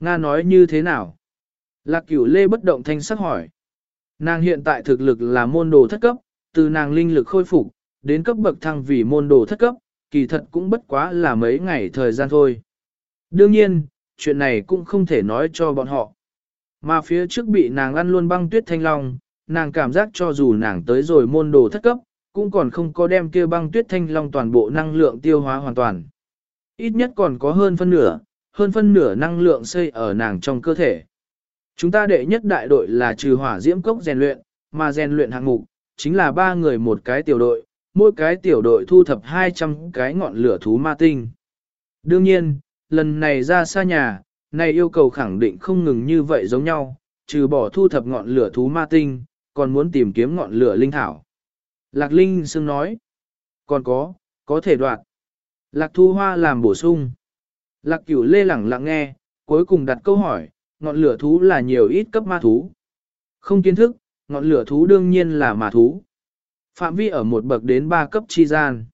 Nga nói như thế nào? Lạc cửu lê bất động thanh sắc hỏi. Nàng hiện tại thực lực là môn đồ thất cấp, từ nàng linh lực khôi phục, đến cấp bậc thăng vì môn đồ thất cấp, kỳ thật cũng bất quá là mấy ngày thời gian thôi. Đương nhiên, chuyện này cũng không thể nói cho bọn họ. Mà phía trước bị nàng ăn luôn băng tuyết thanh long, nàng cảm giác cho dù nàng tới rồi môn đồ thất cấp, cũng còn không có đem kia băng tuyết thanh long toàn bộ năng lượng tiêu hóa hoàn toàn. Ít nhất còn có hơn phân nửa, hơn phân nửa năng lượng xây ở nàng trong cơ thể. Chúng ta đệ nhất đại đội là trừ hỏa diễm cốc rèn luyện, mà rèn luyện hạng mục, chính là ba người một cái tiểu đội, mỗi cái tiểu đội thu thập 200 cái ngọn lửa thú ma tinh. Đương nhiên, lần này ra xa nhà, này yêu cầu khẳng định không ngừng như vậy giống nhau, trừ bỏ thu thập ngọn lửa thú ma tinh, còn muốn tìm kiếm ngọn lửa linh thảo. Lạc Linh Sương nói, còn có, có thể đoạt. Lạc Thu Hoa làm bổ sung. Lạc Cửu Lê lẳng lặng nghe, cuối cùng đặt câu hỏi, ngọn lửa thú là nhiều ít cấp ma thú. Không kiến thức, ngọn lửa thú đương nhiên là ma thú. Phạm vi ở một bậc đến ba cấp chi gian.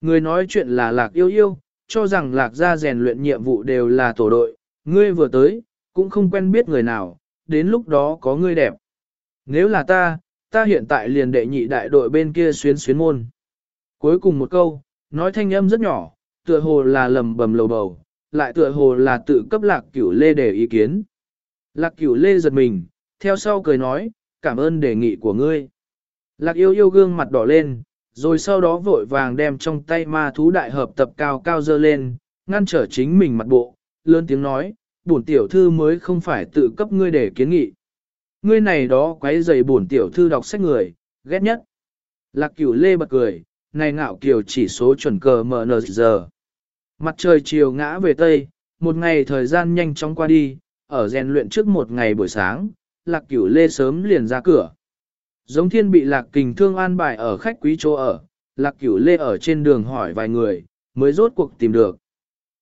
Người nói chuyện là Lạc Yêu Yêu, cho rằng Lạc gia rèn luyện nhiệm vụ đều là tổ đội, ngươi vừa tới, cũng không quen biết người nào, đến lúc đó có ngươi đẹp. Nếu là ta, ta hiện tại liền đệ nhị đại đội bên kia xuyến xuyến môn. Cuối cùng một câu, nói thanh âm rất nhỏ, tựa hồ là lầm bầm lầu bầu, lại tựa hồ là tự cấp lạc cửu lê để ý kiến. Lạc cửu lê giật mình, theo sau cười nói, cảm ơn đề nghị của ngươi. Lạc yêu yêu gương mặt đỏ lên, rồi sau đó vội vàng đem trong tay ma thú đại hợp tập cao cao dơ lên, ngăn trở chính mình mặt bộ, lớn tiếng nói, bổn tiểu thư mới không phải tự cấp ngươi để kiến nghị. Ngươi này đó quấy dày bổn tiểu thư đọc sách người, ghét nhất. Lạc cửu lê bật cười, này ngạo kiều chỉ số chuẩn cờ mở giờ. Mặt trời chiều ngã về Tây, một ngày thời gian nhanh chóng qua đi, ở rèn luyện trước một ngày buổi sáng, lạc cửu lê sớm liền ra cửa. Giống thiên bị lạc kình thương an bài ở khách quý chỗ ở, lạc cửu lê ở trên đường hỏi vài người, mới rốt cuộc tìm được.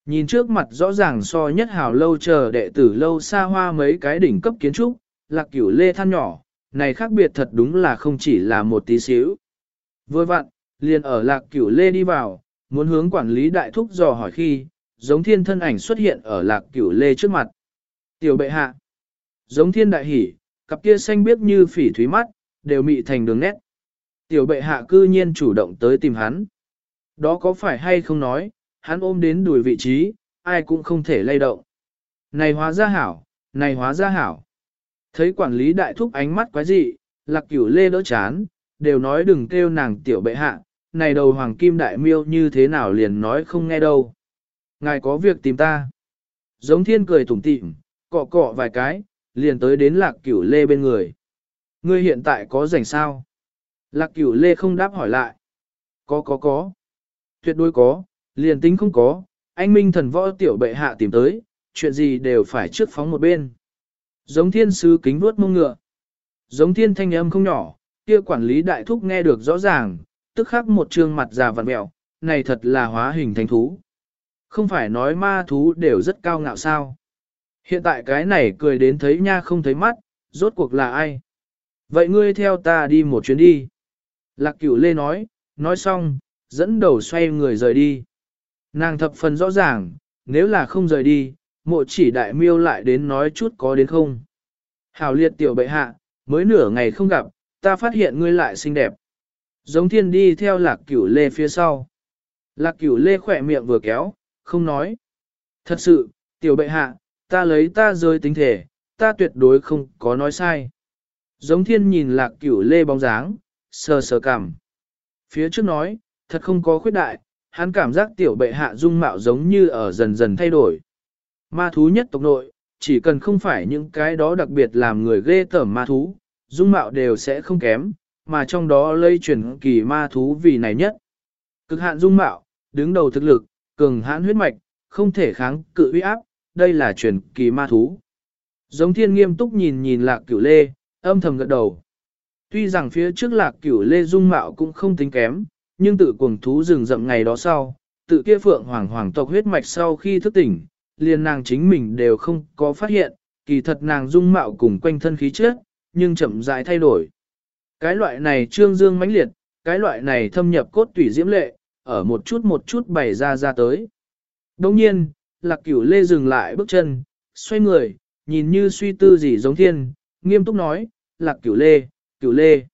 Nhìn trước mặt rõ ràng so nhất hào lâu chờ đệ tử lâu xa hoa mấy cái đỉnh cấp kiến trúc, lạc cửu lê than nhỏ, này khác biệt thật đúng là không chỉ là một tí xíu. Vừa vặn, liền ở lạc cửu lê đi vào, muốn hướng quản lý đại thúc dò hỏi khi, giống thiên thân ảnh xuất hiện ở lạc cửu lê trước mặt. Tiểu bệ hạ, giống thiên đại hỉ, cặp kia xanh biếc như phỉ thúy mắt, đều mị thành đường nét. Tiểu bệ hạ cư nhiên chủ động tới tìm hắn. Đó có phải hay không nói, hắn ôm đến đùi vị trí, ai cũng không thể lay động. Này hóa ra hảo, này hóa ra hảo. Thấy quản lý đại thúc ánh mắt quái dị, lạc cửu lê đỡ chán, đều nói đừng kêu nàng tiểu bệ hạ, này đầu hoàng kim đại miêu như thế nào liền nói không nghe đâu. Ngài có việc tìm ta. Giống thiên cười tủm tỉm, cọ cọ vài cái, liền tới đến lạc cửu lê bên người. Ngươi hiện tại có rảnh sao? Lạc cửu lê không đáp hỏi lại. Có có có. Tuyệt đối có, liền tính không có, anh minh thần võ tiểu bệ hạ tìm tới, chuyện gì đều phải trước phóng một bên. Giống thiên sứ kính vuốt mông ngựa. Giống thiên thanh âm không nhỏ, kia quản lý đại thúc nghe được rõ ràng, tức khắc một trương mặt già vặn mẹo, này thật là hóa hình thánh thú. Không phải nói ma thú đều rất cao ngạo sao. Hiện tại cái này cười đến thấy nha không thấy mắt, rốt cuộc là ai? Vậy ngươi theo ta đi một chuyến đi. Lạc cửu lê nói, nói xong, dẫn đầu xoay người rời đi. Nàng thập phần rõ ràng, nếu là không rời đi, mộ chỉ đại miêu lại đến nói chút có đến không. Hảo liệt tiểu bệ hạ, mới nửa ngày không gặp, ta phát hiện ngươi lại xinh đẹp. Giống thiên đi theo lạc cửu lê phía sau. Lạc cửu lê khỏe miệng vừa kéo, không nói. Thật sự, tiểu bệ hạ, ta lấy ta rơi tính thể, ta tuyệt đối không có nói sai. Giống thiên nhìn lạc cửu lê bóng dáng, sờ sờ cảm. Phía trước nói, thật không có khuyết đại, hắn cảm giác tiểu bệ hạ dung mạo giống như ở dần dần thay đổi. Ma thú nhất tộc nội, chỉ cần không phải những cái đó đặc biệt làm người ghê tởm ma thú, dung mạo đều sẽ không kém, mà trong đó lây truyền kỳ ma thú vì này nhất. Cực hạn dung mạo, đứng đầu thực lực, cường hãn huyết mạch, không thể kháng cự uy áp, đây là truyền kỳ ma thú. Giống thiên nghiêm túc nhìn nhìn lạc cửu lê, âm thầm gật đầu. Tuy rằng phía trước lạc cửu lê dung mạo cũng không tính kém, nhưng tự cuồng thú rừng rậm ngày đó sau, tự kia phượng hoàng hoàng tộc huyết mạch sau khi thức tỉnh, liền nàng chính mình đều không có phát hiện, kỳ thật nàng dung mạo cùng quanh thân khí chất, nhưng chậm rãi thay đổi. Cái loại này trương dương mãnh liệt, cái loại này thâm nhập cốt tủy diễm lệ, ở một chút một chút bày ra ra tới. Đồng nhiên, lạc cửu lê dừng lại bước chân, xoay người, nhìn như suy tư gì giống thiên, nghiêm túc nói, lạc cửu lê, cửu lê.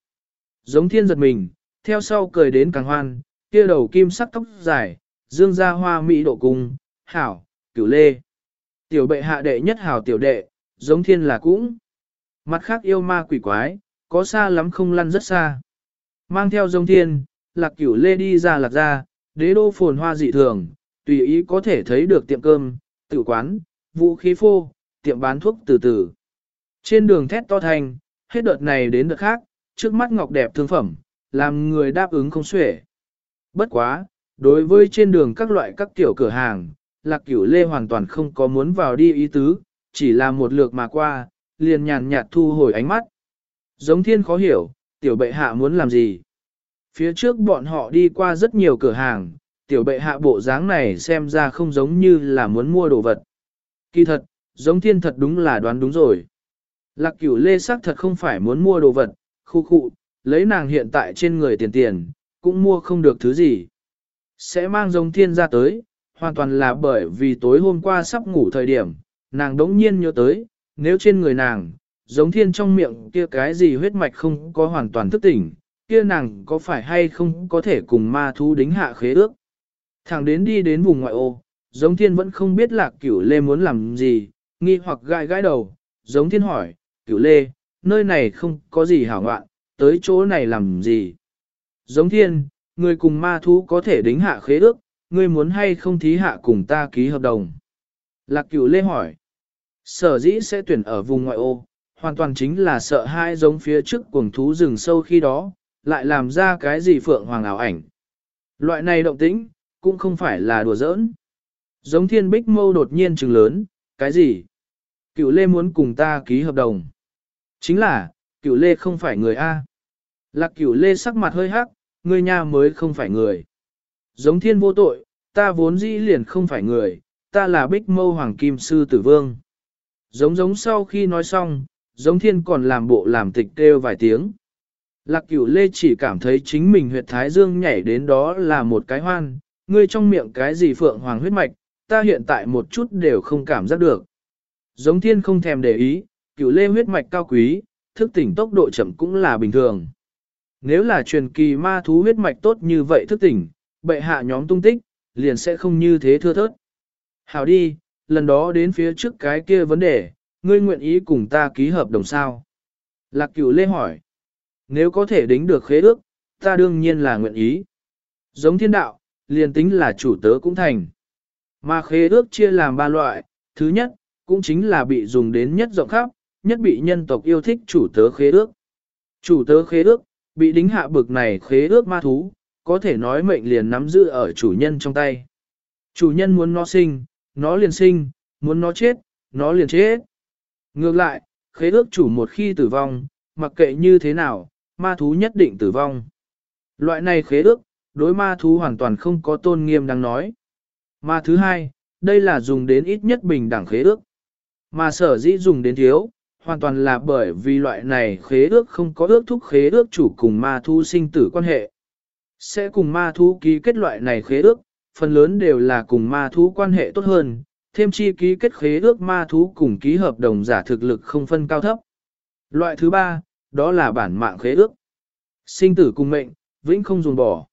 Giống thiên giật mình, theo sau cười đến càng hoan, kia đầu kim sắc tóc dài, dương ra hoa mỹ độ cung, hảo, cửu lê. Tiểu bệ hạ đệ nhất hảo tiểu đệ, giống thiên là cũng. Mặt khác yêu ma quỷ quái, có xa lắm không lăn rất xa. Mang theo dông thiên, lạc cửu lê đi ra lạc ra, đế đô phồn hoa dị thường, tùy ý có thể thấy được tiệm cơm, tử quán, vũ khí phô, tiệm bán thuốc từ từ. Trên đường thét to thành, hết đợt này đến đợt khác, trước mắt ngọc đẹp thương phẩm, làm người đáp ứng không xuể. Bất quá, đối với trên đường các loại các tiểu cửa hàng, lạc cửu lê hoàn toàn không có muốn vào đi ý tứ, chỉ là một lượt mà qua, liền nhàn nhạt thu hồi ánh mắt. Giống thiên khó hiểu, tiểu bệ hạ muốn làm gì? Phía trước bọn họ đi qua rất nhiều cửa hàng, tiểu bệ hạ bộ dáng này xem ra không giống như là muốn mua đồ vật. Kỳ thật, giống thiên thật đúng là đoán đúng rồi. Lạc cửu lê sắc thật không phải muốn mua đồ vật, khu khu, lấy nàng hiện tại trên người tiền tiền, cũng mua không được thứ gì. Sẽ mang giống thiên ra tới, hoàn toàn là bởi vì tối hôm qua sắp ngủ thời điểm, nàng đống nhiên nhớ tới, nếu trên người nàng, giống thiên trong miệng kia cái gì huyết mạch không có hoàn toàn thức tỉnh, kia nàng có phải hay không có thể cùng ma thú đính hạ khế ước. Thẳng đến đi đến vùng ngoại ô, giống thiên vẫn không biết lạc cửu lê muốn làm gì, nghi hoặc gai gãi đầu, giống thiên hỏi, cửu lê, nơi này không có gì hảo ngoạn, tới chỗ này làm gì. Giống thiên, người cùng ma thú có thể đính hạ khế ước, ngươi muốn hay không thí hạ cùng ta ký hợp đồng. Lạc cửu lê hỏi, sở dĩ sẽ tuyển ở vùng ngoại ô, hoàn toàn chính là sợ hai giống phía trước cuồng thú rừng sâu khi đó, lại làm ra cái gì phượng hoàng ảo ảnh. Loại này động tĩnh, cũng không phải là đùa giỡn. Giống thiên bích mâu đột nhiên trừng lớn, cái gì? Cựu lê muốn cùng ta ký hợp đồng. Chính là, cựu lê không phải người A. Lạc cựu lê sắc mặt hơi hắc, người nha mới không phải người. Giống thiên vô tội, ta vốn dĩ liền không phải người, ta là bích mâu hoàng kim sư tử vương. Giống giống sau khi nói xong, giống thiên còn làm bộ làm tịch kêu vài tiếng. Lạc cửu lê chỉ cảm thấy chính mình huyệt thái dương nhảy đến đó là một cái hoan, ngươi trong miệng cái gì phượng hoàng huyết mạch, ta hiện tại một chút đều không cảm giác được. Giống thiên không thèm để ý, cửu lê huyết mạch cao quý, thức tỉnh tốc độ chậm cũng là bình thường. Nếu là truyền kỳ ma thú huyết mạch tốt như vậy thức tỉnh, bệ hạ nhóm tung tích, liền sẽ không như thế thưa thớt. Hảo đi, lần đó đến phía trước cái kia vấn đề, ngươi nguyện ý cùng ta ký hợp đồng sao? Lạc cửu lê hỏi. Nếu có thể đính được khế ước, ta đương nhiên là nguyện ý. Giống thiên đạo, liền tính là chủ tớ cũng thành. Mà khế ước chia làm ba loại, thứ nhất, cũng chính là bị dùng đến nhất rộng khắp, nhất bị nhân tộc yêu thích chủ tớ khế ước. Chủ tớ khế ước, bị đính hạ bực này khế ước ma thú, có thể nói mệnh liền nắm giữ ở chủ nhân trong tay. Chủ nhân muốn nó sinh, nó liền sinh, muốn nó chết, nó liền chết. Ngược lại, khế ước chủ một khi tử vong, mặc kệ như thế nào, ma thú nhất định tử vong. Loại này khế ước, đối ma thú hoàn toàn không có tôn nghiêm đang nói. Mà thứ hai, đây là dùng đến ít nhất bình đẳng khế ước. Mà sở dĩ dùng đến thiếu, hoàn toàn là bởi vì loại này khế ước không có ước thúc khế ước chủ cùng ma thú sinh tử quan hệ. Sẽ cùng ma thú ký kết loại này khế ước, phần lớn đều là cùng ma thú quan hệ tốt hơn, thêm chi ký kết khế ước ma thú cùng ký hợp đồng giả thực lực không phân cao thấp. Loại thứ ba, đó là bản mạng khế ước. Sinh tử cùng mệnh, vĩnh không dùng bỏ.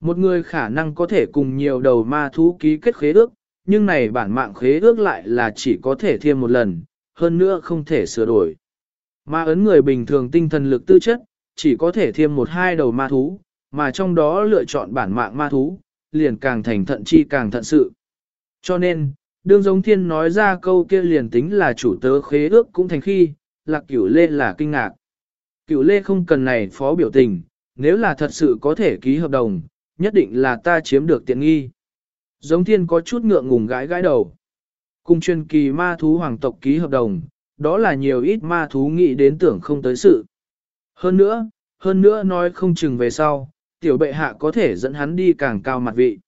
Một người khả năng có thể cùng nhiều đầu ma thú ký kết khế ước, nhưng này bản mạng khế ước lại là chỉ có thể thêm một lần, hơn nữa không thể sửa đổi. Ma ấn người bình thường tinh thần lực tư chất, chỉ có thể thêm một hai đầu ma thú, mà trong đó lựa chọn bản mạng ma thú, liền càng thành thận chi càng thận sự. Cho nên, đương giống thiên nói ra câu kia liền tính là chủ tớ khế ước cũng thành khi, lạc cửu lê là kinh ngạc. Cửu lê không cần này phó biểu tình, nếu là thật sự có thể ký hợp đồng, nhất định là ta chiếm được tiện nghi. Giống thiên có chút ngượng ngùng gãi gãi đầu. Cùng chuyên kỳ ma thú hoàng tộc ký hợp đồng, đó là nhiều ít ma thú nghĩ đến tưởng không tới sự. Hơn nữa, hơn nữa nói không chừng về sau, tiểu bệ hạ có thể dẫn hắn đi càng cao mặt vị.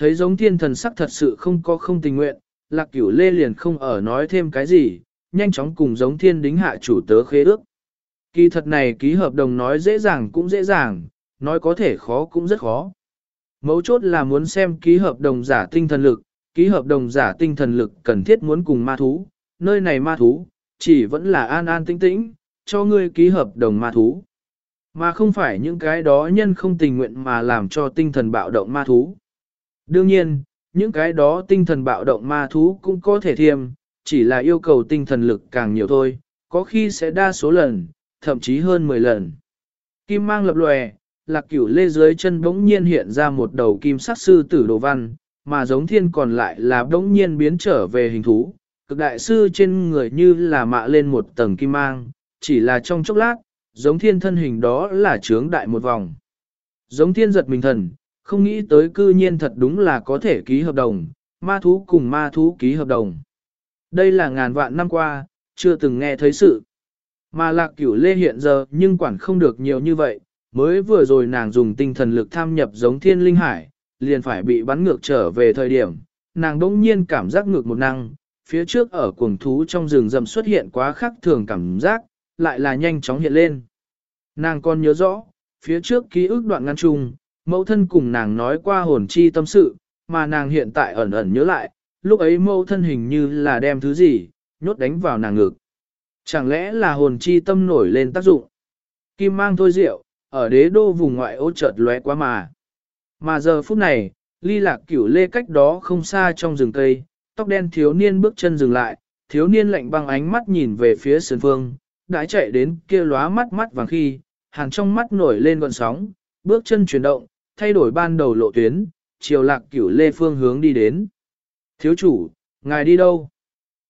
Thấy giống thiên thần sắc thật sự không có không tình nguyện, lạc cửu lê liền không ở nói thêm cái gì, nhanh chóng cùng giống thiên đính hạ chủ tớ khế ước. Kỳ thật này ký hợp đồng nói dễ dàng cũng dễ dàng, nói có thể khó cũng rất khó. Mấu chốt là muốn xem ký hợp đồng giả tinh thần lực, ký hợp đồng giả tinh thần lực cần thiết muốn cùng ma thú, nơi này ma thú, chỉ vẫn là an an tĩnh tĩnh, cho ngươi ký hợp đồng ma thú. Mà không phải những cái đó nhân không tình nguyện mà làm cho tinh thần bạo động ma thú. Đương nhiên, những cái đó tinh thần bạo động ma thú cũng có thể thiêm, chỉ là yêu cầu tinh thần lực càng nhiều thôi, có khi sẽ đa số lần, thậm chí hơn 10 lần. Kim mang lập lòe, lạc cửu lê dưới chân bỗng nhiên hiện ra một đầu kim sắc sư tử đồ văn, mà giống thiên còn lại là bỗng nhiên biến trở về hình thú. Cực đại sư trên người như là mạ lên một tầng kim mang, chỉ là trong chốc lát, giống thiên thân hình đó là trướng đại một vòng. Giống thiên giật mình thần, không nghĩ tới cư nhiên thật đúng là có thể ký hợp đồng, ma thú cùng ma thú ký hợp đồng. Đây là ngàn vạn năm qua, chưa từng nghe thấy sự. Mà lạc cửu lê hiện giờ nhưng quản không được nhiều như vậy, mới vừa rồi nàng dùng tinh thần lực tham nhập giống thiên linh hải, liền phải bị bắn ngược trở về thời điểm, nàng đỗng nhiên cảm giác ngược một năng, phía trước ở cuồng thú trong rừng rậm xuất hiện quá khắc thường cảm giác, lại là nhanh chóng hiện lên. Nàng còn nhớ rõ, phía trước ký ức đoạn ngăn chung, mẫu thân cùng nàng nói qua hồn chi tâm sự, mà nàng hiện tại ẩn ẩn nhớ lại, lúc ấy mẫu thân hình như là đem thứ gì, nhốt đánh vào nàng ngực. Chẳng lẽ là hồn chi tâm nổi lên tác dụng? Kim mang thôi rượu, ở đế đô vùng ngoại ô chợt lóe quá mà. Mà giờ phút này, ly lạc cửu lê cách đó không xa trong rừng cây, tóc đen thiếu niên bước chân dừng lại, thiếu niên lạnh băng ánh mắt nhìn về phía sơn phương, đã chạy đến kia lóa mắt mắt vàng khi, hàng trong mắt nổi lên gọn sóng, bước chân chuyển động, thay đổi ban đầu lộ tuyến, chiều lạc cửu lê phương hướng đi đến. Thiếu chủ, ngài đi đâu?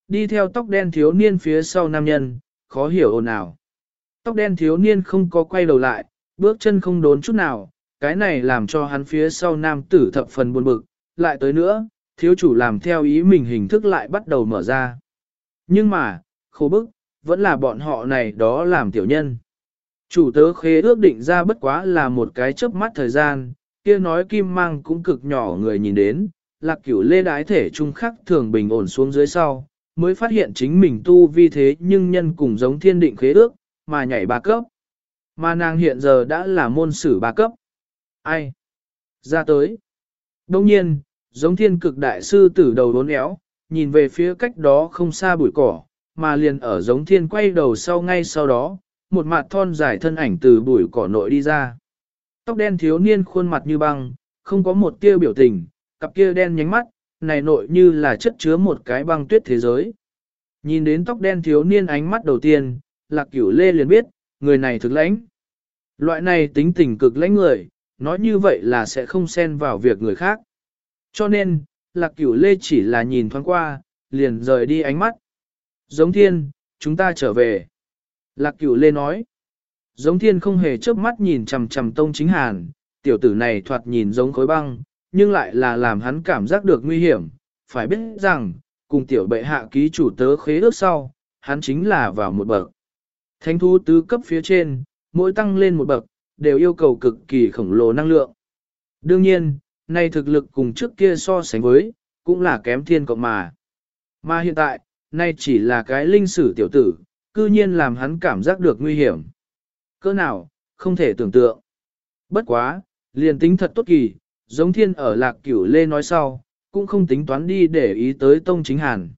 Đi theo tóc đen thiếu niên phía sau nam nhân, khó hiểu ồn ào. Tóc đen thiếu niên không có quay đầu lại, bước chân không đốn chút nào, cái này làm cho hắn phía sau nam tử thập phần buồn bực, lại tới nữa, thiếu chủ làm theo ý mình hình thức lại bắt đầu mở ra. Nhưng mà, khổ bức, vẫn là bọn họ này đó làm tiểu nhân. Chủ tớ khế ước định ra bất quá là một cái chớp mắt thời gian, kia nói kim mang cũng cực nhỏ người nhìn đến, lạc cửu lê đái thể trung khắc thường bình ổn xuống dưới sau, mới phát hiện chính mình tu vi thế nhưng nhân cùng giống thiên định khế ước, mà nhảy ba cấp. Mà nàng hiện giờ đã là môn sử ba cấp. Ai? Ra tới. Đông nhiên, giống thiên cực đại sư tử đầu đốn éo, nhìn về phía cách đó không xa bụi cỏ, mà liền ở giống thiên quay đầu sau ngay sau đó, một mặt thon dài thân ảnh từ bụi cỏ nội đi ra. Tóc đen thiếu niên khuôn mặt như băng, không có một tia biểu tình, cặp kia đen nhánh mắt, này nội như là chất chứa một cái băng tuyết thế giới. Nhìn đến tóc đen thiếu niên ánh mắt đầu tiên, lạc cửu lê liền biết, người này thực lãnh. Loại này tính tình cực lãnh người, nói như vậy là sẽ không xen vào việc người khác. Cho nên, lạc cửu lê chỉ là nhìn thoáng qua, liền rời đi ánh mắt. Giống thiên, chúng ta trở về. Lạc cửu lê nói. Giống thiên không hề chớp mắt nhìn chằm chằm tông chính hàn, tiểu tử này thoạt nhìn giống khối băng, nhưng lại là làm hắn cảm giác được nguy hiểm. Phải biết rằng, cùng tiểu bệ hạ ký chủ tớ khế ước sau, hắn chính là vào một bậc. Thánh thú tứ cấp phía trên, mỗi tăng lên một bậc, đều yêu cầu cực kỳ khổng lồ năng lượng. Đương nhiên, nay thực lực cùng trước kia so sánh với, cũng là kém thiên cộng mà. Mà hiện tại, nay chỉ là cái linh sử tiểu tử, cư nhiên làm hắn cảm giác được nguy hiểm. Cỡ nào, không thể tưởng tượng. Bất quá, liền tính thật tốt kỳ, giống thiên ở lạc cửu lê nói sau, cũng không tính toán đi để ý tới tông chính hàn.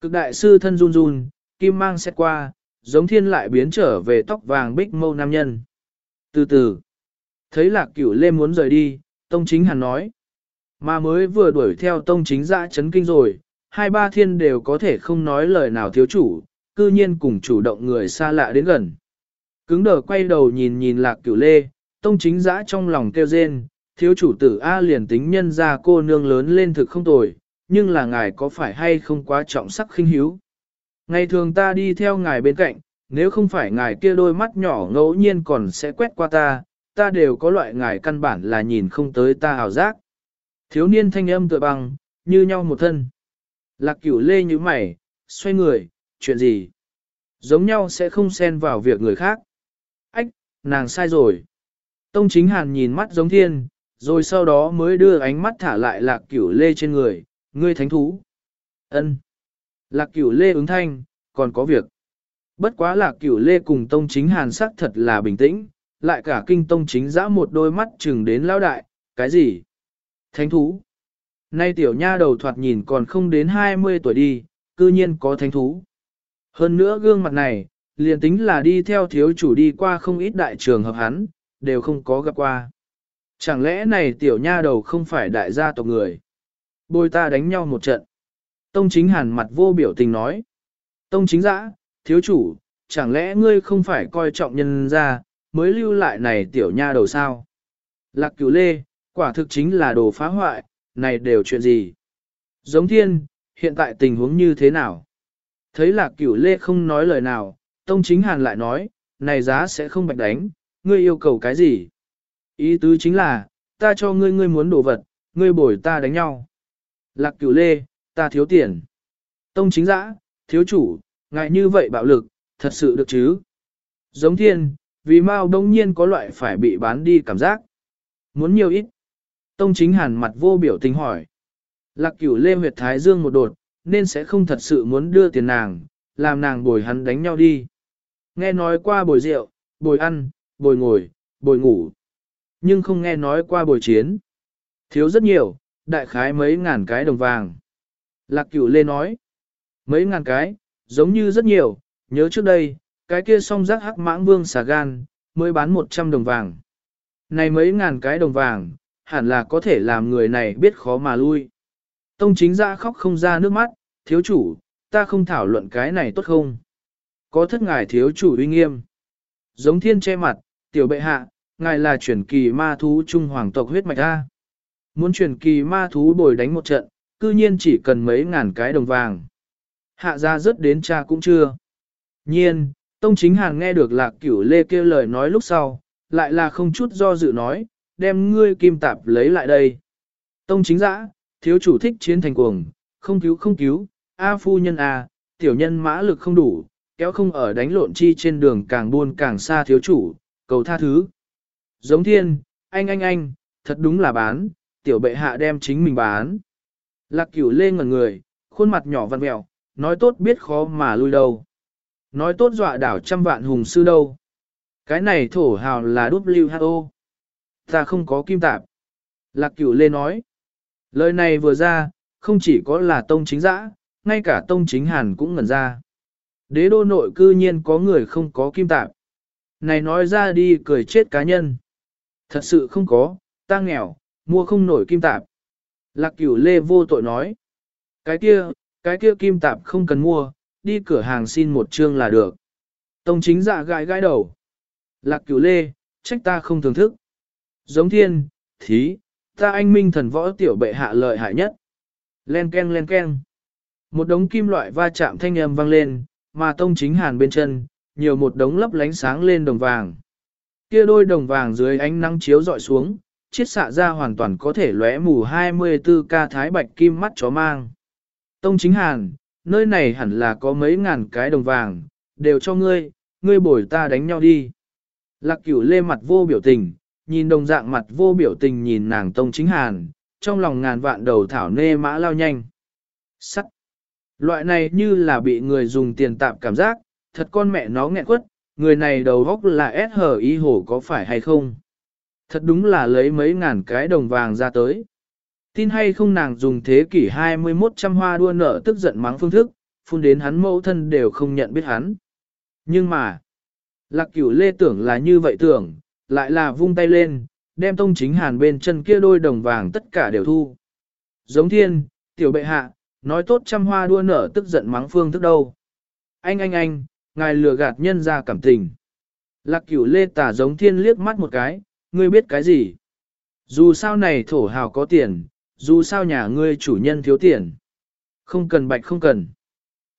Cực đại sư thân run run, kim mang xét qua, giống thiên lại biến trở về tóc vàng bích mâu nam nhân. Từ từ, thấy lạc cửu lê muốn rời đi, tông chính hàn nói. Mà mới vừa đuổi theo tông chính dã chấn kinh rồi, hai ba thiên đều có thể không nói lời nào thiếu chủ, cư nhiên cùng chủ động người xa lạ đến gần. Cứng đờ quay đầu nhìn nhìn lạc cửu lê, tông chính dã trong lòng kêu rên, thiếu chủ tử A liền tính nhân ra cô nương lớn lên thực không tồi, nhưng là ngài có phải hay không quá trọng sắc khinh hiếu. Ngày thường ta đi theo ngài bên cạnh, nếu không phải ngài kia đôi mắt nhỏ ngẫu nhiên còn sẽ quét qua ta, ta đều có loại ngài căn bản là nhìn không tới ta hào giác. Thiếu niên thanh âm tựa bằng, như nhau một thân. Lạc cửu lê như mày, xoay người, chuyện gì? Giống nhau sẽ không xen vào việc người khác. Nàng sai rồi. Tông chính hàn nhìn mắt giống thiên, rồi sau đó mới đưa ánh mắt thả lại lạc cửu lê trên người, ngươi thánh thú. ân Lạc cửu lê ứng thanh, còn có việc. Bất quá lạc cửu lê cùng tông chính hàn sắc thật là bình tĩnh, lại cả kinh tông chính giã một đôi mắt chừng đến lao đại, cái gì? Thánh thú. Nay tiểu nha đầu thoạt nhìn còn không đến 20 tuổi đi, cư nhiên có thánh thú. Hơn nữa gương mặt này, liền tính là đi theo thiếu chủ đi qua không ít đại trường hợp hắn, đều không có gặp qua. Chẳng lẽ này tiểu nha đầu không phải đại gia tộc người? Bôi ta đánh nhau một trận. Tông chính hàn mặt vô biểu tình nói. Tông chính dã, thiếu chủ, chẳng lẽ ngươi không phải coi trọng nhân ra, mới lưu lại này tiểu nha đầu sao? Lạc cửu lê, quả thực chính là đồ phá hoại, này đều chuyện gì? Giống thiên, hiện tại tình huống như thế nào? Thấy lạc cửu lê không nói lời nào, tông chính hàn lại nói, này giá sẽ không bạch đánh, ngươi yêu cầu cái gì? Ý tứ chính là, ta cho ngươi ngươi muốn đồ vật, ngươi bồi ta đánh nhau. Lạc cửu lê, ta thiếu tiền. Tông chính giã, thiếu chủ, ngại như vậy bạo lực, thật sự được chứ? Giống thiên, vì Mao đông nhiên có loại phải bị bán đi cảm giác. Muốn nhiều ít. Tông chính hàn mặt vô biểu tình hỏi. Lạc cửu lê huyệt thái dương một đột, nên sẽ không thật sự muốn đưa tiền nàng, làm nàng bồi hắn đánh nhau đi. Nghe nói qua bồi rượu, bồi ăn, bồi ngồi, bồi ngủ. Nhưng không nghe nói qua bồi chiến. Thiếu rất nhiều, đại khái mấy ngàn cái đồng vàng. Lạc cửu lê nói. Mấy ngàn cái, giống như rất nhiều, nhớ trước đây, cái kia song giác hắc mãng vương xà gan, mới bán 100 đồng vàng. Này mấy ngàn cái đồng vàng, hẳn là có thể làm người này biết khó mà lui. Tông chính ra khóc không ra nước mắt, thiếu chủ, ta không thảo luận cái này tốt không? Có thất ngài thiếu chủ uy nghiêm. Giống thiên che mặt, tiểu bệ hạ, ngài là chuyển kỳ ma thú trung hoàng tộc huyết mạch A. Muốn chuyển kỳ ma thú bồi đánh một trận, cư nhiên chỉ cần mấy ngàn cái đồng vàng. Hạ ra rất đến cha cũng chưa. Nhiên, Tông Chính Hàn nghe được lạc cửu lê kêu lời nói lúc sau, lại là không chút do dự nói, đem ngươi kim tạp lấy lại đây. Tông Chính Dã, thiếu chủ thích chiến thành cuồng, không cứu không cứu, A phu nhân A, tiểu nhân mã lực không đủ, kéo không ở đánh lộn chi trên đường càng buôn càng xa thiếu chủ, cầu tha thứ. Giống thiên, anh anh anh, thật đúng là bán, tiểu bệ hạ đem chính mình bán. Lạc cửu lê ngẩn người, khuôn mặt nhỏ văn mẹo, nói tốt biết khó mà lui đâu. Nói tốt dọa đảo trăm vạn hùng sư đâu. Cái này thổ hào là WHO. Ta không có kim tạp. Lạc cửu lê nói. Lời này vừa ra, không chỉ có là tông chính dã, ngay cả tông chính hàn cũng ngẩn ra. Đế đô nội cư nhiên có người không có kim tạp. Này nói ra đi cười chết cá nhân. Thật sự không có, ta nghèo, mua không nổi kim tạp. Lạc cửu lê vô tội nói. Cái kia, cái kia kim tạp không cần mua, đi cửa hàng xin một chương là được. Tông chính dạ gãi gãi đầu. Lạc cửu lê, trách ta không thưởng thức. Giống thiên, thí, ta anh minh thần võ tiểu bệ hạ lợi hại nhất. Len ken len ken. Một đống kim loại va chạm thanh âm vang lên, mà tông chính hàn bên chân, nhiều một đống lấp lánh sáng lên đồng vàng. Kia đôi đồng vàng dưới ánh nắng chiếu dọi xuống, chiết xạ ra hoàn toàn có thể lóe mù 24 ca thái bạch kim mắt chó mang. Tông chính hàn, nơi này hẳn là có mấy ngàn cái đồng vàng, đều cho ngươi, ngươi bồi ta đánh nhau đi. Lạc cửu lê mặt vô biểu tình, nhìn đồng dạng mặt vô biểu tình nhìn nàng tông chính hàn, trong lòng ngàn vạn đầu thảo nê mã lao nhanh. Sắt. Loại này như là bị người dùng tiền tạm cảm giác, thật con mẹ nó nghẹn quất, người này đầu góc là S hở ý hổ có phải hay không? Thật đúng là lấy mấy ngàn cái đồng vàng ra tới. Tin hay không nàng dùng thế kỷ 21 trăm hoa đua nở tức giận mắng phương thức, phun đến hắn mẫu thân đều không nhận biết hắn. Nhưng mà, lạc cửu lê tưởng là như vậy tưởng, lại là vung tay lên, đem tông chính hàn bên chân kia đôi đồng vàng tất cả đều thu. Giống thiên, tiểu bệ hạ, nói tốt trăm hoa đua nở tức giận mắng phương thức đâu. Anh anh anh, ngài lừa gạt nhân ra cảm tình. Lạc cửu lê tả giống thiên liếc mắt một cái, ngươi biết cái gì? Dù sao này thổ hào có tiền, dù sao nhà ngươi chủ nhân thiếu tiền. Không cần bạch không cần.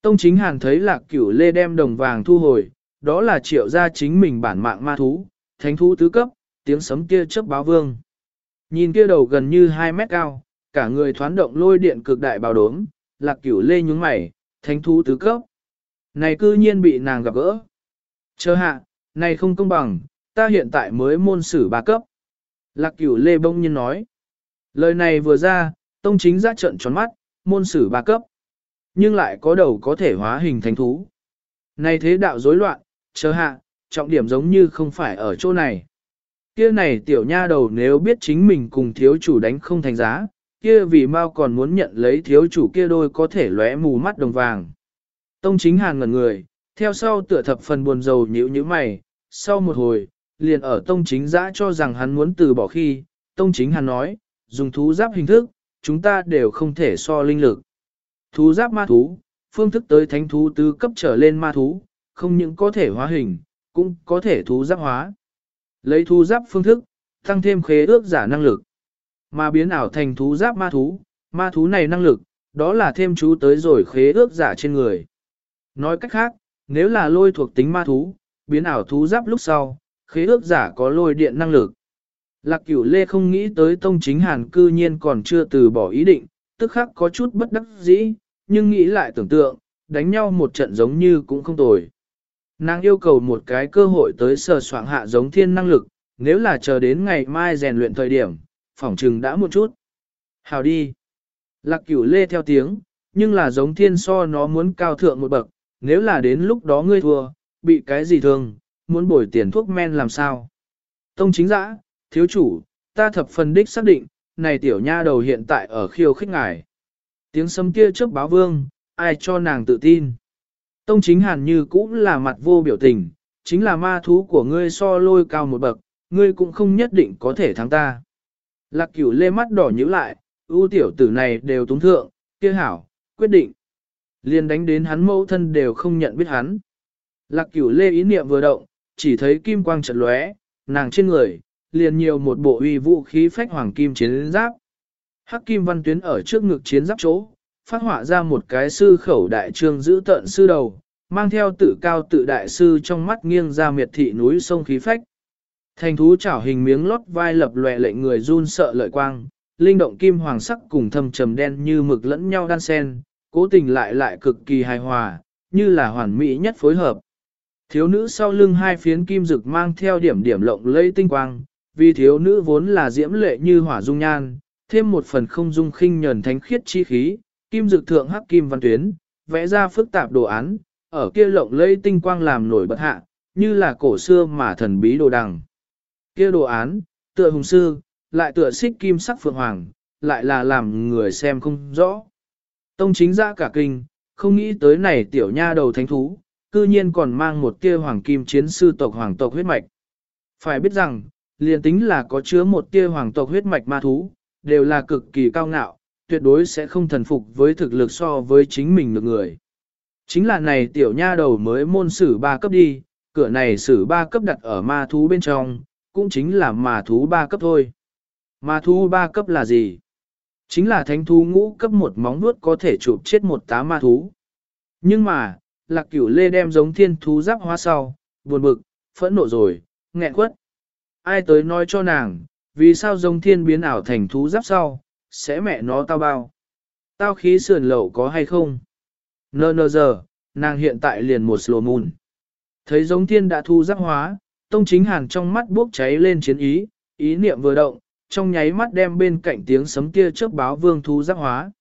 Tông chính hàn thấy lạc cửu lê đem đồng vàng thu hồi, đó là triệu gia chính mình bản mạng ma thú, thánh thú tứ cấp, tiếng sấm kia chớp báo vương. Nhìn kia đầu gần như 2 mét cao, cả người thoán động lôi điện cực đại bào đốm, lạc cửu lê nhúng mày, thánh thú tứ cấp. Này cư nhiên bị nàng gặp gỡ. Chờ hạ, này không công bằng, ta hiện tại mới môn sử ba cấp. Lạc cửu lê bông nhiên nói. Lời này vừa ra, tông chính ra trận tròn mắt, môn sử ba cấp. Nhưng lại có đầu có thể hóa hình thánh thú. Này thế đạo rối loạn, chờ hạ, trọng điểm giống như không phải ở chỗ này. Kia này tiểu nha đầu nếu biết chính mình cùng thiếu chủ đánh không thành giá, kia vì mau còn muốn nhận lấy thiếu chủ kia đôi có thể lóe mù mắt đồng vàng. Tông chính hàn ngẩn người, theo sau tựa thập phần buồn rầu nhíu nhíu mày, sau một hồi, liền ở tông chính giã cho rằng hắn muốn từ bỏ khi, tông chính hàn nói, dùng thú giáp hình thức, chúng ta đều không thể so linh lực. Thú giáp ma thú, phương thức tới thánh thú tứ cấp trở lên ma thú, không những có thể hóa hình, cũng có thể thú giáp hóa. Lấy thú giáp phương thức, tăng thêm khế ước giả năng lực. Mà biến ảo thành thú giáp ma thú, ma thú này năng lực, đó là thêm chú tới rồi khế ước giả trên người. Nói cách khác, nếu là lôi thuộc tính ma thú, biến ảo thú giáp lúc sau, khế ước giả có lôi điện năng lực. Lạc cửu lê không nghĩ tới tông chính hàn cư nhiên còn chưa từ bỏ ý định, tức khắc có chút bất đắc dĩ, nhưng nghĩ lại tưởng tượng, đánh nhau một trận giống như cũng không tồi. Nàng yêu cầu một cái cơ hội tới sờ soạn hạ giống thiên năng lực, nếu là chờ đến ngày mai rèn luyện thời điểm, phỏng trừng đã một chút. Hào đi. Lạc cửu lê theo tiếng, nhưng là giống thiên so nó muốn cao thượng một bậc, nếu là đến lúc đó ngươi thua, bị cái gì thương, muốn bồi tiền thuốc men làm sao. Tông chính giã, thiếu chủ, ta thập phần đích xác định, này tiểu nha đầu hiện tại ở khiêu khích ngài. Tiếng sấm kia trước báo vương, ai cho nàng tự tin. Tông chính hàn như cũng là mặt vô biểu tình, chính là ma thú của ngươi so lôi cao một bậc, ngươi cũng không nhất định có thể thắng ta. Lạc cửu lê mắt đỏ nhíu lại, ưu tiểu tử này đều túng thượng, kia hảo, quyết định. liền đánh đến hắn mẫu thân đều không nhận biết hắn. Lạc cửu lê ý niệm vừa động, chỉ thấy kim quang chợt lóe, nàng trên người, liền nhiều một bộ uy vũ khí phách hoàng kim chiến giáp. Hắc kim văn tuyến ở trước ngực chiến giáp chỗ, phát họa ra một cái sư khẩu đại trương giữ tận sư đầu, mang theo tự cao tự đại sư trong mắt nghiêng ra miệt thị núi sông khí phách. Thành thú chảo hình miếng lót vai lập lòe lệnh người run sợ lợi quang, linh động kim hoàng sắc cùng thâm trầm đen như mực lẫn nhau đan sen, cố tình lại lại cực kỳ hài hòa, như là hoàn mỹ nhất phối hợp. Thiếu nữ sau lưng hai phiến kim rực mang theo điểm điểm lộng lẫy tinh quang, vì thiếu nữ vốn là diễm lệ như hỏa dung nhan, thêm một phần không dung khinh nhờn thánh khiết chi khí, kim dực thượng hắc kim văn tuyến, vẽ ra phức tạp đồ án, ở kia lộng lẫy tinh quang làm nổi bật hạ, như là cổ xưa mà thần bí đồ đằng. Kia đồ án, tựa hùng sư, lại tựa xích kim sắc phượng hoàng, lại là làm người xem không rõ. Tông chính ra cả kinh, không nghĩ tới này tiểu nha đầu thánh thú, cư nhiên còn mang một tia hoàng kim chiến sư tộc hoàng tộc huyết mạch. Phải biết rằng, liền tính là có chứa một tia hoàng tộc huyết mạch ma thú, đều là cực kỳ cao ngạo, tuyệt đối sẽ không thần phục với thực lực so với chính mình được người. Chính là này tiểu nha đầu mới môn sử ba cấp đi, cửa này sử ba cấp đặt ở ma thú bên trong, cũng chính là ma thú ba cấp thôi. Ma thú ba cấp là gì? Chính là thánh thú ngũ cấp một móng vuốt có thể chụp chết một tá ma thú. Nhưng mà, lạc cửu lê đem giống thiên thú giáp hóa sau, buồn bực, phẫn nộ rồi, nghẹn quất. Ai tới nói cho nàng, vì sao giống thiên biến ảo thành thú giáp sau, sẽ mẹ nó tao bao. Tao khí sườn lậu có hay không? Nơ nơ giờ, nàng hiện tại liền một slow moon. Thấy giống thiên đã thu giáp hóa, tông chính hàn trong mắt bốc cháy lên chiến ý, ý niệm vừa động, trong nháy mắt đem bên cạnh tiếng sấm kia trước báo vương thu giáp hóa.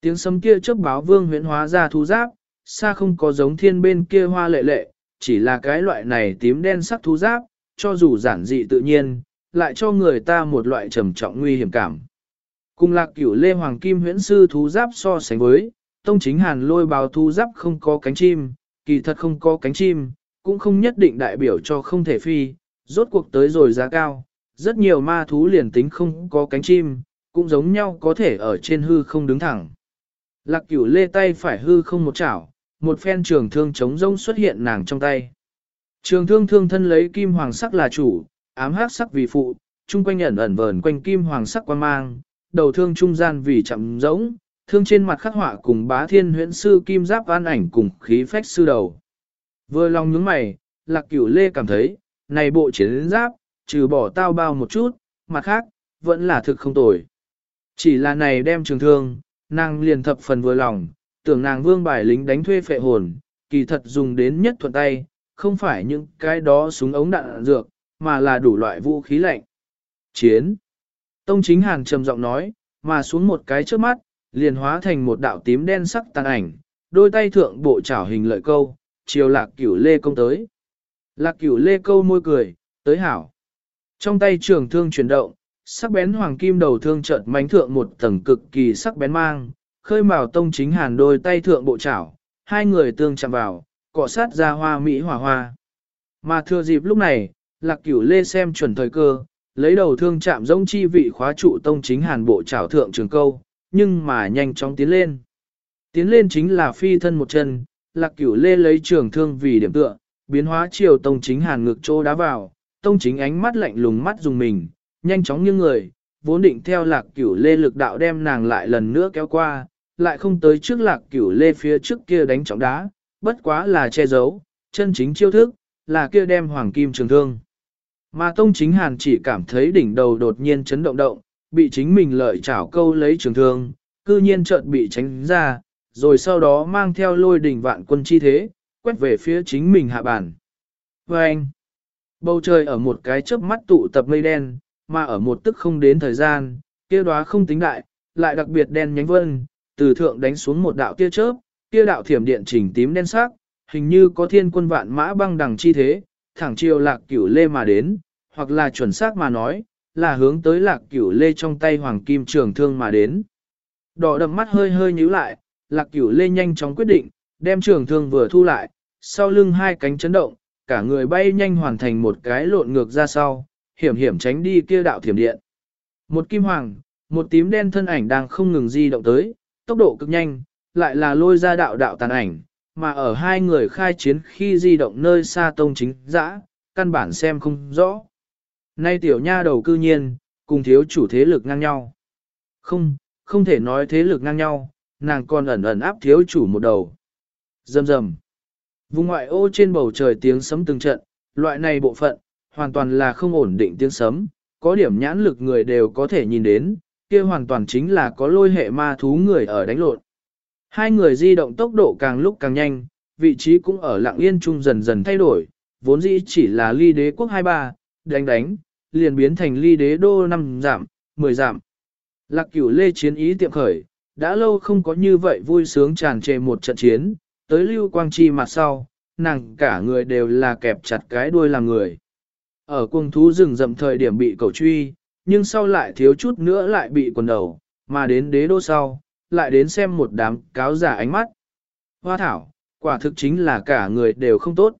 Tiếng sấm kia trước báo vương huyễn hóa ra thu giáp, xa không có giống thiên bên kia hoa lệ lệ, chỉ là cái loại này tím đen sắc thu giáp, cho dù giản dị tự nhiên, lại cho người ta một loại trầm trọng nguy hiểm cảm. Cùng lạc cửu lê hoàng kim huyễn sư thú giáp so sánh với, tông chính hàn lôi bào thú giáp không có cánh chim, kỳ thật không có cánh chim, cũng không nhất định đại biểu cho không thể phi, rốt cuộc tới rồi giá cao, rất nhiều ma thú liền tính không có cánh chim, cũng giống nhau có thể ở trên hư không đứng thẳng. Lạc cửu lê tay phải hư không một chảo, một phen trường thương chống rông xuất hiện nàng trong tay. Trường thương thương thân lấy kim hoàng sắc là chủ, ám hắc sắc vì phụ, chung quanh ẩn ẩn vờn quanh kim hoàng sắc quan mang, đầu thương trung gian vì chậm rỗng, thương trên mặt khắc họa cùng bá thiên huyễn sư kim giáp an ảnh cùng khí phách sư đầu. Vừa lòng nhướng mày, lạc cửu lê cảm thấy, này bộ chiến giáp, trừ bỏ tao bao một chút, mặt khác, vẫn là thực không tồi. Chỉ là này đem trường thương, nàng liền thập phần vừa lòng, tưởng nàng vương bài lính đánh thuê phệ hồn, kỳ thật dùng đến nhất thuận tay, không phải những cái đó súng ống đạn dược, mà là đủ loại vũ khí lạnh. Chiến. Tông chính hàn trầm giọng nói, mà xuống một cái trước mắt, liền hóa thành một đạo tím đen sắc tàn ảnh, đôi tay thượng bộ trảo hình lợi câu, chiều lạc cửu lê công tới. Lạc cửu lê câu môi cười, tới hảo. Trong tay trường thương chuyển động, sắc bén hoàng kim đầu thương chợt mánh thượng một tầng cực kỳ sắc bén mang, khơi mào tông chính hàn đôi tay thượng bộ chảo, hai người tương chạm vào, cọ sát ra hoa mỹ hỏa hoa. Mà thừa dịp lúc này, lạc cửu lê xem chuẩn thời cơ, lấy đầu thương chạm rông chi vị khóa trụ tông chính hàn bộ chảo thượng trường câu, nhưng mà nhanh chóng tiến lên. Tiến lên chính là phi thân một chân, lạc cửu lê lấy trường thương vì điểm tựa, biến hóa chiều tông chính hàn ngực chỗ đá vào, tông chính ánh mắt lạnh lùng mắt dùng mình, nhanh chóng như người, vốn định theo lạc cửu lê lực đạo đem nàng lại lần nữa kéo qua, lại không tới trước lạc cửu lê phía trước kia đánh trọng đá, bất quá là che giấu, chân chính chiêu thức, là kia đem hoàng kim trường thương. Mà tông chính hàn chỉ cảm thấy đỉnh đầu đột nhiên chấn động động, bị chính mình lợi chảo câu lấy trường thương, cư nhiên chợt bị tránh ra, rồi sau đó mang theo lôi đỉnh vạn quân chi thế, quét về phía chính mình hạ bản. Và anh, bầu trời ở một cái chớp mắt tụ tập mây đen, mà ở một tức không đến thời gian, kia đóa không tính đại, lại đặc biệt đen nhánh vân, từ thượng đánh xuống một đạo tia chớp, kia đạo thiểm điện chỉnh tím đen sắc, hình như có thiên quân vạn mã băng đằng chi thế, thẳng chiều lạc cửu lê mà đến, hoặc là chuẩn xác mà nói, là hướng tới lạc cửu lê trong tay hoàng kim trường thương mà đến. Đỏ đậm mắt hơi hơi nhíu lại, lạc cửu lê nhanh chóng quyết định, đem trường thương vừa thu lại, sau lưng hai cánh chấn động, cả người bay nhanh hoàn thành một cái lộn ngược ra sau, hiểm hiểm tránh đi kia đạo thiểm điện. Một kim hoàng, một tím đen thân ảnh đang không ngừng di động tới, tốc độ cực nhanh, lại là lôi ra đạo đạo tàn ảnh, mà ở hai người khai chiến khi di động nơi xa tông chính dã, căn bản xem không rõ. Nay tiểu nha đầu cư nhiên, cùng thiếu chủ thế lực ngang nhau. Không, không thể nói thế lực ngang nhau, nàng còn ẩn ẩn áp thiếu chủ một đầu. Dầm dầm. Vùng ngoại ô trên bầu trời tiếng sấm từng trận, loại này bộ phận, hoàn toàn là không ổn định tiếng sấm, có điểm nhãn lực người đều có thể nhìn đến, kia hoàn toàn chính là có lôi hệ ma thú người ở đánh lộn. Hai người di động tốc độ càng lúc càng nhanh, vị trí cũng ở lặng yên trung dần dần thay đổi, vốn dĩ chỉ là ly đế quốc 23, đánh đánh, liền biến thành ly đế đô 5 giảm, 10 giảm. Lạc cửu lê chiến ý tiệm khởi, đã lâu không có như vậy vui sướng tràn trề một trận chiến, tới lưu quang chi mặt sau, nàng cả người đều là kẹp chặt cái đuôi làm người. Ở cuồng thú rừng rậm thời điểm bị cầu truy, nhưng sau lại thiếu chút nữa lại bị quần đầu, mà đến đế đô sau, lại đến xem một đám cáo giả ánh mắt. Hoa thảo, quả thực chính là cả người đều không tốt.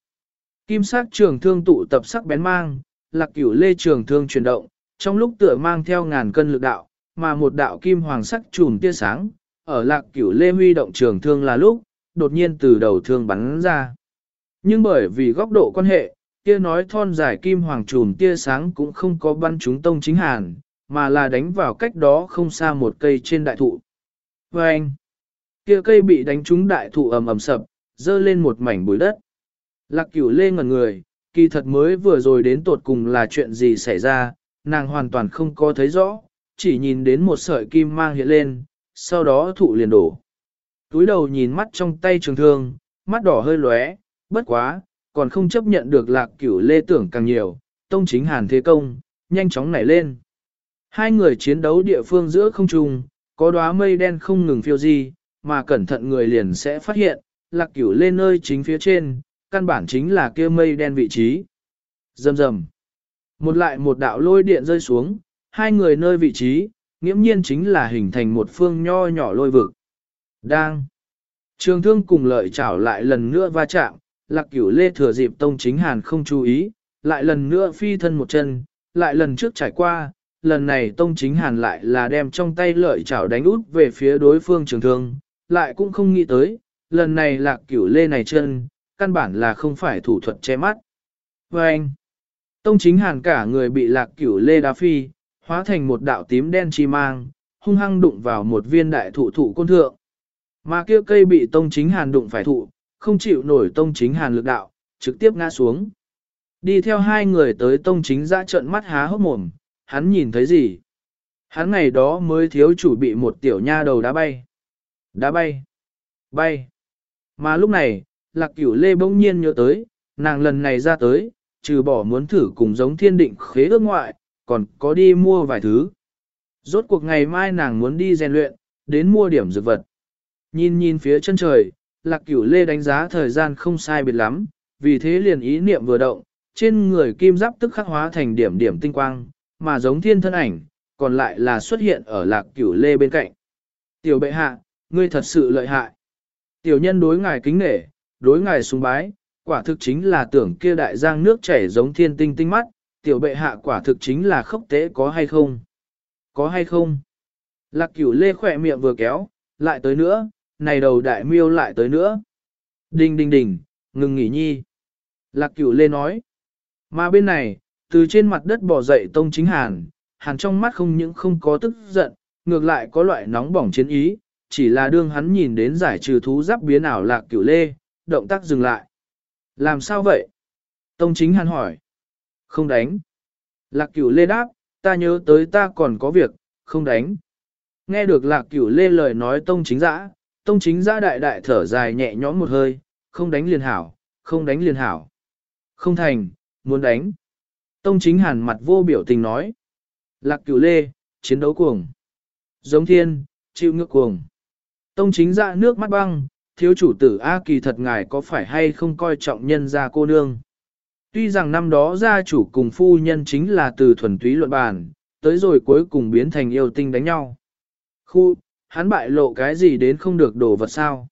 Kim sắc trường thương tụ tập sắc bén mang, lạc cửu lê trường thương chuyển động, trong lúc tựa mang theo ngàn cân lực đạo, mà một đạo kim hoàng sắc trùm tia sáng, ở lạc cửu lê huy động trường thương là lúc, đột nhiên từ đầu thương bắn ra. Nhưng bởi vì góc độ quan hệ, kia nói thon dài kim hoàng trùm tia sáng cũng không có bắn trúng tông chính hàn, mà là đánh vào cách đó không xa một cây trên đại thụ. Và anh, kia cây bị đánh trúng đại thụ ầm ầm sập, dơ lên một mảnh bụi đất. Lạc cửu lê ngẩn người, kỳ thật mới vừa rồi đến tột cùng là chuyện gì xảy ra, nàng hoàn toàn không có thấy rõ, chỉ nhìn đến một sợi kim mang hiện lên, sau đó thụ liền đổ. Túi đầu nhìn mắt trong tay trường thương, mắt đỏ hơi lóe, bất quá, còn không chấp nhận được lạc cửu lê tưởng càng nhiều, tông chính hàn thế công, nhanh chóng nảy lên. Hai người chiến đấu địa phương giữa không trung, có đóa mây đen không ngừng phiêu di, mà cẩn thận người liền sẽ phát hiện, lạc cửu lên nơi chính phía trên, căn bản chính là kia mây đen vị trí. Rầm rầm. Một lại một đạo lôi điện rơi xuống, hai người nơi vị trí, nghiễm nhiên chính là hình thành một phương nho nhỏ lôi vực. Đang. Trường thương cùng lợi chảo lại lần nữa va chạm, lạc cửu lê thừa dịp tông chính hàn không chú ý, lại lần nữa phi thân một chân, lại lần trước trải qua, lần này tông chính hàn lại là đem trong tay lợi chảo đánh út về phía đối phương trường thương, lại cũng không nghĩ tới, lần này lạc cửu lê này chân, căn bản là không phải thủ thuật che mắt. Và anh, tông chính hàn cả người bị lạc cửu lê đá phi, hóa thành một đạo tím đen chi mang, hung hăng đụng vào một viên đại thụ thụ côn thượng. Mà kia cây bị tông chính hàn đụng phải thụ, không chịu nổi tông chính hàn lực đạo, trực tiếp ngã xuống. Đi theo hai người tới tông chính ra trận mắt há hốc mồm, hắn nhìn thấy gì? Hắn ngày đó mới thiếu chủ bị một tiểu nha đầu đá bay. Đá bay. Bay. Mà lúc này, lạc cửu lê bỗng nhiên nhớ tới, nàng lần này ra tới, trừ bỏ muốn thử cùng giống thiên định khế ước ngoại, còn có đi mua vài thứ. Rốt cuộc ngày mai nàng muốn đi rèn luyện, đến mua điểm dược vật. Nhìn nhìn phía chân trời, lạc cửu lê đánh giá thời gian không sai biệt lắm, vì thế liền ý niệm vừa động, trên người kim giáp tức khắc hóa thành điểm điểm tinh quang, mà giống thiên thân ảnh, còn lại là xuất hiện ở lạc cửu lê bên cạnh. Tiểu bệ hạ, ngươi thật sự lợi hại. Tiểu nhân đối ngài kính nể, đối ngài sùng bái, quả thực chính là tưởng kia đại giang nước chảy giống thiên tinh tinh mắt, tiểu bệ hạ quả thực chính là khốc tế có hay không? Có hay không? Lạc cửu lê khỏe miệng vừa kéo, lại tới nữa, này đầu đại miêu lại tới nữa. Đình đình đình, ngừng nghỉ nhi. Lạc cửu lê nói. Mà bên này, từ trên mặt đất bỏ dậy tông chính hàn, hàn trong mắt không những không có tức giận, ngược lại có loại nóng bỏng chiến ý, chỉ là đương hắn nhìn đến giải trừ thú giáp biến ảo lạc cửu lê, động tác dừng lại. Làm sao vậy? Tông chính hàn hỏi. Không đánh. Lạc cửu lê đáp, ta nhớ tới ta còn có việc, không đánh. Nghe được lạc cửu lê lời nói tông chính giã, tông chính giã đại đại thở dài nhẹ nhõm một hơi, không đánh liền hảo, không đánh liền hảo. Không thành, muốn đánh. Tông chính hàn mặt vô biểu tình nói. Lạc cửu lê, chiến đấu cuồng. Giống thiên, chịu ngược cuồng. Tông chính giã nước mắt băng, thiếu chủ tử A kỳ thật ngài có phải hay không coi trọng nhân gia cô nương. Tuy rằng năm đó gia chủ cùng phu nhân chính là từ thuần túy luận bàn, tới rồi cuối cùng biến thành yêu tinh đánh nhau. Khu, hắn bại lộ cái gì đến không được đổ vật sao?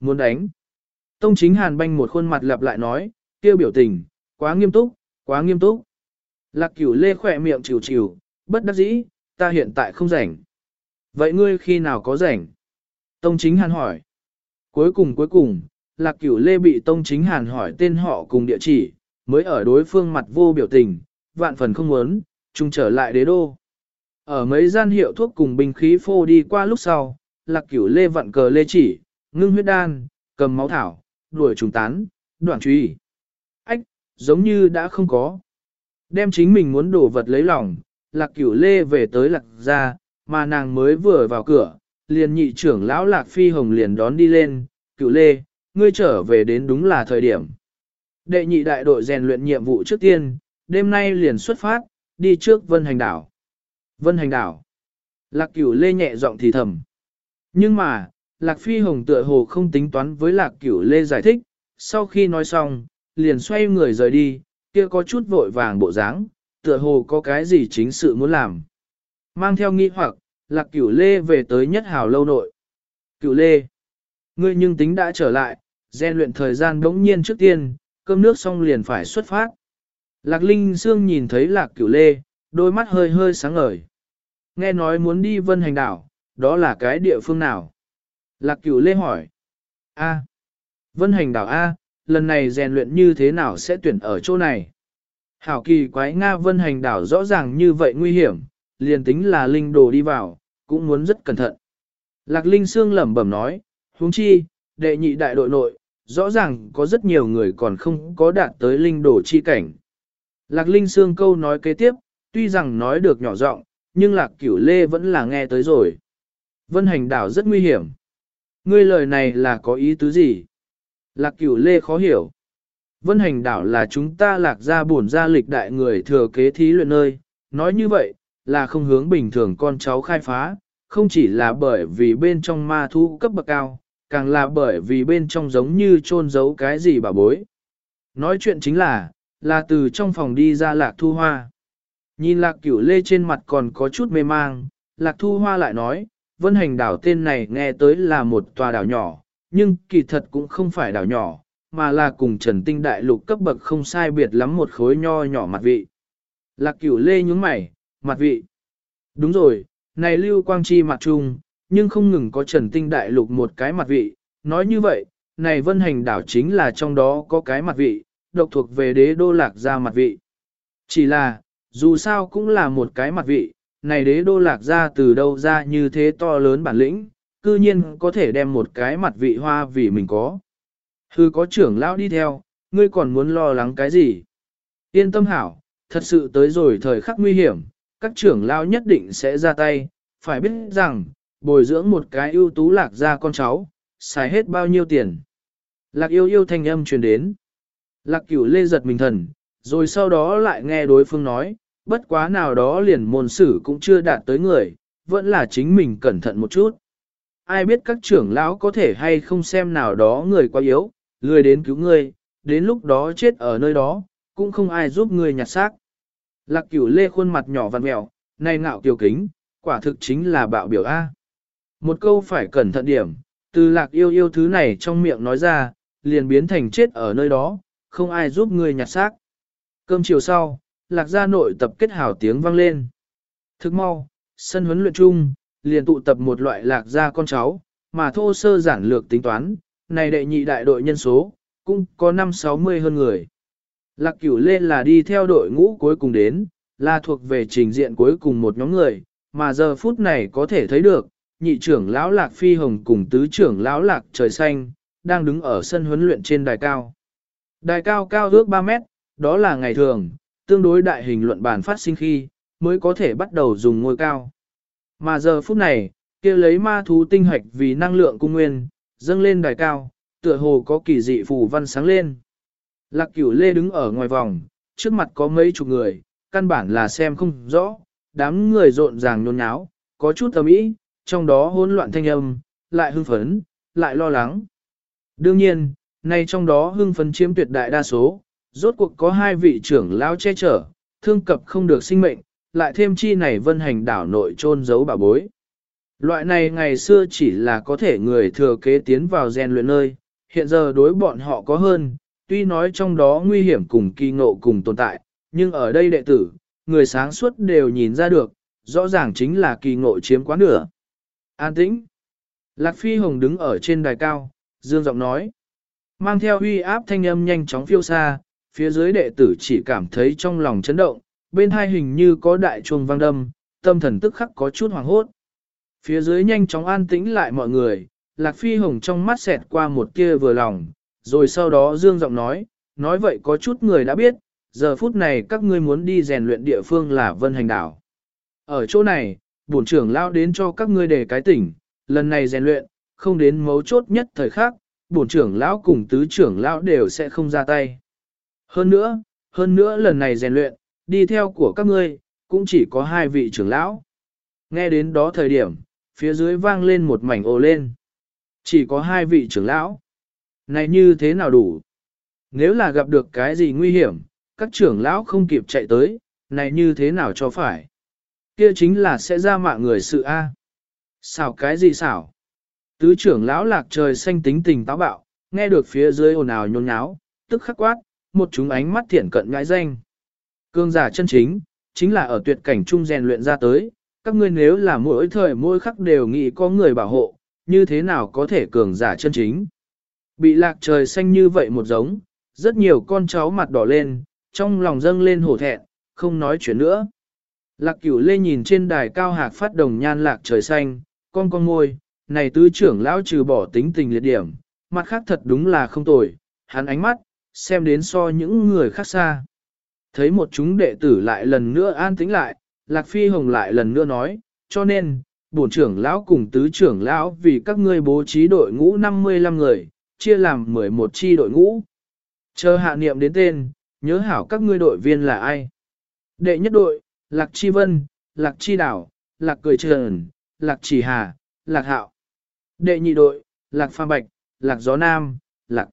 Muốn đánh. Tông chính hàn banh một khuôn mặt lặp lại nói, kêu biểu tình, quá nghiêm túc, quá nghiêm túc. Lạc cửu lê khỏe miệng chịu chịu, bất đắc dĩ, ta hiện tại không rảnh. Vậy ngươi khi nào có rảnh? Tông chính hàn hỏi. Cuối cùng cuối cùng, lạc cửu lê bị tông chính hàn hỏi tên họ cùng địa chỉ, mới ở đối phương mặt vô biểu tình, vạn phần không muốn, chung trở lại đế đô. Ở mấy gian hiệu thuốc cùng binh khí phô đi qua lúc sau, lạc cửu lê vặn cờ lê chỉ, ngưng huyết đan, cầm máu thảo, đuổi trùng tán, đoạn truy. Ách, giống như đã không có. Đem chính mình muốn đổ vật lấy lòng, lạc cửu lê về tới lạc ra, mà nàng mới vừa vào cửa, liền nhị trưởng lão lạc phi hồng liền đón đi lên, cửu lê, ngươi trở về đến đúng là thời điểm. Đệ nhị đại đội rèn luyện nhiệm vụ trước tiên, đêm nay liền xuất phát, đi trước vân hành đảo. Vân hành đảo. Lạc cửu lê nhẹ giọng thì thầm. Nhưng mà, lạc phi hồng tựa hồ không tính toán với lạc cửu lê giải thích, sau khi nói xong, liền xoay người rời đi, kia có chút vội vàng bộ dáng, tựa hồ có cái gì chính sự muốn làm. Mang theo nghi hoặc, lạc cửu lê về tới nhất hào lâu nội. Cửu lê, ngươi nhưng tính đã trở lại, gian luyện thời gian bỗng nhiên trước tiên, cơm nước xong liền phải xuất phát. Lạc Linh Sương nhìn thấy lạc cửu lê, đôi mắt hơi hơi sáng ngời. Nghe nói muốn đi vân hành đảo, đó là cái địa phương nào? Lạc cửu lê hỏi. A. Vân hành đảo A, lần này rèn luyện như thế nào sẽ tuyển ở chỗ này? Hảo kỳ quái Nga vân hành đảo rõ ràng như vậy nguy hiểm, liền tính là linh đồ đi vào, cũng muốn rất cẩn thận. Lạc Linh Sương lẩm bẩm nói, huống chi, đệ nhị đại đội nội, rõ ràng có rất nhiều người còn không có đạt tới linh đồ chi cảnh. Lạc Linh Sương câu nói kế tiếp, tuy rằng nói được nhỏ giọng, nhưng Lạc Cửu Lê vẫn là nghe tới rồi. Vân hành đảo rất nguy hiểm. Ngươi lời này là có ý tứ gì? Lạc Cửu Lê khó hiểu. Vân hành đảo là chúng ta lạc ra bổn ra lịch đại người thừa kế thí luyện nơi. Nói như vậy, là không hướng bình thường con cháu khai phá, không chỉ là bởi vì bên trong ma thu cấp bậc cao, càng là bởi vì bên trong giống như trôn giấu cái gì bà bối. Nói chuyện chính là, là từ trong phòng đi ra lạc thu hoa. Nhìn lạc cửu lê trên mặt còn có chút mê mang, lạc thu hoa lại nói, vân hành đảo tên này nghe tới là một tòa đảo nhỏ, nhưng kỳ thật cũng không phải đảo nhỏ, mà là cùng trần tinh đại lục cấp bậc không sai biệt lắm một khối nho nhỏ mặt vị. Lạc cửu lê nhúng mày, mặt vị. Đúng rồi, này lưu quang chi mặt trung, nhưng không ngừng có trần tinh đại lục một cái mặt vị. Nói như vậy, này vân hành đảo chính là trong đó có cái mặt vị, độc thuộc về đế đô lạc gia mặt vị. Chỉ là, dù sao cũng là một cái mặt vị, này đế đô lạc gia từ đâu ra như thế to lớn bản lĩnh, cư nhiên có thể đem một cái mặt vị hoa vì mình có. Hư có trưởng lão đi theo, ngươi còn muốn lo lắng cái gì? Yên tâm hảo, thật sự tới rồi thời khắc nguy hiểm, các trưởng lão nhất định sẽ ra tay, phải biết rằng, bồi dưỡng một cái ưu tú lạc ra con cháu, xài hết bao nhiêu tiền. Lạc yêu yêu thanh âm truyền đến. Lạc cửu lê giật mình thần, rồi sau đó lại nghe đối phương nói, bất quá nào đó liền môn sử cũng chưa đạt tới người, vẫn là chính mình cẩn thận một chút. Ai biết các trưởng lão có thể hay không xem nào đó người quá yếu, lười đến cứu ngươi, đến lúc đó chết ở nơi đó, cũng không ai giúp ngươi nhặt xác. Lạc cửu lê khuôn mặt nhỏ vằn mẹo, này ngạo kiều kính, quả thực chính là bạo biểu A. Một câu phải cẩn thận điểm, từ lạc yêu yêu thứ này trong miệng nói ra, liền biến thành chết ở nơi đó, không ai giúp người nhặt xác. Cơm chiều sau, lạc gia nội tập kết hảo tiếng vang lên. Thức mau, sân huấn luyện chung, liền tụ tập một loại lạc gia con cháu, mà thô sơ giản lược tính toán, này đệ nhị đại đội nhân số, cũng có 5-60 hơn người. Lạc cửu lê là đi theo đội ngũ cuối cùng đến, là thuộc về trình diện cuối cùng một nhóm người, mà giờ phút này có thể thấy được, nhị trưởng lão lạc phi hồng cùng tứ trưởng lão lạc trời xanh, đang đứng ở sân huấn luyện trên đài cao. Đài cao cao ước 3 mét, đó là ngày thường, tương đối đại hình luận bàn phát sinh khi, mới có thể bắt đầu dùng ngôi cao. Mà giờ phút này, kia lấy ma thú tinh hạch vì năng lượng cung nguyên, dâng lên đài cao, tựa hồ có kỳ dị phù văn sáng lên. Lạc cửu lê đứng ở ngoài vòng, trước mặt có mấy chục người, căn bản là xem không rõ, đám người rộn ràng nhôn nháo, có chút tầm ý, trong đó hỗn loạn thanh âm, lại hưng phấn, lại lo lắng. Đương nhiên, nay trong đó hưng phấn chiếm tuyệt đại đa số, rốt cuộc có hai vị trưởng lao che chở, thương cập không được sinh mệnh, lại thêm chi này vân hành đảo nội trôn giấu bà bối. Loại này ngày xưa chỉ là có thể người thừa kế tiến vào gen luyện nơi, hiện giờ đối bọn họ có hơn, tuy nói trong đó nguy hiểm cùng kỳ ngộ cùng tồn tại, nhưng ở đây đệ tử, người sáng suốt đều nhìn ra được, rõ ràng chính là kỳ ngộ chiếm quá nửa. An tĩnh. Lạc Phi Hồng đứng ở trên đài cao, dương giọng nói. Mang theo uy áp thanh âm nhanh chóng phiêu xa, phía dưới đệ tử chỉ cảm thấy trong lòng chấn động, bên hai hình như có đại chuông vang đâm, tâm thần tức khắc có chút hoàng hốt. Phía dưới nhanh chóng an tĩnh lại mọi người, Lạc Phi Hồng trong mắt xẹt qua một kia vừa lòng, rồi sau đó dương giọng nói, nói vậy có chút người đã biết, giờ phút này các ngươi muốn đi rèn luyện địa phương là Vân Hành Đảo. Ở chỗ này, bổn trưởng lao đến cho các ngươi để cái tỉnh, lần này rèn luyện, không đến mấu chốt nhất thời khắc, bổn trưởng lão cùng tứ trưởng lão đều sẽ không ra tay. Hơn nữa, hơn nữa lần này rèn luyện, đi theo của các ngươi, cũng chỉ có hai vị trưởng lão. Nghe đến đó thời điểm, phía dưới vang lên một mảnh ồ lên. Chỉ có hai vị trưởng lão. Này như thế nào đủ? Nếu là gặp được cái gì nguy hiểm, các trưởng lão không kịp chạy tới, này như thế nào cho phải? Kia chính là sẽ ra mạng người sự A. Xảo cái gì xảo? Tứ trưởng lão lạc trời xanh tính tình táo bạo, nghe được phía dưới ồn ào nhôn nháo, tức khắc quát, một chúng ánh mắt thiện cận ngãi danh. Cương giả chân chính, chính là ở tuyệt cảnh trung rèn luyện ra tới, các ngươi nếu là mỗi thời mỗi khắc đều nghĩ có người bảo hộ, như thế nào có thể cường giả chân chính. Bị lạc trời xanh như vậy một giống, rất nhiều con cháu mặt đỏ lên, trong lòng dâng lên hổ thẹn, không nói chuyện nữa. Lạc cửu lê nhìn trên đài cao hạc phát đồng nhan lạc trời xanh, con con ngôi, này tứ trưởng lão trừ bỏ tính tình liệt điểm, mặt khác thật đúng là không tồi, hắn ánh mắt, xem đến so những người khác xa. Thấy một chúng đệ tử lại lần nữa an tĩnh lại, Lạc Phi Hồng lại lần nữa nói, cho nên, bổn trưởng lão cùng tứ trưởng lão vì các ngươi bố trí đội ngũ 55 người, chia làm 11 chi đội ngũ. Chờ hạ niệm đến tên, nhớ hảo các ngươi đội viên là ai. Đệ nhất đội, Lạc Chi Vân, Lạc Chi Đảo, Lạc Cười Trần, Lạc Chỉ Hà, Lạc Hạo. Đệ nhị đội, Lạc Pha Bạch, Lạc Gió Nam, Lạc.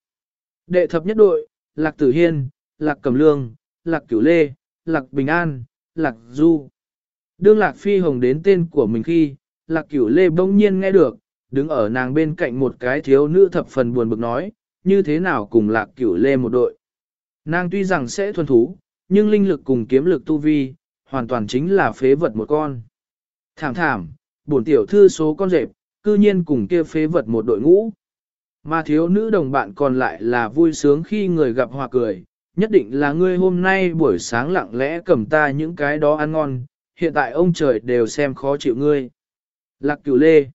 Đệ thập nhất đội, Lạc Tử Hiên, Lạc Cẩm Lương, Lạc Cửu Lê, Lạc Bình An, Lạc Du. Đương Lạc Phi Hồng đến tên của mình khi, Lạc Cửu Lê bỗng nhiên nghe được, đứng ở nàng bên cạnh một cái thiếu nữ thập phần buồn bực nói, như thế nào cùng Lạc Cửu Lê một đội. Nàng tuy rằng sẽ thuần thú, nhưng linh lực cùng kiếm lực tu vi, hoàn toàn chính là phế vật một con. Thảm thảm, bổn tiểu thư số con rệp, cư nhiên cùng kia phế vật một đội ngũ. Mà thiếu nữ đồng bạn còn lại là vui sướng khi người gặp hòa cười, nhất định là ngươi hôm nay buổi sáng lặng lẽ cầm ta những cái đó ăn ngon, hiện tại ông trời đều xem khó chịu ngươi. Lạc cửu lê.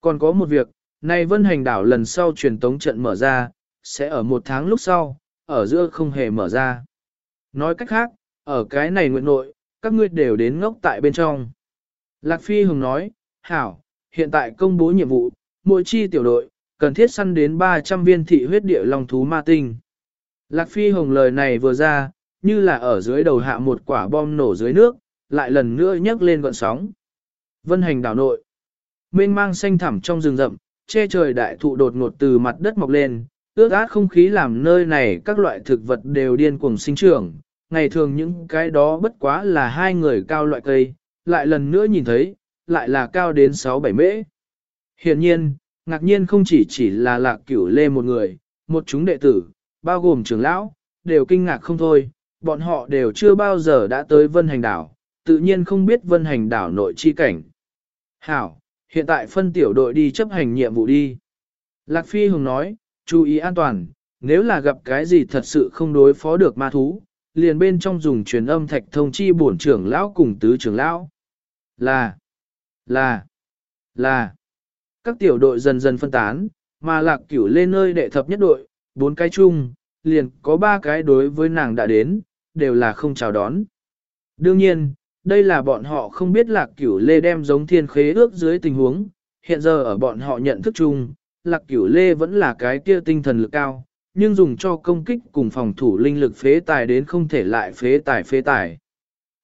Còn có một việc, nay vân hành đảo lần sau truyền tống trận mở ra, sẽ ở một tháng lúc sau, ở giữa không hề mở ra. Nói cách khác, ở cái này nguyện nội, các ngươi đều đến ngốc tại bên trong. Lạc Phi Hùng nói, Hảo, hiện tại công bố nhiệm vụ, mỗi chi tiểu đội, cần thiết săn đến 300 viên thị huyết địa long thú ma tinh. Lạc Phi Hồng lời này vừa ra, như là ở dưới đầu hạ một quả bom nổ dưới nước, lại lần nữa nhấc lên gọn sóng. Vân hành đảo nội. Mênh mang xanh thẳm trong rừng rậm, che trời đại thụ đột ngột từ mặt đất mọc lên, ước át không khí làm nơi này các loại thực vật đều điên cuồng sinh trưởng. Ngày thường những cái đó bất quá là hai người cao loại cây, lại lần nữa nhìn thấy, lại là cao đến 6-7 mễ. Hiện nhiên, ngạc nhiên không chỉ chỉ là lạc cửu lê một người, một chúng đệ tử, bao gồm trưởng lão, đều kinh ngạc không thôi, bọn họ đều chưa bao giờ đã tới vân hành đảo, tự nhiên không biết vân hành đảo nội chi cảnh. Hảo, hiện tại phân tiểu đội đi chấp hành nhiệm vụ đi. Lạc Phi Hùng nói, chú ý an toàn, nếu là gặp cái gì thật sự không đối phó được ma thú, liền bên trong dùng truyền âm thạch thông chi bổn trưởng lão cùng tứ trưởng lão. Là, là, là, các tiểu đội dần dần phân tán, mà lạc cửu lên nơi đệ thập nhất đội, bốn cái chung, liền có ba cái đối với nàng đã đến, đều là không chào đón. Đương nhiên, đây là bọn họ không biết lạc cửu lê đem giống thiên khế ước dưới tình huống, hiện giờ ở bọn họ nhận thức chung, lạc cửu lê vẫn là cái kia tinh thần lực cao, nhưng dùng cho công kích cùng phòng thủ linh lực phế tài đến không thể lại phế tài phế tài.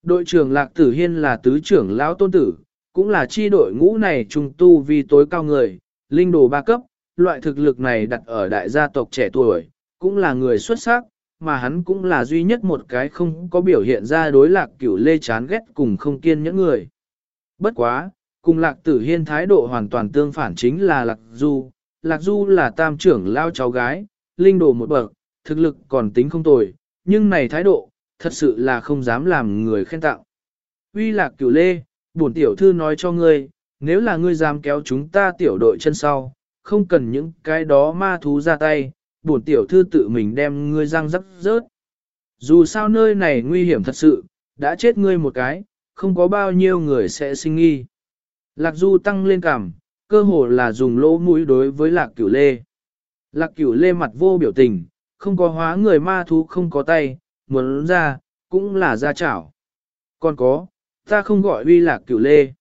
Đội trưởng Lạc Tử Hiên là tứ trưởng lão tôn tử, cũng là chi đội ngũ này trung tu vi tối cao người, linh đồ ba cấp, loại thực lực này đặt ở đại gia tộc trẻ tuổi, cũng là người xuất sắc, mà hắn cũng là duy nhất một cái không có biểu hiện ra đối lạc cửu lê chán ghét cùng không kiên những người. Bất quá, cùng lạc tử hiên thái độ hoàn toàn tương phản chính là lạc du, lạc du là tam trưởng lao cháu gái, linh đồ một bậc, thực lực còn tính không tồi, nhưng này thái độ, thật sự là không dám làm người khen tặng. Uy lạc cửu lê, bổn tiểu thư nói cho ngươi, nếu là ngươi dám kéo chúng ta tiểu đội chân sau, không cần những cái đó ma thú ra tay, bổn tiểu thư tự mình đem ngươi răng rắc rớt. Dù sao nơi này nguy hiểm thật sự, đã chết ngươi một cái, không có bao nhiêu người sẽ sinh nghi. Lạc Du tăng lên cảm, cơ hồ là dùng lỗ mũi đối với lạc cửu lê. Lạc cửu lê mặt vô biểu tình, không có hóa người ma thú không có tay, muốn ra, cũng là ra chảo. Còn có, ta không gọi uy lạc cửu lê.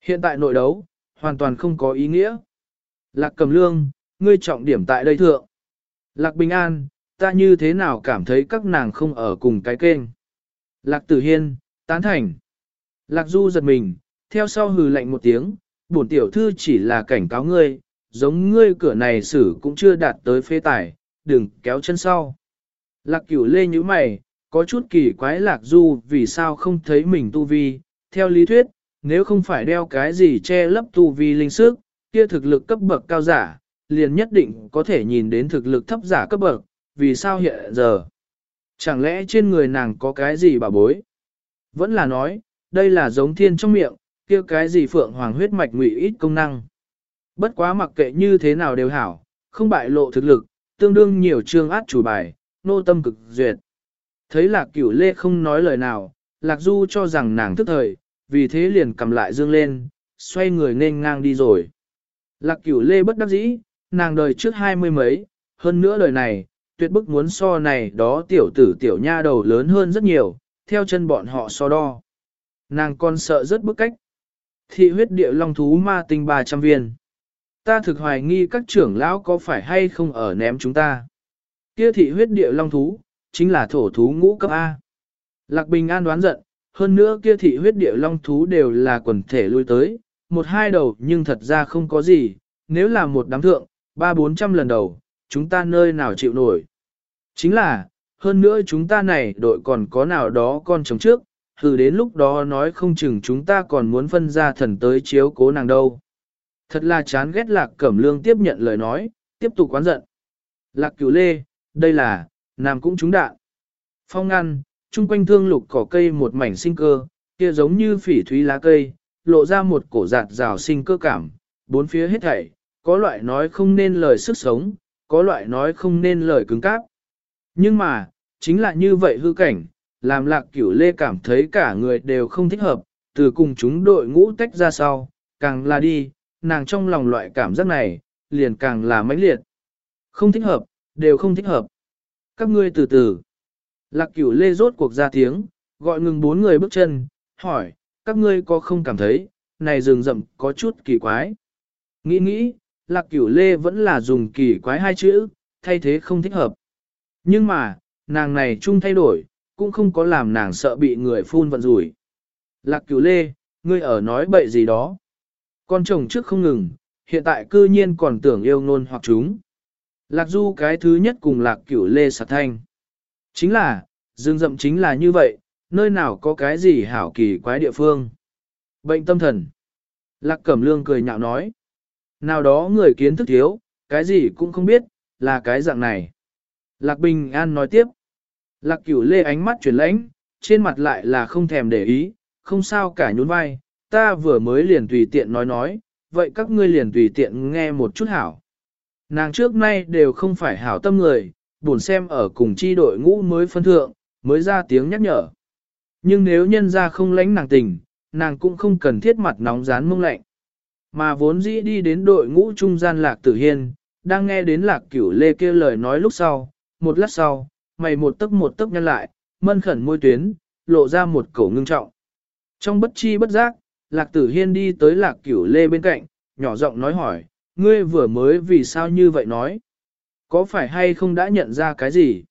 Hiện tại nội đấu, hoàn toàn không có ý nghĩa. Lạc cầm lương, ngươi trọng điểm tại đây thượng. Lạc bình an, ta như thế nào cảm thấy các nàng không ở cùng cái kênh. Lạc tử hiên, tán thành. Lạc du giật mình, theo sau hừ lạnh một tiếng, bổn tiểu thư chỉ là cảnh cáo ngươi, giống ngươi cửa này xử cũng chưa đạt tới phê tải, đừng kéo chân sau. Lạc cửu lê như mày, có chút kỳ quái lạc du vì sao không thấy mình tu vi, theo lý thuyết, nếu không phải đeo cái gì che lấp tu vi linh sức, kia thực lực cấp bậc cao giả, liền nhất định có thể nhìn đến thực lực thấp giả cấp bậc, vì sao hiện giờ? Chẳng lẽ trên người nàng có cái gì bà bối? Vẫn là nói, đây là giống thiên trong miệng, kia cái gì phượng hoàng huyết mạch ngụy ít công năng. Bất quá mặc kệ như thế nào đều hảo, không bại lộ thực lực, tương đương nhiều chương át chủ bài, nô tâm cực duyệt. Thấy lạc cửu lê không nói lời nào, lạc du cho rằng nàng thức thời, vì thế liền cầm lại dương lên, xoay người nên ngang đi rồi. Lạc cửu lê bất đắc dĩ, nàng đời trước hai mươi mấy, hơn nữa đời này, tuyệt bức muốn so này đó tiểu tử tiểu nha đầu lớn hơn rất nhiều, theo chân bọn họ so đo. Nàng còn sợ rất bức cách. Thị huyết địa long thú ma tinh 300 viên. Ta thực hoài nghi các trưởng lão có phải hay không ở ném chúng ta. Kia thị huyết địa long thú, chính là thổ thú ngũ cấp A. Lạc Bình An đoán giận, hơn nữa kia thị huyết địa long thú đều là quần thể lui tới, một hai đầu nhưng thật ra không có gì, nếu là một đám thượng, ba bốn trăm lần đầu, chúng ta nơi nào chịu nổi. Chính là, hơn nữa chúng ta này đội còn có nào đó con chống trước, thử đến lúc đó nói không chừng chúng ta còn muốn phân ra thần tới chiếu cố nàng đâu. Thật là chán ghét lạc cẩm lương tiếp nhận lời nói, tiếp tục quán giận. Lạc cửu lê, đây là, nam cũng trúng đạn. Phong ngăn, chung quanh thương lục cỏ cây một mảnh sinh cơ, kia giống như phỉ thúy lá cây, lộ ra một cổ giạt rào sinh cơ cảm, bốn phía hết thảy, có loại nói không nên lời sức sống, có loại nói không nên lời cứng cáp. Nhưng mà, chính là như vậy hư cảnh, làm lạc cửu lê cảm thấy cả người đều không thích hợp, từ cùng chúng đội ngũ tách ra sau, càng là đi, nàng trong lòng loại cảm giác này, liền càng là mãnh liệt. Không thích hợp, đều không thích hợp. Các ngươi từ từ. Lạc cửu lê rốt cuộc ra tiếng, gọi ngừng bốn người bước chân, hỏi, các ngươi có không cảm thấy, này rừng rậm có chút kỳ quái. Nghĩ nghĩ, lạc cửu lê vẫn là dùng kỳ quái hai chữ, thay thế không thích hợp. Nhưng mà, nàng này chung thay đổi, cũng không có làm nàng sợ bị người phun vận rủi. Lạc cửu lê, ngươi ở nói bậy gì đó. Con chồng trước không ngừng, hiện tại cư nhiên còn tưởng yêu nôn hoặc chúng. Lạc du cái thứ nhất cùng lạc cửu lê sạt thanh. Chính là, dương dậm chính là như vậy, nơi nào có cái gì hảo kỳ quái địa phương. Bệnh tâm thần. Lạc Cẩm Lương cười nhạo nói. Nào đó người kiến thức thiếu, cái gì cũng không biết, là cái dạng này. Lạc Bình An nói tiếp. Lạc Cửu Lê ánh mắt chuyển lãnh, trên mặt lại là không thèm để ý, không sao cả nhún vai, ta vừa mới liền tùy tiện nói nói, vậy các ngươi liền tùy tiện nghe một chút hảo. Nàng trước nay đều không phải hảo tâm người, buồn xem ở cùng chi đội ngũ mới phân thượng, mới ra tiếng nhắc nhở. Nhưng nếu nhân ra không lãnh nàng tình, nàng cũng không cần thiết mặt nóng rán mông lạnh. Mà vốn dĩ đi đến đội ngũ trung gian lạc tử hiên, đang nghe đến lạc cửu lê kia lời nói lúc sau, một lát sau, mày một tấc một tấc nhân lại, mân khẩn môi tuyến, lộ ra một cổ ngưng trọng. Trong bất chi bất giác, lạc tử hiên đi tới lạc cửu lê bên cạnh, nhỏ giọng nói hỏi, ngươi vừa mới vì sao như vậy nói? Có phải hay không đã nhận ra cái gì?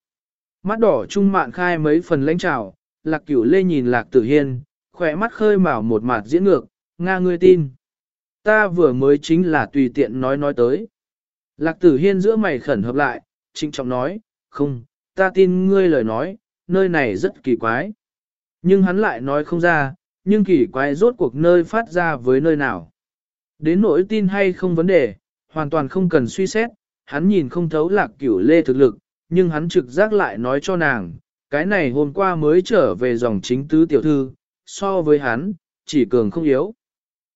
Mắt đỏ trung mạn khai mấy phần lãnh trào, lạc cửu lê nhìn lạc tử hiên, khỏe mắt khơi mào một mặt diễn ngược, Nga ngươi tin. Ta vừa mới chính là tùy tiện nói nói tới. Lạc tử hiên giữa mày khẩn hợp lại, trinh trọng nói, không, ta tin ngươi lời nói, nơi này rất kỳ quái. Nhưng hắn lại nói không ra, nhưng kỳ quái rốt cuộc nơi phát ra với nơi nào. Đến nỗi tin hay không vấn đề, hoàn toàn không cần suy xét, hắn nhìn không thấu lạc cửu lê thực lực, nhưng hắn trực giác lại nói cho nàng, cái này hôm qua mới trở về dòng chính tứ tiểu thư, so với hắn, chỉ cường không yếu.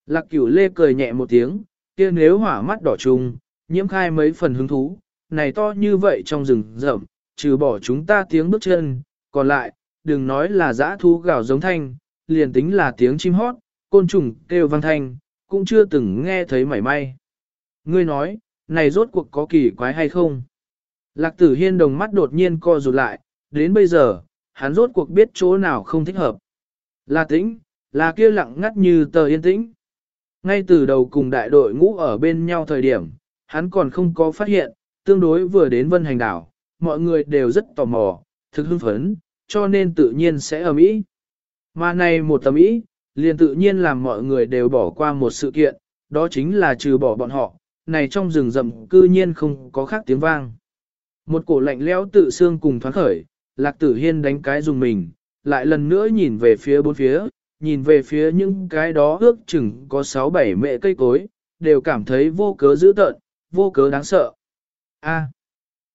Lạc cửu lê cười nhẹ một tiếng, kia nếu hỏa mắt đỏ trùng, nhiễm khai mấy phần hứng thú, này to như vậy trong rừng rậm, trừ bỏ chúng ta tiếng bước chân, còn lại, đừng nói là dã thú gào giống thanh, liền tính là tiếng chim hót, côn trùng kêu vang thanh, cũng chưa từng nghe thấy mảy may. Ngươi nói, này rốt cuộc có kỳ quái hay không? Lạc tử hiên đồng mắt đột nhiên co rụt lại, đến bây giờ, hắn rốt cuộc biết chỗ nào không thích hợp. Là tĩnh, là kia lặng ngắt như tờ yên tĩnh. Ngay từ đầu cùng đại đội ngũ ở bên nhau thời điểm, hắn còn không có phát hiện, tương đối vừa đến vân hành đảo, mọi người đều rất tò mò, thực hưng phấn, cho nên tự nhiên sẽ ở mỹ. Mà này một tầm ý, liền tự nhiên làm mọi người đều bỏ qua một sự kiện, đó chính là trừ bỏ bọn họ, này trong rừng rậm cư nhiên không có khác tiếng vang. Một cổ lạnh lẽo tự xương cùng thoáng khởi, lạc tử hiên đánh cái dùng mình, lại lần nữa nhìn về phía bốn phía, nhìn về phía những cái đó ước chừng có 6-7 mẹ cây cối, đều cảm thấy vô cớ dữ tợn, vô cớ đáng sợ. A.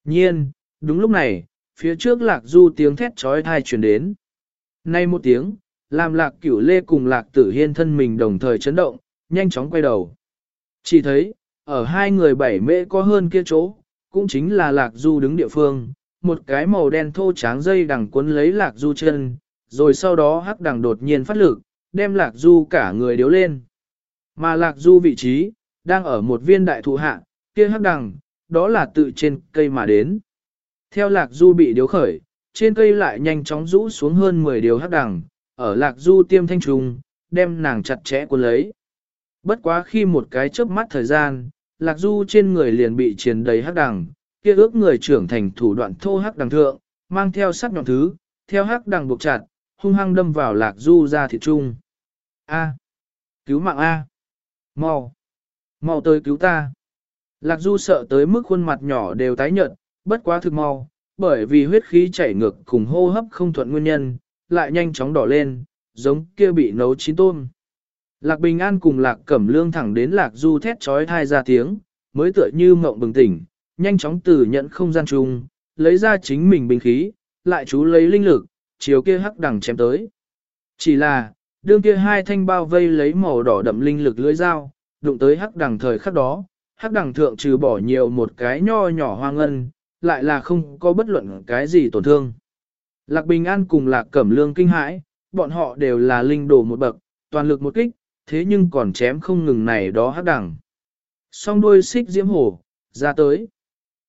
nhiên, đúng lúc này, phía trước lạc du tiếng thét trói thai truyền đến. Nay một tiếng, làm lạc cửu lê cùng lạc tử hiên thân mình đồng thời chấn động, nhanh chóng quay đầu. Chỉ thấy, ở hai người bảy mễ có hơn kia chỗ, cũng chính là lạc du đứng địa phương, một cái màu đen thô tráng dây đằng cuốn lấy lạc du chân, rồi sau đó hắc đằng đột nhiên phát lực, đem lạc du cả người điếu lên. Mà lạc du vị trí, đang ở một viên đại thụ hạ, kia hắc đằng, đó là tự trên cây mà đến. Theo lạc du bị điếu khởi, trên cây lại nhanh chóng rũ xuống hơn 10 điều hắc đằng, ở lạc du tiêm thanh trùng, đem nàng chặt chẽ cuốn lấy. Bất quá khi một cái chớp mắt thời gian, lạc du trên người liền bị triền đầy hắc đằng, kia ước người trưởng thành thủ đoạn thô hắc đằng thượng, mang theo sắc nhọn thứ, theo hắc đằng buộc chặt, hung hăng đâm vào lạc du ra thịt trung. A. Cứu mạng A. Mau. Mau tới cứu ta. Lạc du sợ tới mức khuôn mặt nhỏ đều tái nhợt, bất quá thực mau, bởi vì huyết khí chảy ngược cùng hô hấp không thuận nguyên nhân, lại nhanh chóng đỏ lên, giống kia bị nấu chín tôm. Lạc Bình An cùng Lạc Cẩm Lương thẳng đến Lạc Du thét trói thai ra tiếng, mới tựa như mộng bừng tỉnh, nhanh chóng từ nhận không gian chung, lấy ra chính mình bình khí, lại chú lấy linh lực, chiều kia hắc đằng chém tới. Chỉ là, đương kia hai thanh bao vây lấy màu đỏ đậm linh lực lưỡi dao, đụng tới hắc đằng thời khắc đó, hắc đằng thượng trừ bỏ nhiều một cái nho nhỏ hoa ngân, lại là không có bất luận cái gì tổn thương. Lạc Bình An cùng Lạc Cẩm Lương kinh hãi, bọn họ đều là linh đồ một bậc, toàn lực một kích, thế nhưng còn chém không ngừng này đó hắc đẳng. Song đuôi xích diễm hổ, ra tới.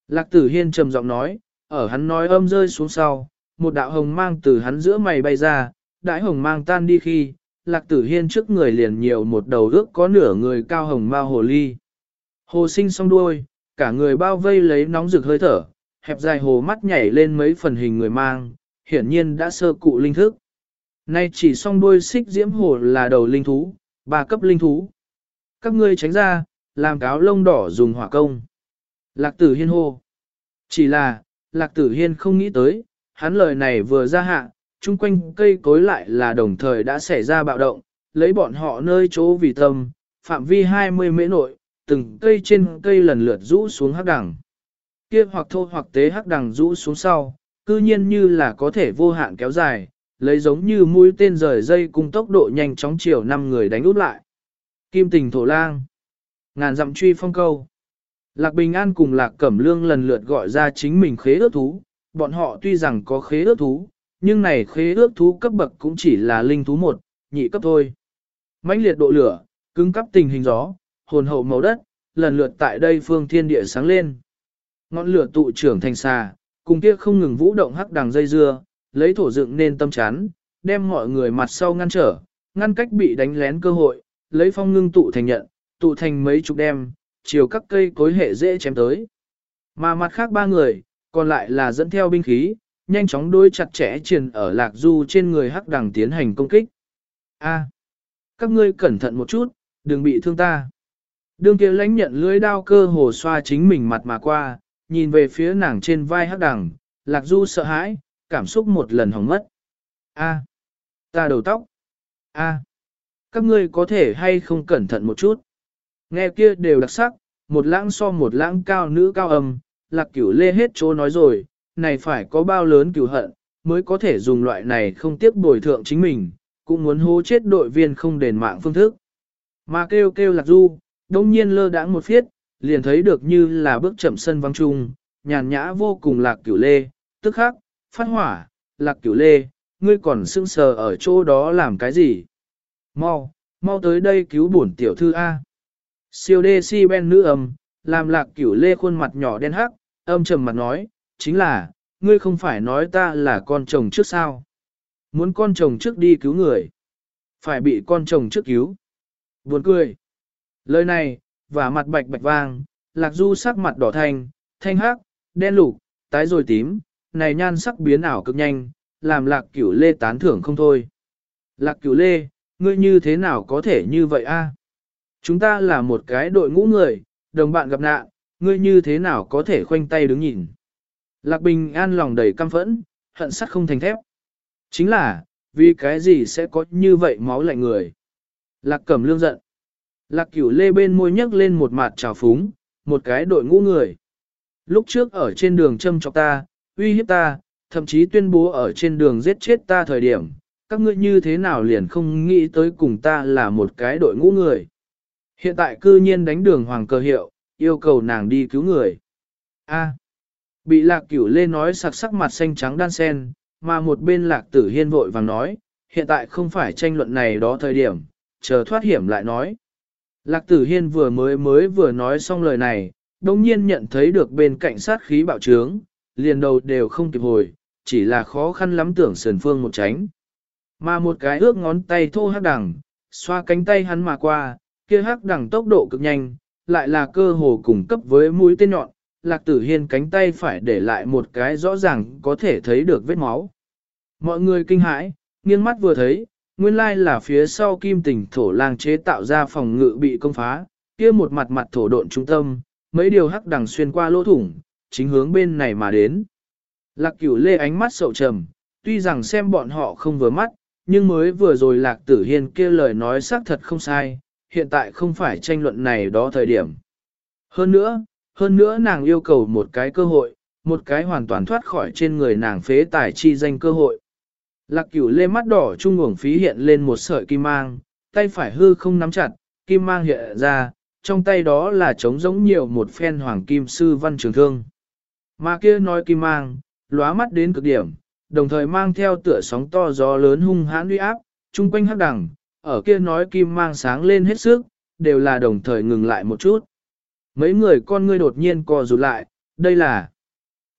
Lạc Tử Hiên trầm giọng nói, ở hắn nói âm rơi xuống sau, một đạo hồng mang từ hắn giữa mày bay ra, đãi hồng mang tan đi khi, Lạc Tử Hiên trước người liền nhiều một đầu ước có nửa người cao hồng ma hồ ly. Hồ sinh song đuôi, cả người bao vây lấy nóng rực hơi thở, hẹp dài hồ mắt nhảy lên mấy phần hình người mang, hiển nhiên đã sơ cụ linh thức. Nay chỉ song đuôi xích diễm hổ là đầu linh thú, ba cấp linh thú. Các ngươi tránh ra, làm cáo lông đỏ dùng hỏa công. Lạc tử hiên hô. Chỉ là, lạc tử hiên không nghĩ tới, hắn lời này vừa ra hạ, chung quanh cây cối lại là đồng thời đã xảy ra bạo động, lấy bọn họ nơi chỗ vì tâm, phạm vi 20 mễ nội, từng cây trên cây lần lượt rũ xuống hắc đằng. Kia hoặc thô hoặc tế hắc đằng rũ xuống sau, cư nhiên như là có thể vô hạn kéo dài, lấy giống như mũi tên rời dây cùng tốc độ nhanh chóng chiều năm người đánh úp lại. Kim tình thổ lang. Ngàn dặm truy phong câu. Lạc Bình An cùng Lạc Cẩm Lương lần lượt gọi ra chính mình khế ước thú, bọn họ tuy rằng có khế ước thú, nhưng này khế ước thú cấp bậc cũng chỉ là linh thú một, nhị cấp thôi. mãnh liệt độ lửa, cứng cấp tình hình gió, hồn hậu màu đất, lần lượt tại đây phương thiên địa sáng lên. Ngọn lửa tụ trưởng thành xà, cùng kia không ngừng vũ động hắc đằng dây dưa, lấy thổ dựng nên tâm chán, đem mọi người mặt sau ngăn trở, ngăn cách bị đánh lén cơ hội, lấy phong ngưng tụ thành nhận, tụ thành mấy chục đem, chiều các cây cối hệ dễ chém tới. Mà mặt khác ba người, còn lại là dẫn theo binh khí, nhanh chóng đôi chặt chẽ triền ở lạc du trên người hắc đằng tiến hành công kích. A, các ngươi cẩn thận một chút, đừng bị thương ta. Đương kia lãnh nhận lưới đao cơ hồ xoa chính mình mặt mà qua, nhìn về phía nàng trên vai hắc đằng, lạc du sợ hãi, cảm xúc một lần hỏng mất. A, ta đầu tóc. A, các ngươi có thể hay không cẩn thận một chút. Nghe kia đều đặc sắc, một lãng so một lãng cao nữ cao âm, lạc cửu lê hết chỗ nói rồi, này phải có bao lớn cửu hận, mới có thể dùng loại này không tiếc bồi thượng chính mình, cũng muốn hô chết đội viên không đền mạng phương thức. Mà kêu kêu lạc du, đông nhiên lơ đãng một phiết, liền thấy được như là bước chậm sân vắng trung, nhàn nhã vô cùng lạc cửu lê, tức khắc, phát hỏa, lạc cửu lê, ngươi còn sưng sờ ở chỗ đó làm cái gì? Mau, mau tới đây cứu bổn tiểu thư A. Siêu đê si ben nữ âm, làm lạc cửu lê khuôn mặt nhỏ đen hắc, âm trầm mặt nói, chính là, ngươi không phải nói ta là con chồng trước sao? Muốn con chồng trước đi cứu người. Phải bị con chồng trước cứu. Buồn cười. Lời này, và mặt bạch bạch vàng, lạc du sắc mặt đỏ thanh, thanh hắc, đen lục, tái rồi tím, này nhan sắc biến ảo cực nhanh, làm lạc cửu lê tán thưởng không thôi. Lạc cửu lê, ngươi như thế nào có thể như vậy a? Chúng ta là một cái đội ngũ người, đồng bạn gặp nạn, ngươi như thế nào có thể khoanh tay đứng nhìn. Lạc Bình An lòng đầy căm phẫn, hận sắt không thành thép. Chính là, vì cái gì sẽ có như vậy máu lạnh người. Lạc Cẩm Lương giận. Lạc Cửu Lê bên môi nhấc lên một mặt trào phúng, một cái đội ngũ người. Lúc trước ở trên đường châm chọc ta, uy hiếp ta, thậm chí tuyên bố ở trên đường giết chết ta thời điểm, các ngươi như thế nào liền không nghĩ tới cùng ta là một cái đội ngũ người. Hiện tại cư nhiên đánh đường hoàng cơ hiệu, yêu cầu nàng đi cứu người. A. bị lạc cửu lê nói sặc sắc mặt xanh trắng đan sen, mà một bên lạc tử hiên vội vàng nói, hiện tại không phải tranh luận này đó thời điểm, chờ thoát hiểm lại nói. Lạc tử hiên vừa mới mới vừa nói xong lời này, đồng nhiên nhận thấy được bên cạnh sát khí bạo trướng, liền đầu đều không kịp hồi, chỉ là khó khăn lắm tưởng sườn phương một tránh. Mà một cái ước ngón tay thô hắc đằng, xoa cánh tay hắn mà qua, kia hắc đằng tốc độ cực nhanh, lại là cơ hồ cùng cấp với mũi tên nhọn, lạc tử hiên cánh tay phải để lại một cái rõ ràng có thể thấy được vết máu. Mọi người kinh hãi, nghiêng mắt vừa thấy, nguyên lai là phía sau kim tỉnh thổ lang chế tạo ra phòng ngự bị công phá, kia một mặt mặt thổ độn trung tâm, mấy điều hắc đằng xuyên qua lỗ thủng, chính hướng bên này mà đến. Lạc cửu lê ánh mắt sầu trầm, tuy rằng xem bọn họ không vừa mắt, nhưng mới vừa rồi lạc tử hiên kia lời nói xác thật không sai, hiện tại không phải tranh luận này đó thời điểm. Hơn nữa, hơn nữa nàng yêu cầu một cái cơ hội, một cái hoàn toàn thoát khỏi trên người nàng phế tài chi danh cơ hội. Lạc cửu lê mắt đỏ trung uổng phí hiện lên một sợi kim mang, tay phải hư không nắm chặt, kim mang hiện ra, trong tay đó là trống giống nhiều một phen hoàng kim sư văn trường thương. Mà kia nói kim mang, lóa mắt đến cực điểm, đồng thời mang theo tựa sóng to gió lớn hung hãn uy áp, chung quanh hắc đẳng. ở kia nói kim mang sáng lên hết sức, đều là đồng thời ngừng lại một chút. Mấy người con ngươi đột nhiên co rụt lại, đây là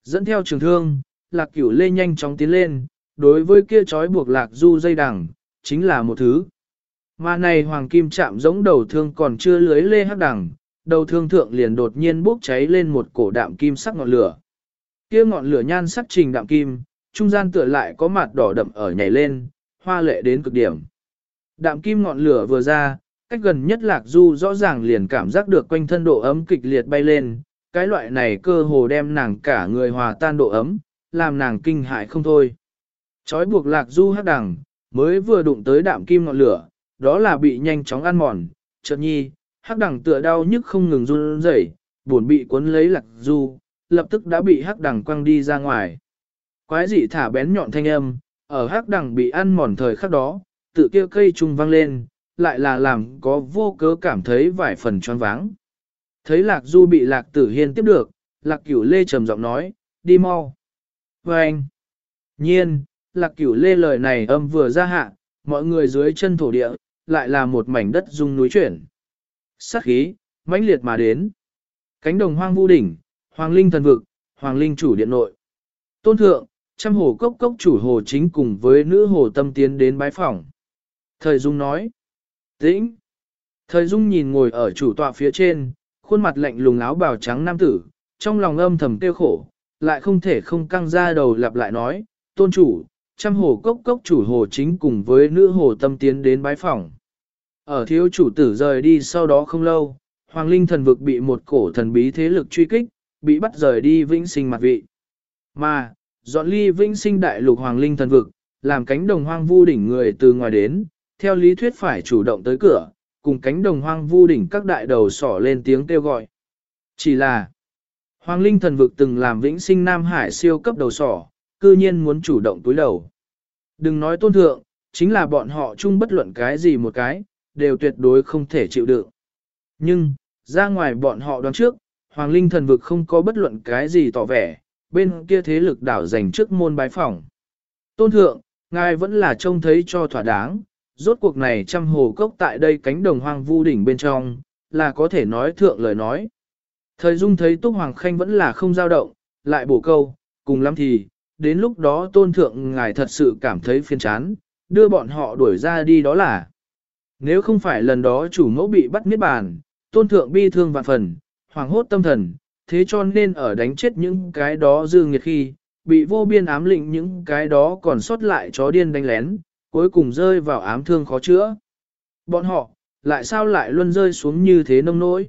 dẫn theo trường thương, lạc cửu lê nhanh chóng tiến lên, đối với kia trói buộc lạc du dây đằng, chính là một thứ. Mà này hoàng kim chạm giống đầu thương còn chưa lưới lê hắc đằng, đầu thương thượng liền đột nhiên bốc cháy lên một cổ đạm kim sắc ngọn lửa. Kia ngọn lửa nhan sắc trình đạm kim, trung gian tựa lại có mặt đỏ đậm ở nhảy lên, hoa lệ đến cực điểm. Đạm kim ngọn lửa vừa ra, cách gần nhất lạc du rõ ràng liền cảm giác được quanh thân độ ấm kịch liệt bay lên, cái loại này cơ hồ đem nàng cả người hòa tan độ ấm, làm nàng kinh hại không thôi. Chói buộc lạc du hắc đằng, mới vừa đụng tới đạm kim ngọn lửa, đó là bị nhanh chóng ăn mòn, chợt nhi, hắc đằng tựa đau nhức không ngừng run rẩy, buồn bị cuốn lấy lạc du, lập tức đã bị hắc đằng quăng đi ra ngoài. Quái dị thả bén nhọn thanh âm, ở hắc đằng bị ăn mòn thời khắc đó, tự kia cây trung vang lên, lại là làm có vô cớ cảm thấy vài phần choáng váng. Thấy lạc du bị lạc tử hiên tiếp được, lạc cửu lê trầm giọng nói, đi mau. Và anh, nhiên, lạc cửu lê lời này âm vừa ra hạ, mọi người dưới chân thổ địa, lại là một mảnh đất rung núi chuyển. Sát khí, mãnh liệt mà đến. Cánh đồng hoang vu đỉnh, hoàng linh thần vực, hoàng linh chủ điện nội. Tôn thượng, trăm hồ cốc cốc chủ hồ chính cùng với nữ hồ tâm tiến đến bái phỏng. Thời Dung nói. Tĩnh. Thời Dung nhìn ngồi ở chủ tọa phía trên, khuôn mặt lạnh lùng áo bào trắng nam tử, trong lòng âm thầm tiêu khổ, lại không thể không căng ra đầu lặp lại nói, tôn chủ, trăm hồ cốc cốc chủ hồ chính cùng với nữ hồ tâm tiến đến bái phỏng. Ở thiếu chủ tử rời đi sau đó không lâu, Hoàng Linh thần vực bị một cổ thần bí thế lực truy kích, bị bắt rời đi vĩnh sinh mặt vị. Mà, dọn ly vĩnh sinh đại lục Hoàng Linh thần vực, làm cánh đồng hoang vu đỉnh người từ ngoài đến, theo lý thuyết phải chủ động tới cửa, cùng cánh đồng hoang vu đỉnh các đại đầu sỏ lên tiếng kêu gọi. Chỉ là, Hoàng Linh thần vực từng làm vĩnh sinh Nam Hải siêu cấp đầu sỏ, cư nhiên muốn chủ động túi đầu. Đừng nói tôn thượng, chính là bọn họ chung bất luận cái gì một cái, đều tuyệt đối không thể chịu đựng. Nhưng, ra ngoài bọn họ đoán trước, Hoàng Linh thần vực không có bất luận cái gì tỏ vẻ, bên kia thế lực đảo dành trước môn bái phỏng. Tôn thượng, ngài vẫn là trông thấy cho thỏa đáng, rốt cuộc này trăm hồ cốc tại đây cánh đồng hoang vu đỉnh bên trong, là có thể nói thượng lời nói. Thời dung thấy Túc Hoàng Khanh vẫn là không dao động, lại bổ câu, cùng lắm thì, đến lúc đó tôn thượng ngài thật sự cảm thấy phiền chán, đưa bọn họ đuổi ra đi đó là. Nếu không phải lần đó chủ mẫu bị bắt niết bàn, tôn thượng bi thương vạn phần, hoàng hốt tâm thần, thế cho nên ở đánh chết những cái đó dư nghiệt khi, bị vô biên ám lĩnh những cái đó còn sót lại chó điên đánh lén, cuối cùng rơi vào ám thương khó chữa. Bọn họ, lại sao lại luôn rơi xuống như thế nông nỗi?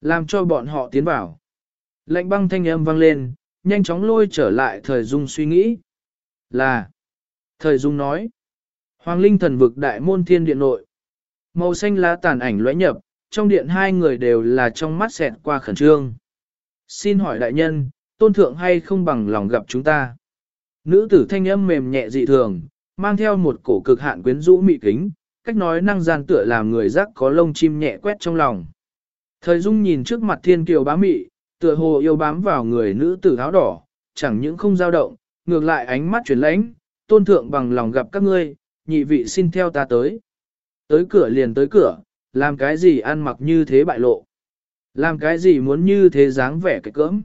Làm cho bọn họ tiến vào. Lệnh băng thanh âm vang lên, nhanh chóng lôi trở lại thời dung suy nghĩ. Là, thời dung nói, Hoàng Linh thần vực đại môn thiên điện nội. Màu xanh lá tàn ảnh lóe nhập, trong điện hai người đều là trong mắt xẹt qua khẩn trương. Xin hỏi đại nhân, tôn thượng hay không bằng lòng gặp chúng ta? Nữ tử thanh âm mềm nhẹ dị thường, mang theo một cổ cực hạn quyến rũ mị kính, cách nói năng gian tựa làm người giác có lông chim nhẹ quét trong lòng. Thời dung nhìn trước mặt thiên kiều bá mị, tựa hồ yêu bám vào người nữ tử áo đỏ, chẳng những không dao động, ngược lại ánh mắt chuyển lãnh, tôn thượng bằng lòng gặp các ngươi, nhị vị xin theo ta tới. Tới cửa liền tới cửa, làm cái gì ăn mặc như thế bại lộ. Làm cái gì muốn như thế dáng vẻ cái cỡm.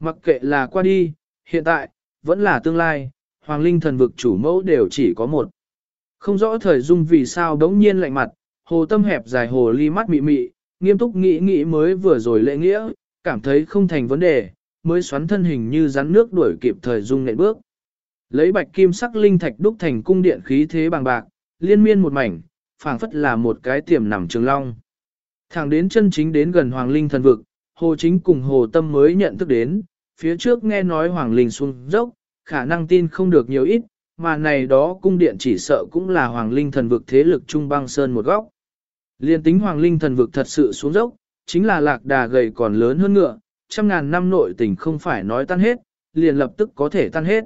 Mặc kệ là qua đi, hiện tại, vẫn là tương lai, hoàng linh thần vực chủ mẫu đều chỉ có một. Không rõ thời dung vì sao đống nhiên lạnh mặt, hồ tâm hẹp dài hồ ly mắt mị mị, nghiêm túc nghĩ nghĩ mới vừa rồi lệ nghĩa, cảm thấy không thành vấn đề, mới xoắn thân hình như rắn nước đuổi kịp thời dung nện bước. Lấy bạch kim sắc linh thạch đúc thành cung điện khí thế bằng bạc, liên miên một mảnh, phảng phất là một cái tiềm nằm trường long. Thẳng đến chân chính đến gần hoàng linh thần vực, hồ chính cùng hồ tâm mới nhận thức đến, phía trước nghe nói hoàng linh xuống dốc, khả năng tin không được nhiều ít, mà này đó cung điện chỉ sợ cũng là hoàng linh thần vực thế lực trung băng sơn một góc. Liên tính hoàng linh thần vực thật sự xuống dốc, chính là lạc đà gầy còn lớn hơn ngựa, trăm ngàn năm nội tình không phải nói tan hết, liền lập tức có thể tan hết.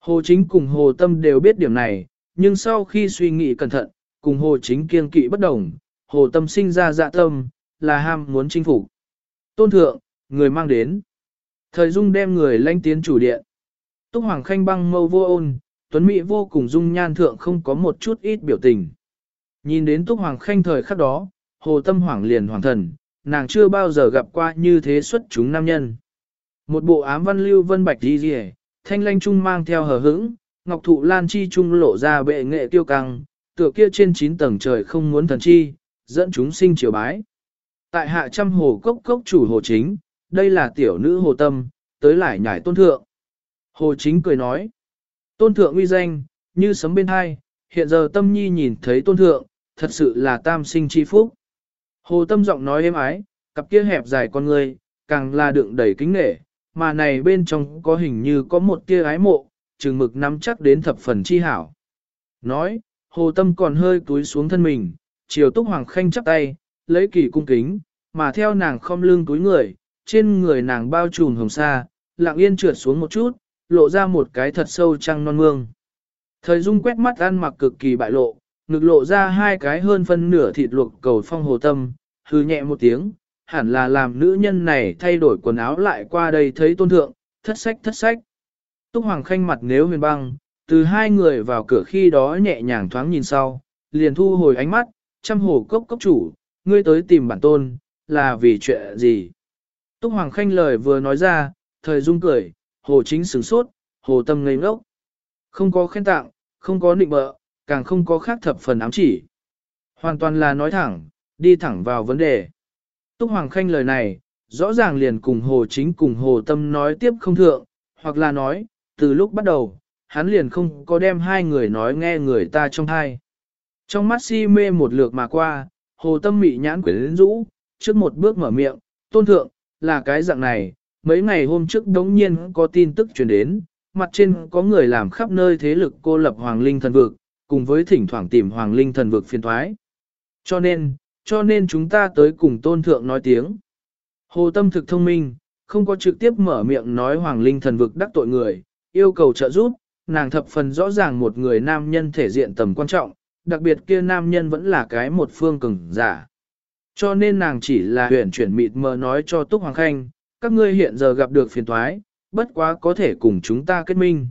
Hồ chính cùng hồ tâm đều biết điểm này, nhưng sau khi suy nghĩ cẩn thận, cùng hồ chính kiên kỵ bất đồng, hồ tâm sinh ra dạ tâm, là ham muốn chinh phục. Tôn thượng, người mang đến. Thời dung đem người lanh tiến chủ điện. Túc Hoàng Khanh băng mâu vô ôn, Tuấn Mỹ vô cùng dung nhan thượng không có một chút ít biểu tình. Nhìn đến Túc Hoàng Khanh thời khắc đó, hồ tâm hoàng liền hoàng thần, nàng chưa bao giờ gặp qua như thế xuất chúng nam nhân. Một bộ ám văn lưu vân bạch đi rìa, thanh lanh trung mang theo hờ hững, ngọc thụ lan chi trung lộ ra bệ nghệ tiêu căng, tựa kia trên chín tầng trời không muốn thần chi, dẫn chúng sinh triều bái. Tại hạ trăm hồ cốc cốc chủ hồ chính, đây là tiểu nữ hồ tâm, tới lại nhảy tôn thượng. Hồ chính cười nói, tôn thượng uy danh, như sấm bên hai, hiện giờ tâm nhi nhìn thấy tôn thượng, thật sự là tam sinh chi phúc. Hồ tâm giọng nói êm ái, cặp kia hẹp dài con người, càng là đựng đầy kính nể, mà này bên trong có hình như có một tia ái mộ, chừng mực nắm chắc đến thập phần chi hảo. Nói, hồ tâm còn hơi túi xuống thân mình, chiều túc hoàng khanh chắp tay, lấy kỳ cung kính, mà theo nàng không lưng túi người, trên người nàng bao trùm hồng sa, lặng yên trượt xuống một chút, lộ ra một cái thật sâu trăng non mương. Thời dung quét mắt ăn mặc cực kỳ bại lộ, ngực lộ ra hai cái hơn phân nửa thịt luộc cầu phong hồ tâm, hư nhẹ một tiếng, hẳn là làm nữ nhân này thay đổi quần áo lại qua đây thấy tôn thượng, thất sách thất sách. Túc Hoàng Khanh mặt nếu huyền băng, từ hai người vào cửa khi đó nhẹ nhàng thoáng nhìn sau, liền thu hồi ánh mắt, chăm hồ cốc cốc chủ, ngươi tới tìm bản tôn, là vì chuyện gì? Túc Hoàng Khanh lời vừa nói ra, thời dung cười, hồ chính sửng sốt, hồ tâm ngây ngốc. Không có khen tặng, không có nịnh bợ, càng không có khác thập phần ám chỉ. Hoàn toàn là nói thẳng, đi thẳng vào vấn đề. Túc Hoàng Khanh lời này, rõ ràng liền cùng hồ chính cùng hồ tâm nói tiếp không thượng, hoặc là nói, từ lúc bắt đầu, hắn liền không có đem hai người nói nghe người ta trong hai. Trong mắt si mê một lượt mà qua, hồ tâm mị nhãn quyến rũ, trước một bước mở miệng, tôn thượng, là cái dạng này, mấy ngày hôm trước đống nhiên có tin tức truyền đến, mặt trên có người làm khắp nơi thế lực cô lập Hoàng Linh thần vực, cùng với thỉnh thoảng tìm Hoàng Linh thần vực phiên thoái. Cho nên, cho nên chúng ta tới cùng tôn thượng nói tiếng. Hồ Tâm thực thông minh, không có trực tiếp mở miệng nói Hoàng Linh thần vực đắc tội người, yêu cầu trợ giúp, nàng thập phần rõ ràng một người nam nhân thể diện tầm quan trọng, đặc biệt kia nam nhân vẫn là cái một phương cường giả. Cho nên nàng chỉ là huyền chuyển mịt mờ nói cho Túc Hoàng Khanh, các ngươi hiện giờ gặp được phiền thoái, bất quá có thể cùng chúng ta kết minh.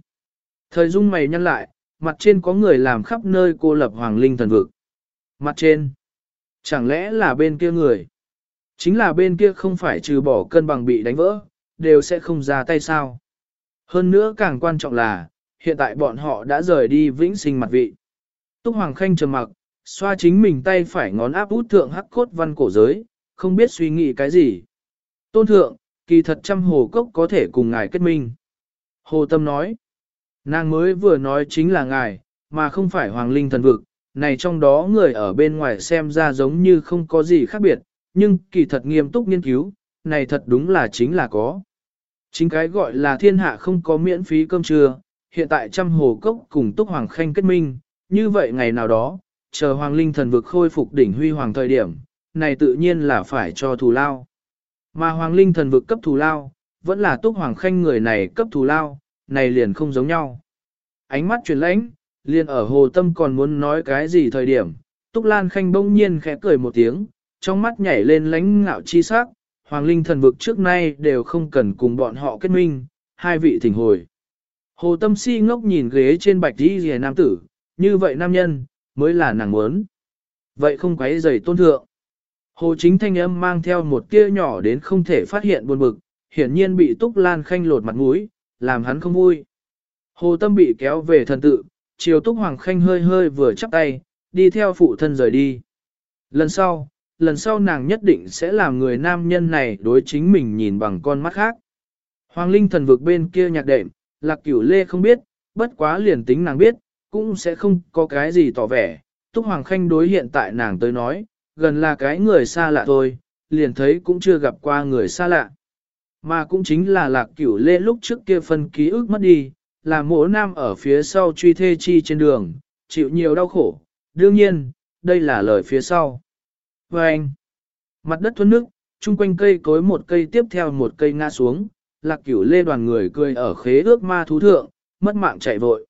Thời dung mày nhăn lại, mặt trên có người làm khắp nơi cô lập Hoàng Linh thần vực. Mặt trên, chẳng lẽ là bên kia người? Chính là bên kia không phải trừ bỏ cân bằng bị đánh vỡ, đều sẽ không ra tay sao. Hơn nữa càng quan trọng là, hiện tại bọn họ đã rời đi vĩnh sinh mặt vị. Túc Hoàng Khanh trầm mặc, xoa chính mình tay phải ngón áp út thượng hắc cốt văn cổ giới, không biết suy nghĩ cái gì. Tôn thượng, kỳ thật trăm hồ cốc có thể cùng ngài kết minh. Hồ Tâm nói, nàng mới vừa nói chính là ngài, mà không phải Hoàng Linh thần vực, này trong đó người ở bên ngoài xem ra giống như không có gì khác biệt, nhưng kỳ thật nghiêm túc nghiên cứu, này thật đúng là chính là có. Chính cái gọi là thiên hạ không có miễn phí cơm trưa, hiện tại trăm hồ cốc cùng túc hoàng khanh kết minh, như vậy ngày nào đó, chờ hoàng linh thần vực khôi phục đỉnh huy hoàng thời điểm, này tự nhiên là phải cho thù lao. Mà hoàng linh thần vực cấp thù lao, vẫn là túc hoàng khanh người này cấp thù lao, này liền không giống nhau. Ánh mắt chuyển lãnh, liền ở hồ tâm còn muốn nói cái gì thời điểm, túc lan khanh bỗng nhiên khẽ cười một tiếng, trong mắt nhảy lên lãnh ngạo chi sắc, hoàng linh thần vực trước nay đều không cần cùng bọn họ kết minh, hai vị thỉnh hồi. Hồ tâm si ngốc nhìn ghế trên bạch đi rìa nam tử, như vậy nam nhân, mới là nàng muốn. Vậy không quấy giày tôn thượng. Hồ chính thanh âm mang theo một tia nhỏ đến không thể phát hiện buồn bực, hiển nhiên bị túc lan khanh lột mặt mũi, làm hắn không vui. Hồ tâm bị kéo về thần tự, chiều túc hoàng khanh hơi hơi vừa chắp tay, đi theo phụ thân rời đi. Lần sau, lần sau nàng nhất định sẽ làm người nam nhân này đối chính mình nhìn bằng con mắt khác. Hoàng linh thần vực bên kia nhạc đệm, lạc cửu lê không biết, bất quá liền tính nàng biết, cũng sẽ không có cái gì tỏ vẻ. Túc Hoàng Khanh đối hiện tại nàng tới nói, gần là cái người xa lạ thôi, liền thấy cũng chưa gặp qua người xa lạ. Mà cũng chính là lạc cửu lê lúc trước kia phân ký ức mất đi, là mỗ nam ở phía sau truy thê chi trên đường, chịu nhiều đau khổ. Đương nhiên, đây là lời phía sau. Và anh, mặt đất thuân nước, chung quanh cây cối một cây tiếp theo một cây ngã xuống, lạc cửu lê đoàn người cười ở khế ước ma thú thượng, mất mạng chạy vội.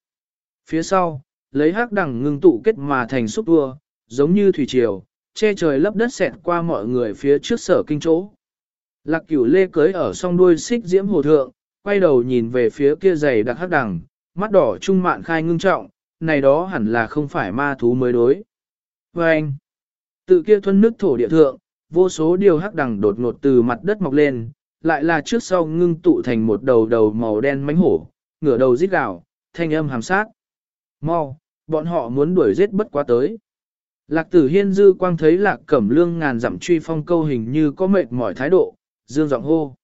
Phía sau, lấy hắc đằng ngưng tụ kết mà thành xúc tua giống như thủy triều, che trời lấp đất xẹt qua mọi người phía trước sở kinh chỗ. Lạc cửu lê cưới ở song đuôi xích diễm hồ thượng, quay đầu nhìn về phía kia dày đặc hắc đằng, mắt đỏ trung mạn khai ngưng trọng, này đó hẳn là không phải ma thú mới đối. Và anh, tự kia thuân nước thổ địa thượng, vô số điều hắc đằng đột ngột từ mặt đất mọc lên, lại là trước sau ngưng tụ thành một đầu đầu màu đen mánh hổ, ngửa đầu rít gào, thanh âm hàm sát. Mau, bọn họ muốn đuổi giết bất quá tới. Lạc tử hiên dư quang thấy lạc cẩm lương ngàn dặm truy phong câu hình như có mệt mỏi thái độ, dương giọng hô.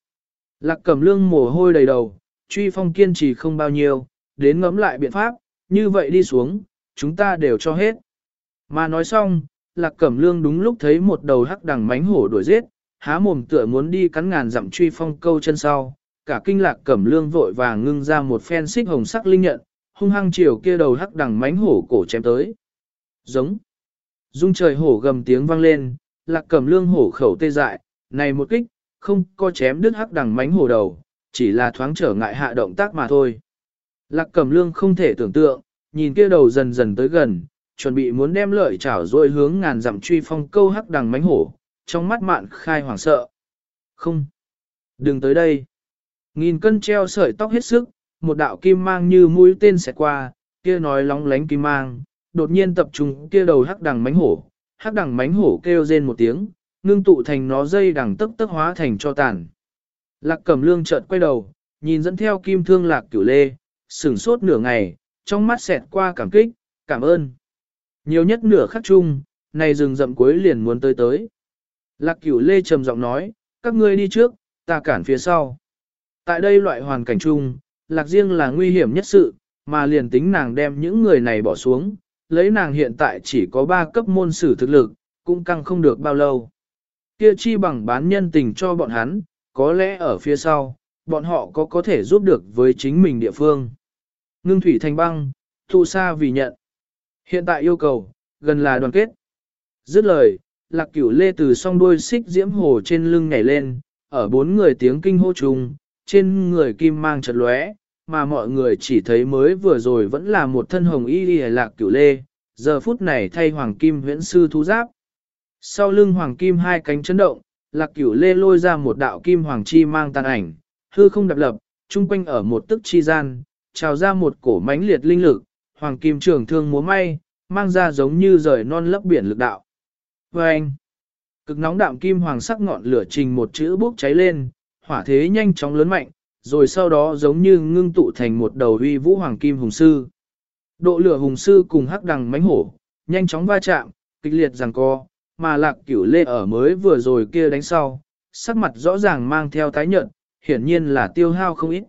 Lạc cẩm lương mồ hôi đầy đầu, truy phong kiên trì không bao nhiêu, đến ngẫm lại biện pháp, như vậy đi xuống, chúng ta đều cho hết. Mà nói xong, lạc cẩm lương đúng lúc thấy một đầu hắc đằng mánh hổ đuổi giết, há mồm tựa muốn đi cắn ngàn dặm truy phong câu chân sau, cả kinh lạc cẩm lương vội vàng ngưng ra một phen xích hồng sắc linh nhận, hung hăng chiều kia đầu hắc đằng mánh hổ cổ chém tới. Giống. Dung trời hổ gầm tiếng vang lên, lạc Cẩm lương hổ khẩu tê dại, này một kích, không có chém đứt hắc đằng mánh hổ đầu, chỉ là thoáng trở ngại hạ động tác mà thôi. Lạc cầm lương không thể tưởng tượng, nhìn kia đầu dần dần tới gần, chuẩn bị muốn đem lợi chảo rồi hướng ngàn dặm truy phong câu hắc đằng mánh hổ, trong mắt mạn khai hoảng sợ. Không! Đừng tới đây! Nghìn cân treo sợi tóc hết sức, một đạo kim mang như mũi tên xẹt qua, kia nói lóng lánh kim mang, đột nhiên tập trung kia đầu hắc đằng mánh hổ, hắc đằng mánh hổ kêu rên một tiếng, ngưng tụ thành nó dây đằng tức tức hóa thành cho tàn. Lạc cẩm lương chợt quay đầu, nhìn dẫn theo kim thương lạc cửu lê, sửng sốt nửa ngày, trong mắt xẹt qua cảm kích, cảm ơn. Nhiều nhất nửa khắc chung, này rừng rậm cuối liền muốn tới tới. Lạc cửu lê trầm giọng nói, các ngươi đi trước, ta cản phía sau. Tại đây loại hoàn cảnh chung, lạc riêng là nguy hiểm nhất sự, mà liền tính nàng đem những người này bỏ xuống, lấy nàng hiện tại chỉ có 3 cấp môn sử thực lực, cũng căng không được bao lâu. Kia chi bằng bán nhân tình cho bọn hắn, có lẽ ở phía sau, bọn họ có có thể giúp được với chính mình địa phương. Ngưng thủy thành băng, thụ xa vì nhận. Hiện tại yêu cầu, gần là đoàn kết. Dứt lời, lạc cửu lê từ song đuôi xích diễm hồ trên lưng nhảy lên, ở bốn người tiếng kinh hô chung, trên người kim mang chật lóe, mà mọi người chỉ thấy mới vừa rồi vẫn là một thân hồng y y lạc cửu lê, giờ phút này thay hoàng kim huyễn sư thú giáp. Sau lưng hoàng kim hai cánh chấn động, lạc cửu lê lôi ra một đạo kim hoàng chi mang tàn ảnh, hư không đập lập, chung quanh ở một tức chi gian, trào ra một cổ mãnh liệt linh lực, hoàng kim trường thương múa may, mang ra giống như rời non lấp biển lực đạo. Và anh, cực nóng đạm kim hoàng sắc ngọn lửa trình một chữ bốc cháy lên, hỏa thế nhanh chóng lớn mạnh, rồi sau đó giống như ngưng tụ thành một đầu uy vũ hoàng kim hùng sư. Độ lửa hùng sư cùng hắc đằng mánh hổ, nhanh chóng va chạm, kịch liệt giằng co, mà lạc cửu lê ở mới vừa rồi kia đánh sau, sắc mặt rõ ràng mang theo tái nhợt, hiển nhiên là tiêu hao không ít.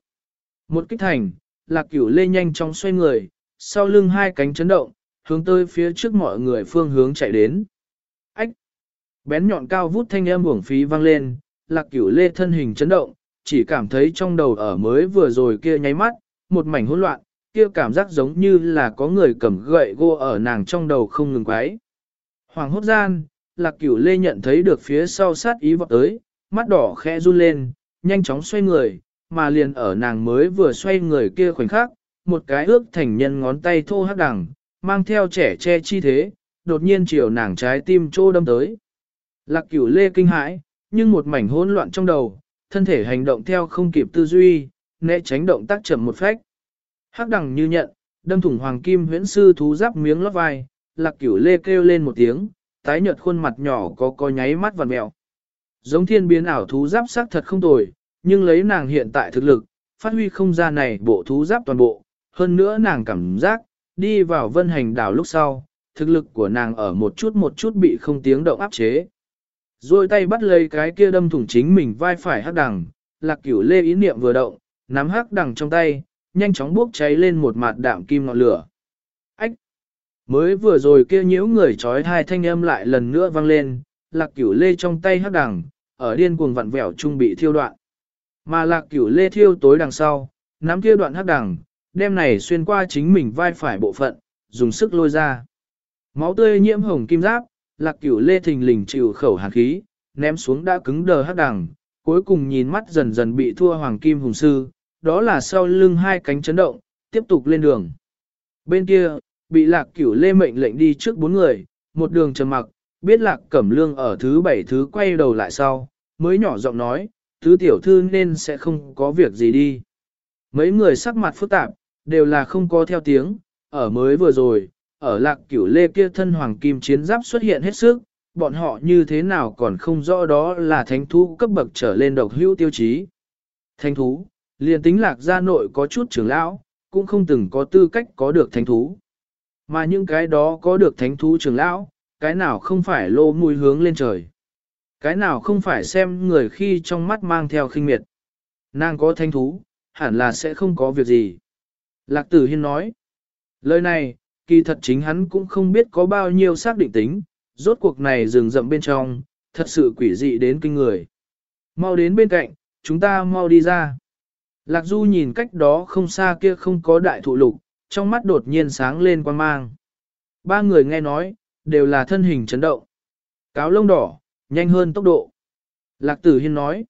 Một kích thành, lạc cửu lê nhanh chóng xoay người, sau lưng hai cánh chấn động, hướng tới phía trước mọi người phương hướng chạy đến. Ách! Bén nhọn cao vút thanh âm uổng phí vang lên, lạc cửu lê thân hình chấn động, chỉ cảm thấy trong đầu ở mới vừa rồi kia nháy mắt, một mảnh hỗn loạn, kia cảm giác giống như là có người cầm gậy gô ở nàng trong đầu không ngừng quái. Hoàng hốt gian, lạc cửu lê nhận thấy được phía sau sát ý vọt tới, mắt đỏ khẽ run lên, nhanh chóng xoay người, mà liền ở nàng mới vừa xoay người kia khoảnh khắc, một cái ước thành nhân ngón tay thô hắc đằng, mang theo trẻ che chi thế, đột nhiên chiều nàng trái tim trô đâm tới. Lạc cửu lê kinh hãi, nhưng một mảnh hỗn loạn trong đầu, thân thể hành động theo không kịp tư duy, né tránh động tác chậm một phách. Hắc đằng như nhận, đâm thủng hoàng kim huyễn sư thú giáp miếng lót vai, lạc cửu lê kêu lên một tiếng, tái nhợt khuôn mặt nhỏ có có nháy mắt vằn mẹo. Giống thiên biến ảo thú giáp sắc thật không tồi, nhưng lấy nàng hiện tại thực lực, phát huy không ra này bộ thú giáp toàn bộ, hơn nữa nàng cảm giác, đi vào vân hành đảo lúc sau, thực lực của nàng ở một chút một chút bị không tiếng động áp chế. Rồi tay bắt lấy cái kia đâm thủng chính mình vai phải hắc đằng, lạc cửu lê ý niệm vừa động, nắm hắc đằng trong tay, nhanh chóng bốc cháy lên một mặt đạm kim ngọn lửa. Mới vừa rồi kia nhiễu người trói hai thanh âm lại lần nữa vang lên, lạc cửu lê trong tay hắc đằng, ở điên cuồng vặn vẹo trung bị thiêu đoạn. Mà lạc cửu lê thiêu tối đằng sau, nắm kia đoạn hắc đằng, đem này xuyên qua chính mình vai phải bộ phận, dùng sức lôi ra. Máu tươi nhiễm hồng kim giáp, lạc cửu lê thình lình chịu khẩu hàn khí, ném xuống đã cứng đờ hắc đằng, cuối cùng nhìn mắt dần dần bị thua hoàng kim hùng sư, đó là sau lưng hai cánh chấn động, tiếp tục lên đường. Bên kia, bị lạc cửu lê mệnh lệnh đi trước bốn người, một đường trầm mặc, biết lạc cẩm lương ở thứ bảy thứ quay đầu lại sau, mới nhỏ giọng nói, thứ tiểu thư nên sẽ không có việc gì đi. Mấy người sắc mặt phức tạp, đều là không có theo tiếng, ở mới vừa rồi, ở lạc cửu lê kia thân hoàng kim chiến giáp xuất hiện hết sức, bọn họ như thế nào còn không rõ đó là thánh thú cấp bậc trở lên độc hữu tiêu chí. Thánh thú, liền tính lạc gia nội có chút trưởng lão, cũng không từng có tư cách có được thánh thú. Mà những cái đó có được thánh thú trưởng lão, cái nào không phải lô mùi hướng lên trời. Cái nào không phải xem người khi trong mắt mang theo khinh miệt. Nàng có thánh thú, hẳn là sẽ không có việc gì. Lạc tử hiên nói. Lời này, kỳ thật chính hắn cũng không biết có bao nhiêu xác định tính, rốt cuộc này rừng rậm bên trong, thật sự quỷ dị đến kinh người. Mau đến bên cạnh, chúng ta mau đi ra. Lạc Du nhìn cách đó không xa kia không có đại thụ lục, trong mắt đột nhiên sáng lên quan mang. ba người nghe nói, đều là thân hình chấn động. Cáo lông đỏ, nhanh hơn tốc độ. Lạc tử hiên nói.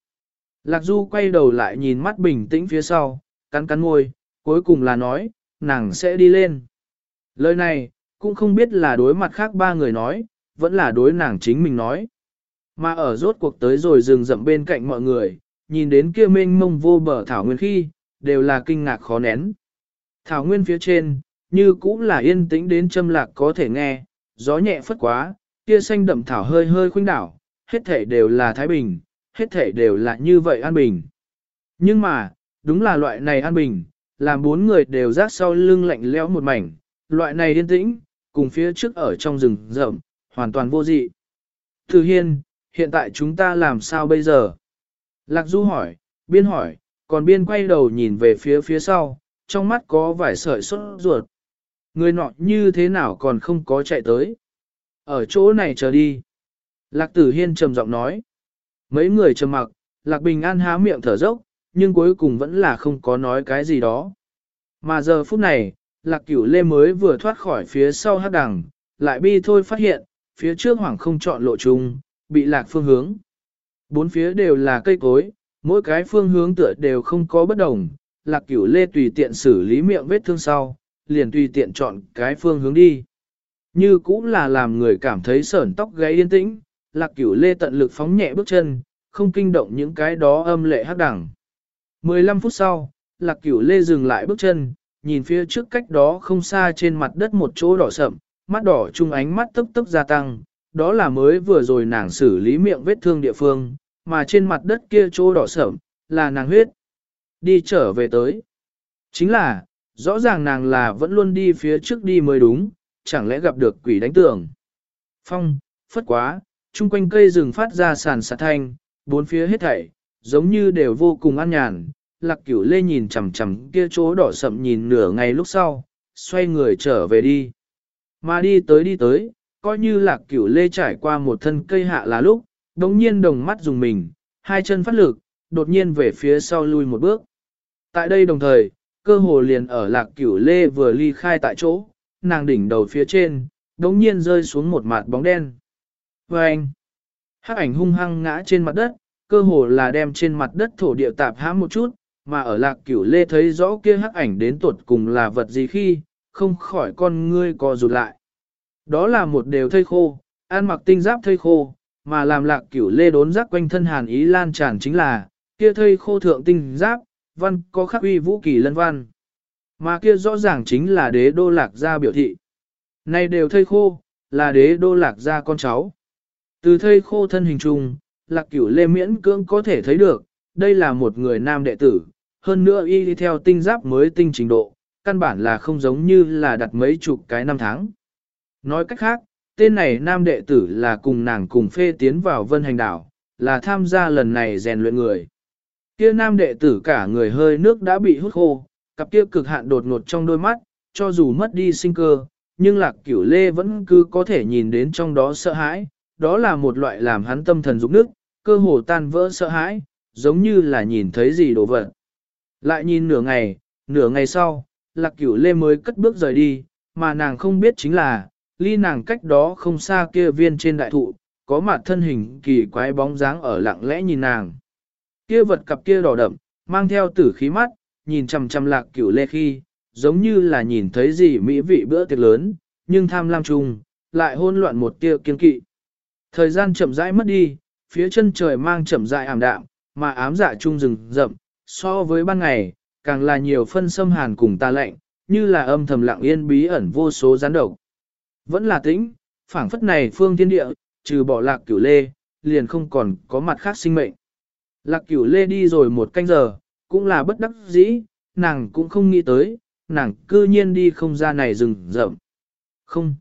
Lạc du quay đầu lại nhìn mắt bình tĩnh phía sau, cắn cắn môi, cuối cùng là nói, nàng sẽ đi lên. Lời này, cũng không biết là đối mặt khác ba người nói, vẫn là đối nàng chính mình nói. Mà ở rốt cuộc tới rồi dừng rậm bên cạnh mọi người, nhìn đến kia mênh mông vô bờ thảo nguyên khi, đều là kinh ngạc khó nén. Thảo nguyên phía trên, như cũng là yên tĩnh đến châm lạc có thể nghe, gió nhẹ phất quá, kia xanh đậm thảo hơi hơi khuynh đảo, hết thể đều là thái bình, hết thể đều là như vậy an bình. Nhưng mà, đúng là loại này an bình, làm bốn người đều rác sau lưng lạnh lẽo một mảnh, loại này yên tĩnh, cùng phía trước ở trong rừng rậm, hoàn toàn vô dị. Từ hiên, hiện tại chúng ta làm sao bây giờ? Lạc Du hỏi, biên hỏi, còn biên quay đầu nhìn về phía phía sau, trong mắt có vài sợi sốt ruột. Người nọ như thế nào còn không có chạy tới? Ở chỗ này chờ đi. Lạc Tử Hiên trầm giọng nói. Mấy người trầm mặc, Lạc Bình An há miệng thở dốc, nhưng cuối cùng vẫn là không có nói cái gì đó. Mà giờ phút này, Lạc Cửu Lê mới vừa thoát khỏi phía sau hát đằng, lại bi thôi phát hiện, phía trước hoàng không chọn lộ trùng, bị lạc phương hướng. Bốn phía đều là cây cối, mỗi cái phương hướng tựa đều không có bất đồng, lạc cửu lê tùy tiện xử lý miệng vết thương sau, liền tùy tiện chọn cái phương hướng đi. Như cũng là làm người cảm thấy sởn tóc gáy yên tĩnh, lạc cửu lê tận lực phóng nhẹ bước chân, không kinh động những cái đó âm lệ hắc đẳng. 15 phút sau, lạc cửu lê dừng lại bước chân, nhìn phía trước cách đó không xa trên mặt đất một chỗ đỏ sậm, mắt đỏ trung ánh mắt tức tức gia tăng, đó là mới vừa rồi nàng xử lý miệng vết thương địa phương, mà trên mặt đất kia chỗ đỏ sậm, là nàng huyết. Đi trở về tới. Chính là, rõ ràng nàng là vẫn luôn đi phía trước đi mới đúng, chẳng lẽ gặp được quỷ đánh tường. Phong, phất quá, chung quanh cây rừng phát ra sàn sạt thanh, bốn phía hết thảy, giống như đều vô cùng an nhàn. Lạc cửu lê nhìn chằm chằm kia chỗ đỏ sậm nhìn nửa ngày lúc sau, xoay người trở về đi. Mà đi tới đi tới, coi như lạc cửu lê trải qua một thân cây hạ là lúc, đống nhiên đồng mắt dùng mình, hai chân phát lực, đột nhiên về phía sau lui một bước. Tại đây đồng thời, cơ hồ liền ở lạc cửu lê vừa ly khai tại chỗ, nàng đỉnh đầu phía trên, đống nhiên rơi xuống một mặt bóng đen. Và anh, hắc ảnh hung hăng ngã trên mặt đất, cơ hồ là đem trên mặt đất thổ địa tạp hãm một chút, mà ở lạc cửu lê thấy rõ kia hắc ảnh đến tuột cùng là vật gì khi, không khỏi con ngươi co rụt lại. Đó là một đều thây khô, ăn mặc tinh giáp thây khô, mà làm lạc cửu lê đốn giác quanh thân hàn ý lan tràn chính là, kia thây khô thượng tinh giáp, văn có khắc uy vũ kỳ lân văn. Mà kia rõ ràng chính là đế đô lạc gia biểu thị. Này đều thây khô, là đế đô lạc gia con cháu. Từ thây khô thân hình trùng, lạc cửu lê miễn cưỡng có thể thấy được, đây là một người nam đệ tử, hơn nữa y đi theo tinh giáp mới tinh trình độ, căn bản là không giống như là đặt mấy chục cái năm tháng. Nói cách khác, tên này nam đệ tử là cùng nàng cùng phê tiến vào vân hành đảo, là tham gia lần này rèn luyện người. Kia nam đệ tử cả người hơi nước đã bị hút khô, cặp kia cực hạn đột ngột trong đôi mắt, cho dù mất đi sinh cơ, nhưng lạc cửu lê vẫn cứ có thể nhìn đến trong đó sợ hãi, đó là một loại làm hắn tâm thần rụng nước, cơ hồ tan vỡ sợ hãi, giống như là nhìn thấy gì đồ vật. Lại nhìn nửa ngày, nửa ngày sau, lạc cửu lê mới cất bước rời đi, mà nàng không biết chính là, ly nàng cách đó không xa kia viên trên đại thụ, có mặt thân hình kỳ quái bóng dáng ở lặng lẽ nhìn nàng. Kia vật cặp kia đỏ đậm, mang theo tử khí mắt, nhìn chằm chằm lạc cửu lê khi, giống như là nhìn thấy gì mỹ vị bữa tiệc lớn, nhưng tham lam chung, lại hôn loạn một tia kiên kỵ. Thời gian chậm rãi mất đi, phía chân trời mang chậm rãi ảm đạm, mà ám dạ chung rừng rậm, so với ban ngày, càng là nhiều phân xâm hàn cùng ta lạnh, như là âm thầm lặng yên bí ẩn vô số gián độc. Vẫn là tĩnh, phảng phất này phương thiên địa, trừ bỏ lạc cửu lê, liền không còn có mặt khác sinh mệnh. Lạc cửu lê đi rồi một canh giờ, cũng là bất đắc dĩ, nàng cũng không nghĩ tới, nàng cư nhiên đi không ra này rừng rậm. Không,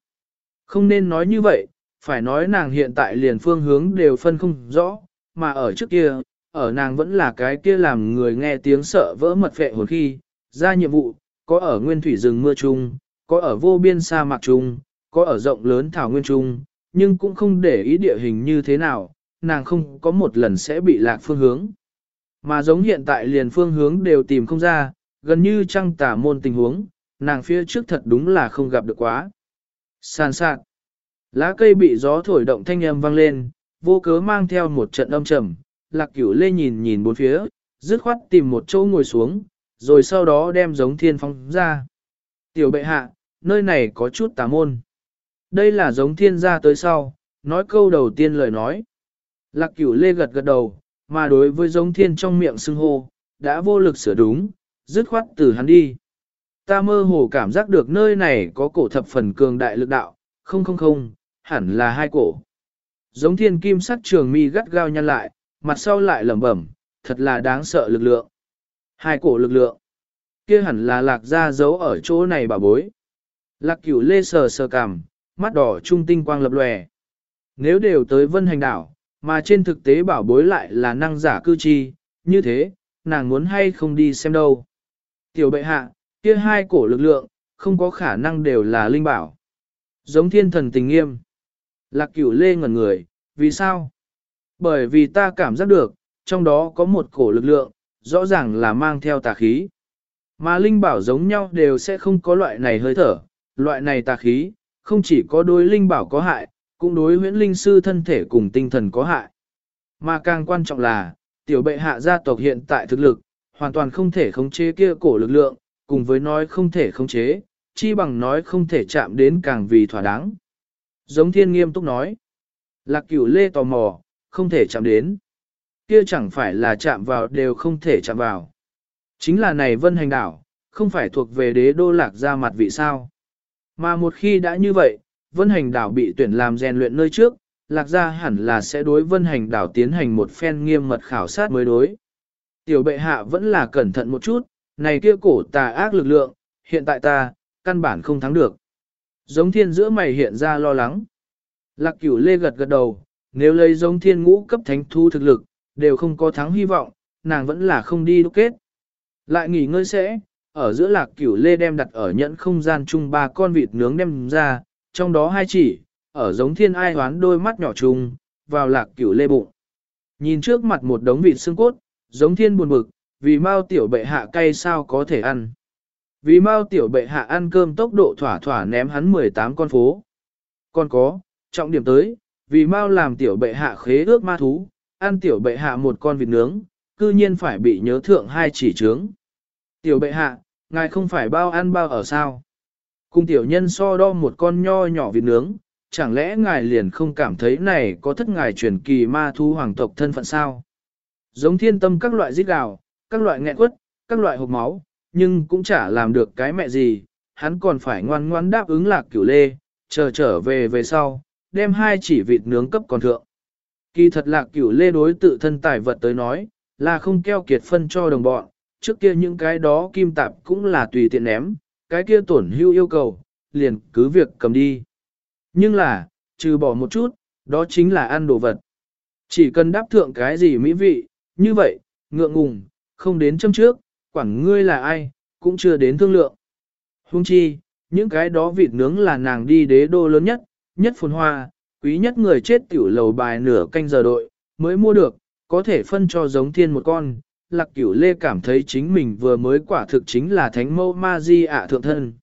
không nên nói như vậy, phải nói nàng hiện tại liền phương hướng đều phân không rõ, mà ở trước kia, ở nàng vẫn là cái kia làm người nghe tiếng sợ vỡ mật phệ hồn khi, ra nhiệm vụ, có ở nguyên thủy rừng mưa trung, có ở vô biên sa mạc trung, có ở rộng lớn thảo nguyên trung, nhưng cũng không để ý địa hình như thế nào, nàng không có một lần sẽ bị lạc phương hướng. Mà giống hiện tại liền phương hướng đều tìm không ra, gần như trăng tả môn tình huống, nàng phía trước thật đúng là không gặp được quá. Sàn sạt. Lá cây bị gió thổi động thanh âm vang lên, vô cớ mang theo một trận âm trầm. Lạc cửu lê nhìn nhìn bốn phía, dứt khoát tìm một chỗ ngồi xuống, rồi sau đó đem giống thiên phong ra. Tiểu bệ hạ, nơi này có chút tà môn. Đây là giống thiên gia tới sau, nói câu đầu tiên lời nói. Lạc cửu lê gật gật đầu, mà đối với giống thiên trong miệng xưng hô, đã vô lực sửa đúng, dứt khoát từ hắn đi. Ta mơ hồ cảm giác được nơi này có cổ thập phần cường đại lực đạo, không không không, hẳn là hai cổ. Giống thiên kim sắc trường mi gắt gao nhăn lại, mặt sau lại lẩm bẩm, thật là đáng sợ lực lượng. Hai cổ lực lượng. kia hẳn là lạc ra giấu ở chỗ này bà bối. Lạc cửu lê sờ sờ cằm, mắt đỏ trung tinh quang lập lòe. Nếu đều tới vân hành đảo, mà trên thực tế bảo bối lại là năng giả cư chi, như thế, nàng muốn hay không đi xem đâu. Tiểu bệ hạ, kia hai cổ lực lượng, không có khả năng đều là linh bảo. Giống thiên thần tình nghiêm. Lạc cửu lê ngẩn người, vì sao? Bởi vì ta cảm giác được, trong đó có một cổ lực lượng, rõ ràng là mang theo tà khí. Mà linh bảo giống nhau đều sẽ không có loại này hơi thở, loại này tà khí, không chỉ có đối linh bảo có hại, cũng đối huyễn linh sư thân thể cùng tinh thần có hại. Mà càng quan trọng là, tiểu bệ hạ gia tộc hiện tại thực lực, hoàn toàn không thể khống chế kia cổ lực lượng, cùng với nói không thể khống chế, chi bằng nói không thể chạm đến càng vì thỏa đáng. Giống thiên nghiêm túc nói, lạc cửu lê tò mò, không thể chạm đến. Kia chẳng phải là chạm vào đều không thể chạm vào. Chính là này vân hành đảo, không phải thuộc về đế đô lạc ra mặt vị sao. Mà một khi đã như vậy, vân hành đảo bị tuyển làm rèn luyện nơi trước, lạc gia hẳn là sẽ đối vân hành đảo tiến hành một phen nghiêm mật khảo sát mới đối. Tiểu bệ hạ vẫn là cẩn thận một chút, này kia cổ tà ác lực lượng, hiện tại ta, căn bản không thắng được. Giống thiên giữa mày hiện ra lo lắng. Lạc cửu lê gật gật đầu, nếu lấy giống thiên ngũ cấp thánh thu thực lực, đều không có thắng hy vọng, nàng vẫn là không đi đúc kết. Lại nghỉ ngơi sẽ, ở giữa lạc cửu lê đem đặt ở nhẫn không gian chung ba con vịt nướng đem ra, trong đó hai chỉ, ở giống thiên ai hoán đôi mắt nhỏ trùng, vào lạc cửu lê bụng. Nhìn trước mặt một đống vịt xương cốt, giống thiên buồn bực, vì mau tiểu bệ hạ cay sao có thể ăn. Vì mau tiểu bệ hạ ăn cơm tốc độ thỏa thỏa ném hắn 18 con phố. Còn có, trọng điểm tới, vì mau làm tiểu bệ hạ khế ước ma thú, ăn tiểu bệ hạ một con vịt nướng, cư nhiên phải bị nhớ thượng hai chỉ trướng. Tiểu bệ hạ, ngài không phải bao ăn bao ở sao? Cung tiểu nhân so đo một con nho nhỏ vịt nướng, chẳng lẽ ngài liền không cảm thấy này có thất ngài truyền kỳ ma thú hoàng tộc thân phận sao? Giống thiên tâm các loại giết gào, các loại nghẹn quất, các loại hộp máu, nhưng cũng chả làm được cái mẹ gì, hắn còn phải ngoan ngoan đáp ứng lạc cửu lê, chờ trở về về sau, đem hai chỉ vịt nướng cấp còn thượng. Kỳ thật lạc cửu lê đối tự thân tài vật tới nói, là không keo kiệt phân cho đồng bọn, trước kia những cái đó kim tạp cũng là tùy tiện ném, cái kia tổn hưu yêu cầu, liền cứ việc cầm đi. Nhưng là, trừ bỏ một chút, đó chính là ăn đồ vật. Chỉ cần đáp thượng cái gì mỹ vị, như vậy, ngượng ngùng, không đến châm trước, quản ngươi là ai, cũng chưa đến thương lượng. Hung chi, những cái đó vịt nướng là nàng đi đế đô lớn nhất, nhất phồn hoa, quý nhất người chết tiểu lầu bài nửa canh giờ đội, mới mua được, có thể phân cho giống thiên một con. Lạc cửu lê cảm thấy chính mình vừa mới quả thực chính là thánh mẫu ma di ạ thượng thân.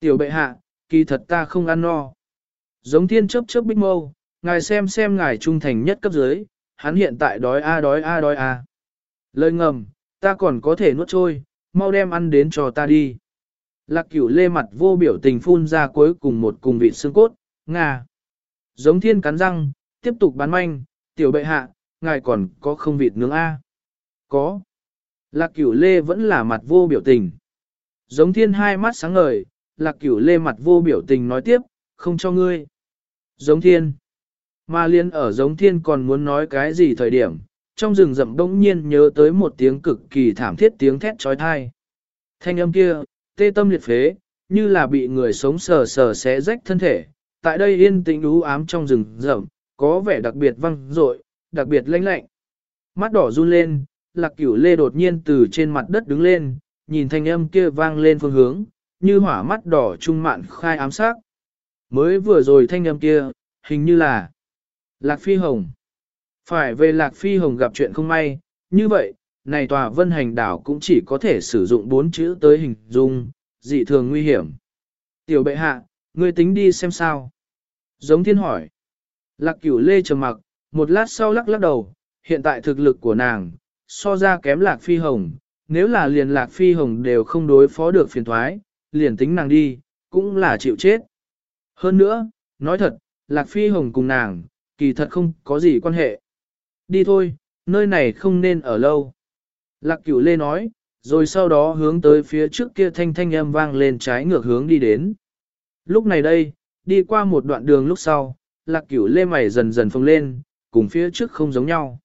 Tiểu bệ hạ, kỳ thật ta không ăn no. Giống thiên chớp chớp bích mâu, ngài xem xem ngài trung thành nhất cấp dưới, hắn hiện tại đói a đói a đói a. Lời ngầm, ta còn có thể nuốt trôi, mau đem ăn đến cho ta đi. Lạc cửu lê mặt vô biểu tình phun ra cuối cùng một cùng vị xương cốt, ngà, Giống thiên cắn răng, tiếp tục bán manh, tiểu bệ hạ, ngài còn có không vịt nướng A? Có. Lạc cửu lê vẫn là mặt vô biểu tình. Giống thiên hai mắt sáng ngời, lạc cửu lê mặt vô biểu tình nói tiếp, không cho ngươi. Giống thiên. Mà liên ở giống thiên còn muốn nói cái gì thời điểm, trong rừng rậm đông nhiên nhớ tới một tiếng cực kỳ thảm thiết tiếng thét trói thai. Thanh âm kia, tê tâm liệt phế, như là bị người sống sờ sờ xé rách thân thể. Tại đây yên tĩnh u ám trong rừng rậm, có vẻ đặc biệt văng rội, đặc biệt lãnh lạnh. Mắt đỏ run lên, lạc cửu lê đột nhiên từ trên mặt đất đứng lên, nhìn thanh âm kia vang lên phương hướng, như hỏa mắt đỏ trung mạn khai ám sát. Mới vừa rồi thanh âm kia, hình như là Lạc Phi Hồng. Phải về Lạc Phi Hồng gặp chuyện không may, như vậy, này tòa vân hành đảo cũng chỉ có thể sử dụng bốn chữ tới hình dung, dị thường nguy hiểm. Tiểu bệ hạ, Ngươi tính đi xem sao. Giống thiên hỏi. Lạc cửu lê trầm mặc, một lát sau lắc lắc đầu, hiện tại thực lực của nàng, so ra kém lạc phi hồng, nếu là liền lạc phi hồng đều không đối phó được phiền thoái, liền tính nàng đi, cũng là chịu chết. Hơn nữa, nói thật, lạc phi hồng cùng nàng, kỳ thật không có gì quan hệ. Đi thôi, nơi này không nên ở lâu. Lạc cửu lê nói, rồi sau đó hướng tới phía trước kia thanh thanh âm vang lên trái ngược hướng đi đến. Lúc này đây, đi qua một đoạn đường lúc sau, lạc cửu lê mày dần dần phồng lên, cùng phía trước không giống nhau.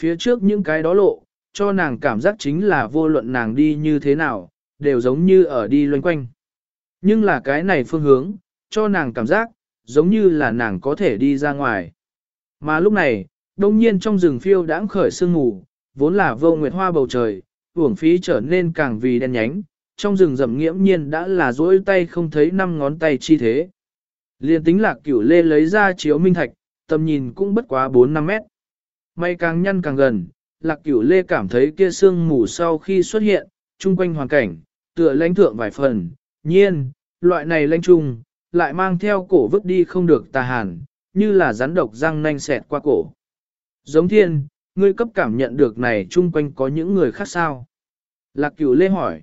Phía trước những cái đó lộ, cho nàng cảm giác chính là vô luận nàng đi như thế nào, đều giống như ở đi loanh quanh. Nhưng là cái này phương hướng, cho nàng cảm giác, giống như là nàng có thể đi ra ngoài. Mà lúc này, đông nhiên trong rừng phiêu đãng khởi sương ngủ vốn là vô nguyệt hoa bầu trời, uổng phí trở nên càng vì đen nhánh, trong rừng rậm nghiễm nhiên đã là dối tay không thấy năm ngón tay chi thế. Liên tính lạc cửu lê lấy ra chiếu minh thạch, tầm nhìn cũng bất quá 4-5 mét. May càng nhăn càng gần, lạc cửu lê cảm thấy kia sương mù sau khi xuất hiện, chung quanh hoàn cảnh, tựa lãnh thượng vài phần, nhiên, loại này lãnh trung, lại mang theo cổ vứt đi không được tà hàn, như là rắn độc răng nanh xẹt qua cổ. Giống thiên, ngươi cấp cảm nhận được này chung quanh có những người khác sao? Lạc cửu lê hỏi.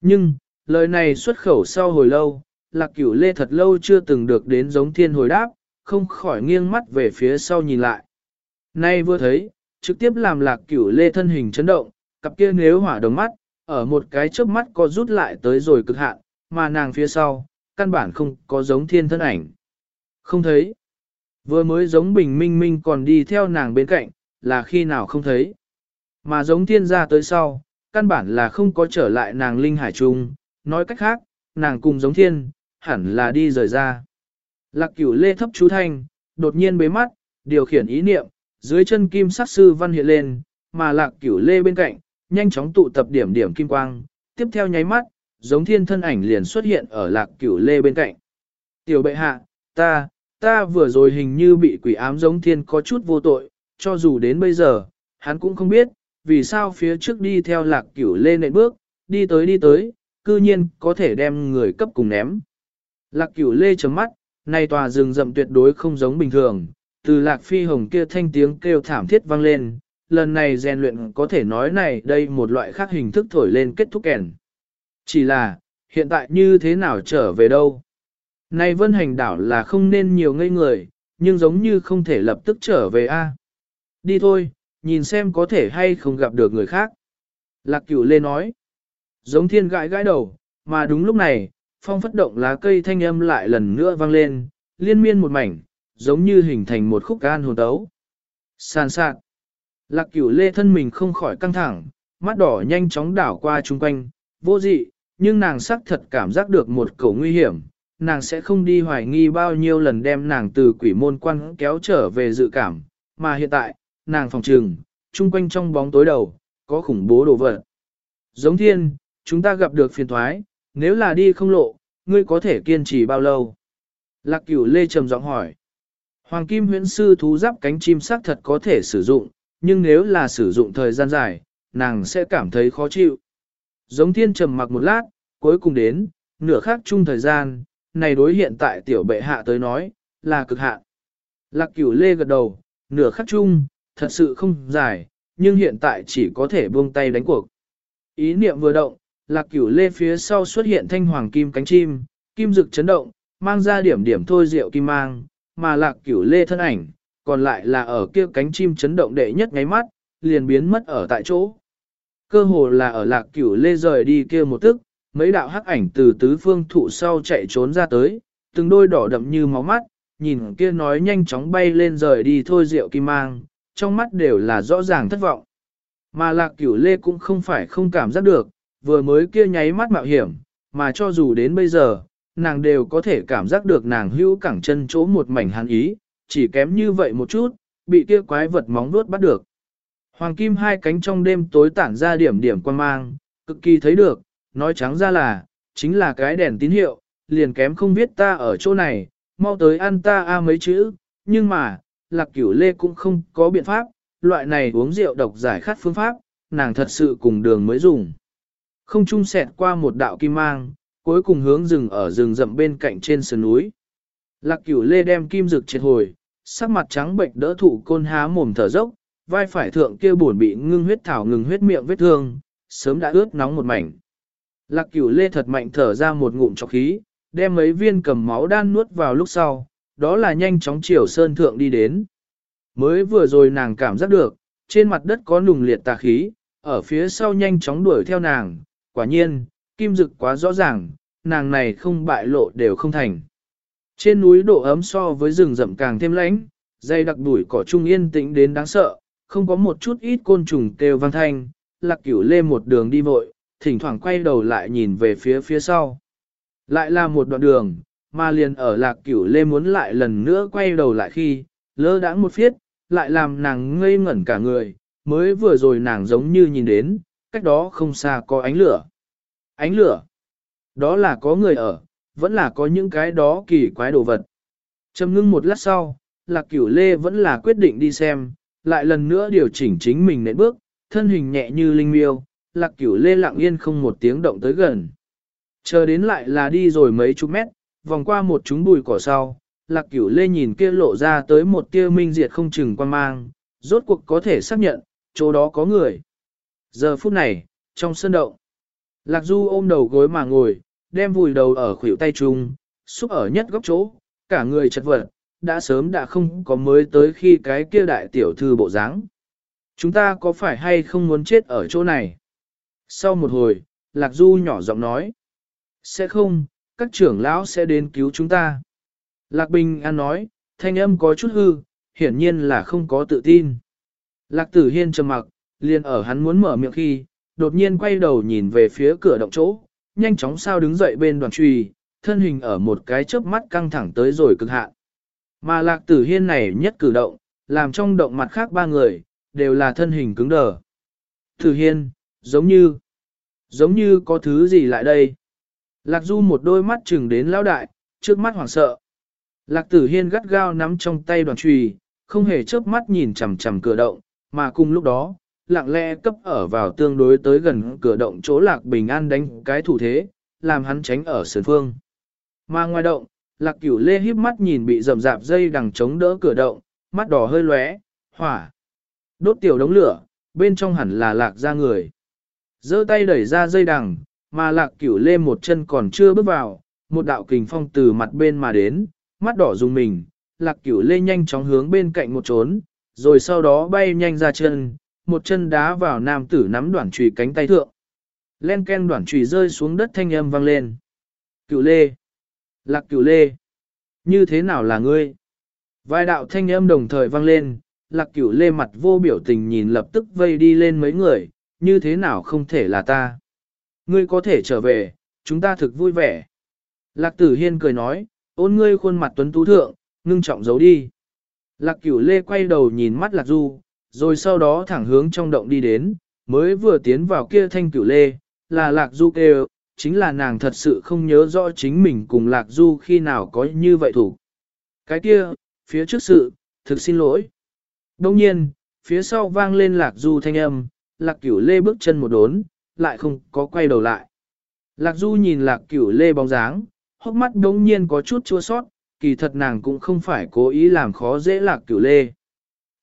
Nhưng, lời này xuất khẩu sau hồi lâu, lạc cửu lê thật lâu chưa từng được đến giống thiên hồi đáp, không khỏi nghiêng mắt về phía sau nhìn lại. Nay vừa thấy, trực tiếp làm lạc cửu lê thân hình chấn động, cặp kia nếu hỏa đồng mắt, ở một cái chớp mắt có rút lại tới rồi cực hạn, mà nàng phía sau, căn bản không có giống thiên thân ảnh. Không thấy. Vừa mới giống bình minh minh còn đi theo nàng bên cạnh, là khi nào không thấy. Mà giống thiên ra tới sau, căn bản là không có trở lại nàng linh hải trung, nói cách khác, nàng cùng giống thiên, hẳn là đi rời ra. Lạc cửu lê thấp chú thanh, đột nhiên bế mắt, điều khiển ý niệm, dưới chân kim sắc sư văn hiện lên, mà lạc cửu lê bên cạnh, nhanh chóng tụ tập điểm điểm kim quang, tiếp theo nháy mắt, giống thiên thân ảnh liền xuất hiện ở lạc cửu lê bên cạnh. Tiểu bệ hạ, ta, ta vừa rồi hình như bị quỷ ám giống thiên có chút vô tội, cho dù đến bây giờ, hắn cũng không biết, vì sao phía trước đi theo lạc cửu lê nệm bước, đi tới đi tới, cư nhiên có thể đem người cấp cùng ném. Lạc cửu lê chấm mắt, này tòa rừng rậm tuyệt đối không giống bình thường, từ lạc phi hồng kia thanh tiếng kêu thảm thiết vang lên, lần này rèn luyện có thể nói này đây một loại khác hình thức thổi lên kết thúc kèn. Chỉ là, hiện tại như thế nào trở về đâu? Này vân hành đảo là không nên nhiều ngây người, nhưng giống như không thể lập tức trở về a. Đi thôi, nhìn xem có thể hay không gặp được người khác. Lạc cửu lê nói. Giống thiên gãi gãi đầu, mà đúng lúc này, phong phất động lá cây thanh âm lại lần nữa vang lên, liên miên một mảnh, giống như hình thành một khúc gan hồn tấu. Sàn sạt. Lạc cửu lê thân mình không khỏi căng thẳng, mắt đỏ nhanh chóng đảo qua chung quanh, vô dị, nhưng nàng xác thật cảm giác được một cầu nguy hiểm, nàng sẽ không đi hoài nghi bao nhiêu lần đem nàng từ quỷ môn quan kéo trở về dự cảm, mà hiện tại, nàng phòng trừng, chung quanh trong bóng tối đầu, có khủng bố đồ vật. Giống thiên, chúng ta gặp được phiền thoái, nếu là đi không lộ, ngươi có thể kiên trì bao lâu? Lạc cửu lê trầm giọng hỏi. Hoàng kim huyễn sư thú giáp cánh chim xác thật có thể sử dụng, nhưng nếu là sử dụng thời gian dài, nàng sẽ cảm thấy khó chịu. Giống thiên trầm mặc một lát, cuối cùng đến, nửa khác chung thời gian, này đối hiện tại tiểu bệ hạ tới nói, là cực hạn. Lạc cửu lê gật đầu, nửa khắc chung, thật sự không dài, nhưng hiện tại chỉ có thể buông tay đánh cuộc. Ý niệm vừa động, lạc cửu lê phía sau xuất hiện thanh hoàng kim cánh chim, kim rực chấn động, mang ra điểm điểm thôi rượu kim mang, mà lạc cửu lê thân ảnh, còn lại là ở kia cánh chim chấn động đệ nhất ngáy mắt, liền biến mất ở tại chỗ. Cơ hồ là ở lạc cửu lê rời đi kia một tức, mấy đạo hắc ảnh từ tứ phương thụ sau chạy trốn ra tới, từng đôi đỏ đậm như máu mắt, nhìn kia nói nhanh chóng bay lên rời đi thôi rượu kim mang, trong mắt đều là rõ ràng thất vọng. Mà lạc cửu lê cũng không phải không cảm giác được, vừa mới kia nháy mắt mạo hiểm, mà cho dù đến bây giờ, nàng đều có thể cảm giác được nàng hữu cẳng chân chỗ một mảnh hàn ý, chỉ kém như vậy một chút, bị kia quái vật móng vuốt bắt được. Hoàng kim hai cánh trong đêm tối tản ra điểm điểm quan mang, cực kỳ thấy được, nói trắng ra là, chính là cái đèn tín hiệu, liền kém không biết ta ở chỗ này, mau tới ăn ta a mấy chữ, nhưng mà, lạc cửu lê cũng không có biện pháp, loại này uống rượu độc giải khát phương pháp, nàng thật sự cùng đường mới dùng. Không trung sẹt qua một đạo kim mang, cuối cùng hướng rừng ở rừng rậm bên cạnh trên sườn núi. Lạc cửu lê đem kim dược triệt hồi, sắc mặt trắng bệnh đỡ thụ côn há mồm thở dốc, vai phải thượng kia buồn bị ngưng huyết thảo ngừng huyết miệng vết thương, sớm đã ướt nóng một mảnh. Lạc cửu lê thật mạnh thở ra một ngụm cho khí, đem mấy viên cầm máu đan nuốt vào lúc sau, đó là nhanh chóng chiều sơn thượng đi đến. Mới vừa rồi nàng cảm giác được, trên mặt đất có nùng liệt tà khí, ở phía sau nhanh chóng đuổi theo nàng, quả nhiên, kim dực quá rõ ràng, nàng này không bại lộ đều không thành. Trên núi độ ấm so với rừng rậm càng thêm lãnh, dây đặc đuổi cỏ trung yên tĩnh đến đáng sợ, không có một chút ít côn trùng kêu vang thanh, lạc cửu lê một đường đi vội, thỉnh thoảng quay đầu lại nhìn về phía phía sau. Lại là một đoạn đường, mà liền ở lạc cửu lê muốn lại lần nữa quay đầu lại khi, lơ đãng một phiết, lại làm nàng ngây ngẩn cả người, mới vừa rồi nàng giống như nhìn đến, cách đó không xa có ánh lửa. Ánh lửa, đó là có người ở, vẫn là có những cái đó kỳ quái đồ vật. Trầm ngưng một lát sau, lạc cửu lê vẫn là quyết định đi xem, lại lần nữa điều chỉnh chính mình nệm bước, thân hình nhẹ như linh miêu, lạc cửu lê lặng yên không một tiếng động tới gần. Chờ đến lại là đi rồi mấy chục mét, vòng qua một chúng bùi cỏ sau, lạc cửu lê nhìn kia lộ ra tới một tia minh diệt không chừng quan mang, rốt cuộc có thể xác nhận, chỗ đó có người. Giờ phút này, trong sân động, lạc du ôm đầu gối mà ngồi, đem vùi đầu ở khuỷu tay chung, xúc ở nhất góc chỗ, cả người chật vật, đã sớm đã không có mới tới khi cái kia đại tiểu thư bộ dáng. Chúng ta có phải hay không muốn chết ở chỗ này? Sau một hồi, Lạc Du nhỏ giọng nói. Sẽ không, các trưởng lão sẽ đến cứu chúng ta. Lạc Bình An nói, thanh âm có chút hư, hiển nhiên là không có tự tin. Lạc Tử Hiên trầm mặc, liền ở hắn muốn mở miệng khi, đột nhiên quay đầu nhìn về phía cửa động chỗ, nhanh chóng sao đứng dậy bên đoàn trùy, thân hình ở một cái chớp mắt căng thẳng tới rồi cực hạn. Mà Lạc Tử Hiên này nhất cử động, làm trong động mặt khác ba người, đều là thân hình cứng đờ. Tử Hiên, giống như, giống như có thứ gì lại đây. Lạc Du một đôi mắt chừng đến lão đại, trước mắt hoảng sợ. Lạc Tử Hiên gắt gao nắm trong tay đoàn trùy, không hề chớp mắt nhìn chằm chằm cửa động, mà cùng lúc đó, lặng lẽ cấp ở vào tương đối tới gần cửa động chỗ Lạc Bình An đánh cái thủ thế, làm hắn tránh ở sườn phương. Mà ngoài động, Lạc Cửu Lê híp mắt nhìn bị rậm rạp dây đằng chống đỡ cửa động, mắt đỏ hơi lóe, hỏa. Đốt tiểu đống lửa, bên trong hẳn là Lạc ra người. giơ tay đẩy ra dây đằng, mà Lạc Cửu Lê một chân còn chưa bước vào, một đạo kình phong từ mặt bên mà đến, mắt đỏ dùng mình, Lạc Cửu Lê nhanh chóng hướng bên cạnh một trốn, rồi sau đó bay nhanh ra chân, một chân đá vào nam tử nắm đoạn chùy cánh tay thượng. Len ken đoạn chùy rơi xuống đất thanh âm vang lên. Cửu Lê! Lạc cửu lê. Như thế nào là ngươi? Vài đạo thanh âm đồng thời vang lên, lạc cửu lê mặt vô biểu tình nhìn lập tức vây đi lên mấy người, như thế nào không thể là ta? Ngươi có thể trở về, chúng ta thực vui vẻ. Lạc tử hiên cười nói, ôn ngươi khuôn mặt tuấn tú thượng, ngưng trọng giấu đi. Lạc cửu lê quay đầu nhìn mắt lạc du, rồi sau đó thẳng hướng trong động đi đến, mới vừa tiến vào kia thanh cửu lê, là lạc du kêu, chính là nàng thật sự không nhớ rõ chính mình cùng Lạc Du khi nào có như vậy thủ. Cái kia, phía trước sự, thực xin lỗi. Đông nhiên, phía sau vang lên Lạc Du thanh âm, Lạc Cửu Lê bước chân một đốn, lại không có quay đầu lại. Lạc Du nhìn Lạc Cửu Lê bóng dáng, hốc mắt đông nhiên có chút chua sót, kỳ thật nàng cũng không phải cố ý làm khó dễ Lạc Cửu Lê.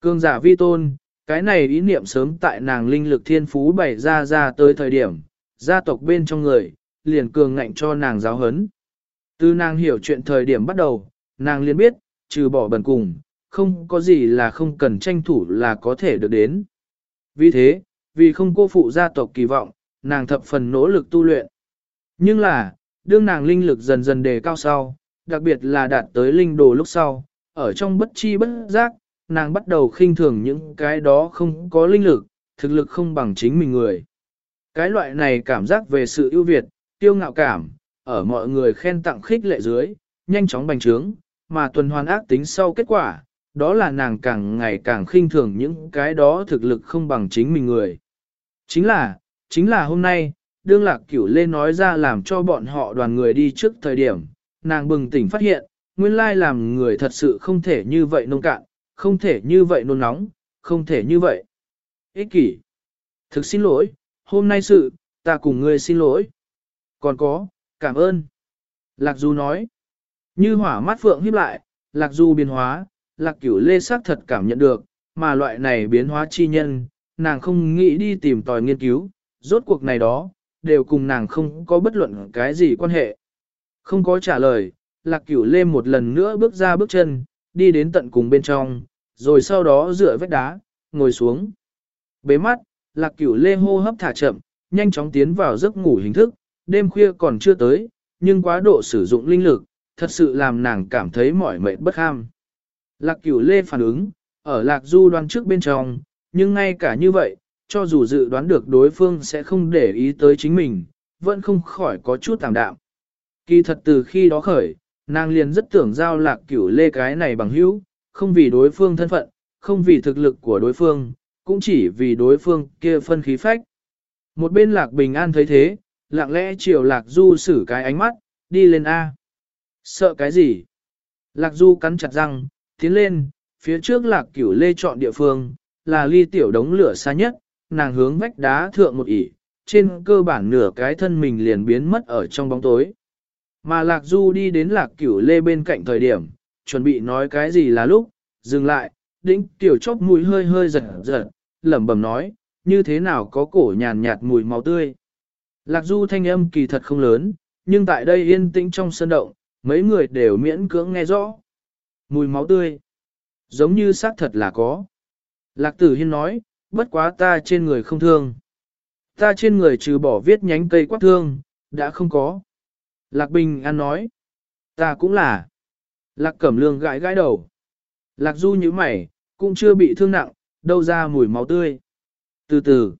Cương giả vi tôn, cái này ý niệm sớm tại nàng linh lực thiên phú bày ra ra tới thời điểm, gia tộc bên trong người, liền cường ngạnh cho nàng giáo hấn. Từ nàng hiểu chuyện thời điểm bắt đầu, nàng liền biết, trừ bỏ bần cùng, không có gì là không cần tranh thủ là có thể được đến. Vì thế, vì không cô phụ gia tộc kỳ vọng, nàng thập phần nỗ lực tu luyện. Nhưng là, đương nàng linh lực dần dần đề cao sau, đặc biệt là đạt tới linh đồ lúc sau, ở trong bất chi bất giác, nàng bắt đầu khinh thường những cái đó không có linh lực, thực lực không bằng chính mình người. Cái loại này cảm giác về sự ưu việt, tiêu ngạo cảm, ở mọi người khen tặng khích lệ dưới, nhanh chóng bành trướng, mà tuần hoàn ác tính sau kết quả, đó là nàng càng ngày càng khinh thường những cái đó thực lực không bằng chính mình người. Chính là, chính là hôm nay, đương lạc cửu lên nói ra làm cho bọn họ đoàn người đi trước thời điểm, nàng bừng tỉnh phát hiện, nguyên lai làm người thật sự không thể như vậy nông cạn, không thể như vậy nôn nóng, không thể như vậy. Ích kỷ. Thực xin lỗi, hôm nay sự, ta cùng ngươi xin lỗi. Còn có, Cảm ơn. Lạc Du nói. Như hỏa mắt phượng híp lại, Lạc Du biến hóa, Lạc cửu lê sắc thật cảm nhận được, mà loại này biến hóa chi nhân, nàng không nghĩ đi tìm tòi nghiên cứu, rốt cuộc này đó, đều cùng nàng không có bất luận cái gì quan hệ. Không có trả lời, Lạc cửu lê một lần nữa bước ra bước chân, đi đến tận cùng bên trong, rồi sau đó dựa vách đá, ngồi xuống. Bế mắt, Lạc cửu lê hô hấp thả chậm, nhanh chóng tiến vào giấc ngủ hình thức, đêm khuya còn chưa tới, nhưng quá độ sử dụng linh lực, thật sự làm nàng cảm thấy mỏi mệt bất ham. Lạc cửu lê phản ứng, ở lạc du đoán trước bên trong, nhưng ngay cả như vậy, cho dù dự đoán được đối phương sẽ không để ý tới chính mình, vẫn không khỏi có chút tạm đạm. Kỳ thật từ khi đó khởi, nàng liền rất tưởng giao lạc cửu lê cái này bằng hữu, không vì đối phương thân phận, không vì thực lực của đối phương, cũng chỉ vì đối phương kia phân khí phách. Một bên lạc bình an thấy thế, lặng lẽ chiều lạc du xử cái ánh mắt, đi lên A. Sợ cái gì? Lạc du cắn chặt răng, tiến lên, phía trước lạc cửu lê chọn địa phương, là ly tiểu đống lửa xa nhất, nàng hướng vách đá thượng một ỉ, trên cơ bản nửa cái thân mình liền biến mất ở trong bóng tối. Mà lạc du đi đến lạc cửu lê bên cạnh thời điểm, chuẩn bị nói cái gì là lúc, dừng lại, đĩnh tiểu chốc mùi hơi hơi giật giật, lẩm bẩm nói, như thế nào có cổ nhàn nhạt mùi máu tươi. Lạc du thanh âm kỳ thật không lớn, nhưng tại đây yên tĩnh trong sân động, mấy người đều miễn cưỡng nghe rõ. Mùi máu tươi, giống như xác thật là có. Lạc tử hiên nói, bất quá ta trên người không thương. Ta trên người trừ bỏ viết nhánh cây quát thương, đã không có. Lạc bình an nói, ta cũng là. Lạc cẩm lương gãi gãi đầu. Lạc du như mày, cũng chưa bị thương nặng, đâu ra mùi máu tươi. Từ từ.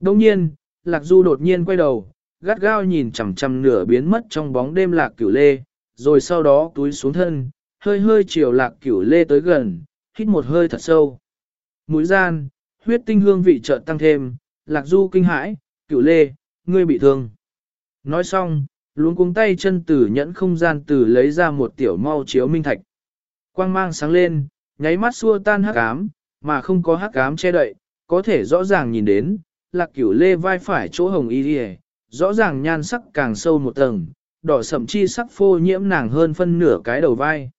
Đông nhiên, Lạc Du đột nhiên quay đầu, gắt gao nhìn chằm chằm nửa biến mất trong bóng đêm Lạc Cửu Lê, rồi sau đó túi xuống thân, hơi hơi chiều Lạc Cửu Lê tới gần, hít một hơi thật sâu. Mũi gian, huyết tinh hương vị chợt tăng thêm, Lạc Du kinh hãi, Cửu Lê, ngươi bị thương. Nói xong, luống cuống tay chân tử nhẫn không gian tử lấy ra một tiểu mau chiếu minh thạch. Quang mang sáng lên, nháy mắt xua tan hắc ám, mà không có hắc ám che đậy, có thể rõ ràng nhìn đến, lạc cửu lê vai phải chỗ hồng y đi rõ ràng nhan sắc càng sâu một tầng, đỏ sậm chi sắc phô nhiễm nàng hơn phân nửa cái đầu vai.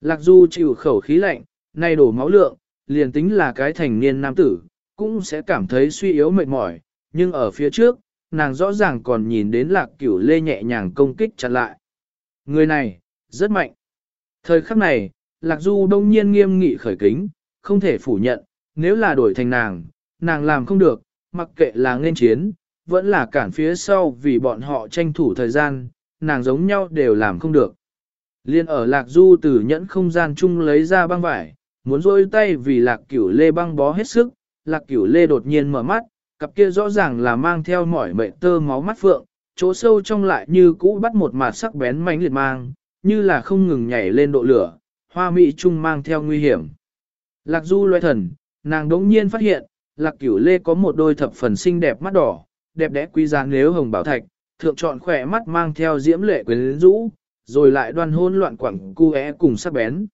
Lạc du chịu khẩu khí lạnh, nay đổ máu lượng, liền tính là cái thành niên nam tử, cũng sẽ cảm thấy suy yếu mệt mỏi, nhưng ở phía trước, nàng rõ ràng còn nhìn đến lạc cửu lê nhẹ nhàng công kích chặn lại. Người này, rất mạnh. Thời khắc này, lạc du đông nhiên nghiêm nghị khởi kính, không thể phủ nhận, nếu là đổi thành nàng, nàng làm không được, mặc kệ là nên chiến, vẫn là cản phía sau vì bọn họ tranh thủ thời gian, nàng giống nhau đều làm không được. Liên ở lạc du từ nhẫn không gian chung lấy ra băng vải, muốn rôi tay vì lạc cửu lê băng bó hết sức, lạc cửu lê đột nhiên mở mắt, cặp kia rõ ràng là mang theo mỏi mệnh tơ máu mắt phượng, chỗ sâu trong lại như cũ bắt một mặt sắc bén mánh liệt mang, như là không ngừng nhảy lên độ lửa, hoa mỹ trung mang theo nguy hiểm. Lạc du loay thần, nàng đống nhiên phát hiện, lạc cửu lê có một đôi thập phần xinh đẹp mắt đỏ, đẹp đẽ quý giá nếu hồng bảo thạch, thượng chọn khỏe mắt mang theo diễm lệ quyến rũ, rồi lại đoan hôn loạn quẳng cu é cùng sắc bén.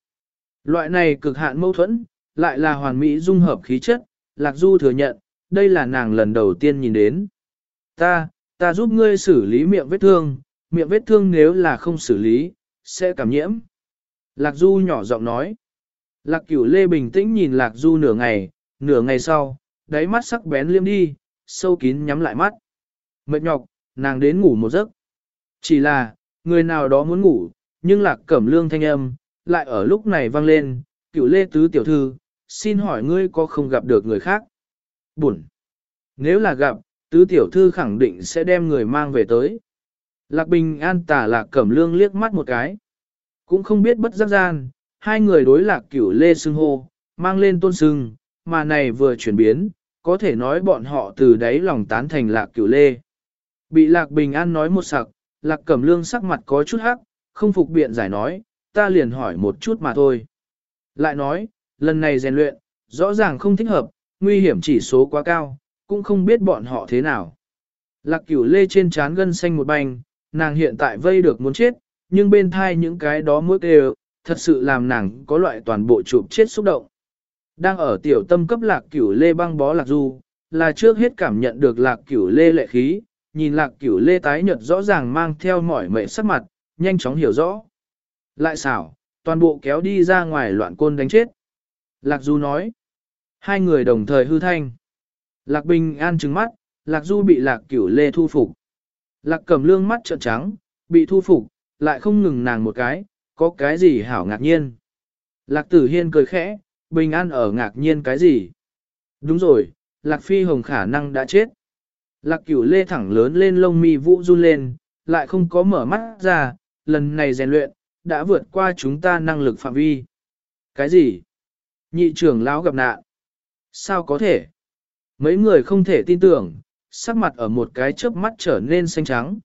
Loại này cực hạn mâu thuẫn, lại là hoàn mỹ dung hợp khí chất, lạc du thừa nhận, đây là nàng lần đầu tiên nhìn đến. Ta, ta giúp ngươi xử lý miệng vết thương, miệng vết thương nếu là không xử lý, sẽ cảm nhiễm. Lạc du nhỏ giọng nói. Lạc cửu lê bình tĩnh nhìn lạc du nửa ngày, nửa ngày sau, đáy mắt sắc bén liêm đi, sâu kín nhắm lại mắt. Mệt nhọc, nàng đến ngủ một giấc. Chỉ là, người nào đó muốn ngủ, nhưng lạc cẩm lương thanh âm, lại ở lúc này vang lên, cửu lê tứ tiểu thư, xin hỏi ngươi có không gặp được người khác? Bụn. Nếu là gặp, tứ tiểu thư khẳng định sẽ đem người mang về tới. Lạc bình an tả lạc cẩm lương liếc mắt một cái. Cũng không biết bất giác gian, hai người đối lạc cửu lê xưng hô, mang lên tôn xưng, mà này vừa chuyển biến, có thể nói bọn họ từ đáy lòng tán thành lạc cửu lê. Bị lạc bình an nói một sặc, lạc cẩm lương sắc mặt có chút hắc, không phục biện giải nói, ta liền hỏi một chút mà thôi. Lại nói, lần này rèn luyện, rõ ràng không thích hợp, nguy hiểm chỉ số quá cao, cũng không biết bọn họ thế nào. Lạc cửu lê trên trán gân xanh một bành nàng hiện tại vây được muốn chết, nhưng bên thai những cái đó mỗi đều, thật sự làm nàng có loại toàn bộ chụp chết xúc động. Đang ở tiểu tâm cấp lạc cửu lê băng bó lạc du, là trước hết cảm nhận được lạc cửu lê lệ khí, nhìn lạc cửu lê tái nhợt rõ ràng mang theo mỏi mệt sắc mặt, nhanh chóng hiểu rõ. Lại xảo, toàn bộ kéo đi ra ngoài loạn côn đánh chết. Lạc Du nói, hai người đồng thời hư thanh. Lạc Bình an trừng mắt, Lạc Du bị Lạc Cửu Lê thu phục. Lạc Cẩm Lương mắt trợn trắng, bị thu phục, lại không ngừng nàng một cái, có cái gì hảo ngạc nhiên. Lạc Tử Hiên cười khẽ, Bình an ở ngạc nhiên cái gì? Đúng rồi, Lạc Phi Hồng khả năng đã chết. Lạc Cửu Lê thẳng lớn lên lông mi vũ run lên, lại không có mở mắt ra, lần này rèn luyện, đã vượt qua chúng ta năng lực phạm vi. Cái gì? Nhị trưởng lão gặp nạn. Sao có thể? Mấy người không thể tin tưởng, sắc mặt ở một cái chớp mắt trở nên xanh trắng.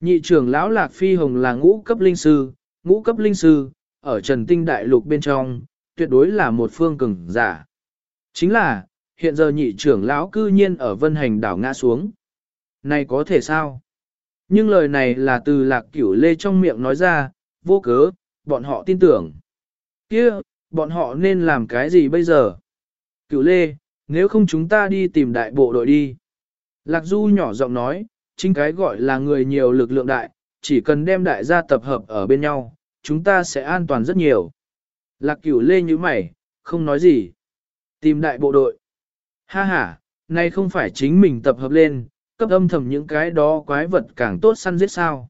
Nhị trưởng lão Lạc Phi Hồng là ngũ cấp linh sư, ngũ cấp linh sư, ở Trần Tinh Đại Lục bên trong, tuyệt đối là một phương cường giả. Chính là, hiện giờ nhị trưởng lão cư nhiên ở vân hành đảo ngã xuống. Này có thể sao? Nhưng lời này là từ lạc cửu lê trong miệng nói ra, vô cớ, bọn họ tin tưởng. kia bọn họ nên làm cái gì bây giờ? Cửu lê, nếu không chúng ta đi tìm đại bộ đội đi. Lạc Du nhỏ giọng nói, chính cái gọi là người nhiều lực lượng đại, chỉ cần đem đại gia tập hợp ở bên nhau, chúng ta sẽ an toàn rất nhiều. Lạc cửu lê như mày, không nói gì. Tìm đại bộ đội. Ha ha, nay không phải chính mình tập hợp lên, cấp âm thầm những cái đó quái vật càng tốt săn giết sao.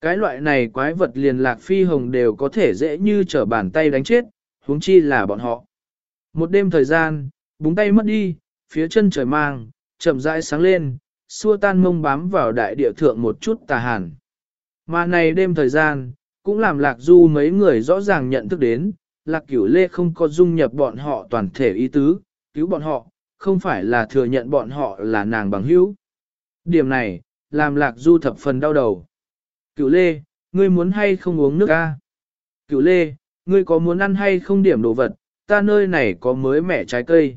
Cái loại này quái vật liền lạc phi hồng đều có thể dễ như trở bàn tay đánh chết, huống chi là bọn họ. Một đêm thời gian, búng tay mất đi, phía chân trời mang, chậm rãi sáng lên, xua tan mông bám vào đại địa thượng một chút tà hàn. Mà này đêm thời gian, cũng làm lạc du mấy người rõ ràng nhận thức đến, lạc cửu lê không có dung nhập bọn họ toàn thể ý tứ, cứu bọn họ, không phải là thừa nhận bọn họ là nàng bằng hữu. Điểm này, làm lạc du thập phần đau đầu. Cửu lê, ngươi muốn hay không uống nước a? Cửu lê, ngươi có muốn ăn hay không điểm đồ vật, ta nơi này có mới mẻ trái cây.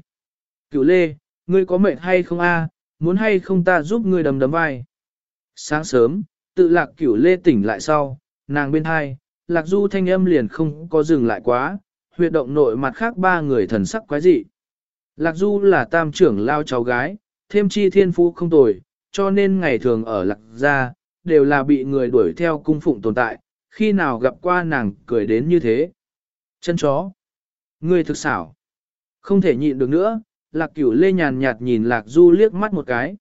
Cửu lê, ngươi có mệt hay không a? muốn hay không ta giúp ngươi đầm đấm vai. Sáng sớm, tự lạc cửu lê tỉnh lại sau, nàng bên hai, lạc du thanh âm liền không có dừng lại quá, huyệt động nội mặt khác ba người thần sắc quái dị. Lạc du là tam trưởng lao cháu gái, thêm chi thiên phú không tồi, cho nên ngày thường ở lạc gia, đều là bị người đuổi theo cung phụng tồn tại, khi nào gặp qua nàng cười đến như thế. Chân chó. Ngươi thực xảo. Không thể nhịn được nữa, lạc cửu lê nhàn nhạt nhìn lạc du liếc mắt một cái.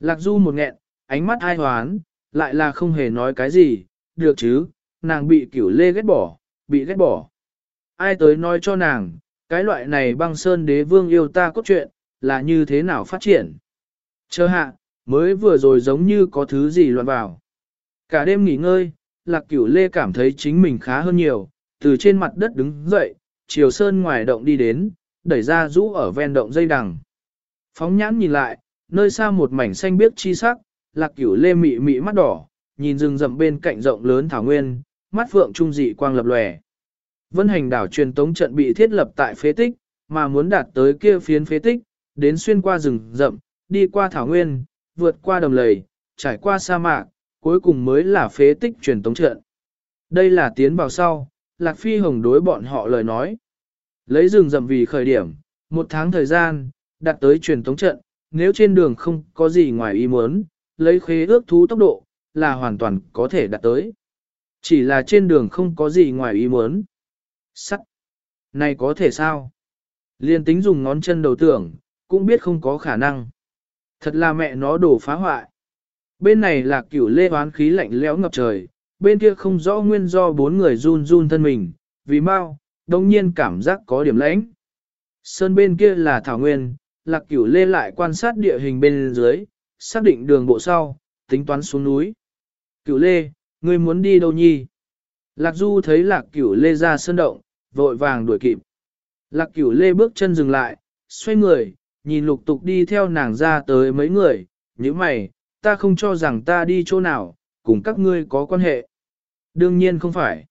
Lạc du một nghẹn, ánh mắt ai hoán, lại là không hề nói cái gì, được chứ, nàng bị cửu lê ghét bỏ, bị ghét bỏ. Ai tới nói cho nàng, cái loại này băng sơn đế vương yêu ta cốt truyện, là như thế nào phát triển. Chờ hạ, mới vừa rồi giống như có thứ gì loạn vào. Cả đêm nghỉ ngơi, lạc cửu lê cảm thấy chính mình khá hơn nhiều, từ trên mặt đất đứng dậy, chiều sơn ngoài động đi đến, đẩy ra rũ ở ven động dây đằng. Phóng nhãn nhìn lại, nơi xa một mảnh xanh biếc chi sắc, lạc cửu lê mị mị mắt đỏ, nhìn rừng rậm bên cạnh rộng lớn thảo nguyên, mắt phượng trung dị quang lập lòe. Vân hành đảo truyền tống trận bị thiết lập tại phế tích, mà muốn đạt tới kia phiến phế tích, đến xuyên qua rừng rậm, đi qua thảo nguyên, vượt qua đầm lầy, trải qua sa mạc, cuối cùng mới là phế tích truyền tống trận. Đây là tiến vào sau, Lạc Phi Hồng đối bọn họ lời nói. Lấy rừng rậm vì khởi điểm, một tháng thời gian, đạt tới truyền tống trận, nếu trên đường không có gì ngoài ý muốn, lấy khế ước thú tốc độ, là hoàn toàn có thể đạt tới. Chỉ là trên đường không có gì ngoài ý muốn. Sắc! Này có thể sao? Liên tính dùng ngón chân đầu tưởng, cũng biết không có khả năng. Thật là mẹ nó đổ phá hoại. Bên này là cửu lê hoán khí lạnh lẽo ngập trời, bên kia không rõ nguyên do bốn người run run thân mình, vì mau, đồng nhiên cảm giác có điểm lãnh. Sơn bên kia là thảo nguyên, lạc cửu lê lại quan sát địa hình bên dưới, xác định đường bộ sau, tính toán xuống núi. Cửu lê, ngươi muốn đi đâu nhi? Lạc du thấy lạc cửu lê ra sơn động, vội vàng đuổi kịp. Lạc cửu lê bước chân dừng lại, xoay người, nhìn lục tục đi theo nàng ra tới mấy người, như mày, ta không cho rằng ta đi chỗ nào, cùng các ngươi có quan hệ. Đương nhiên không phải.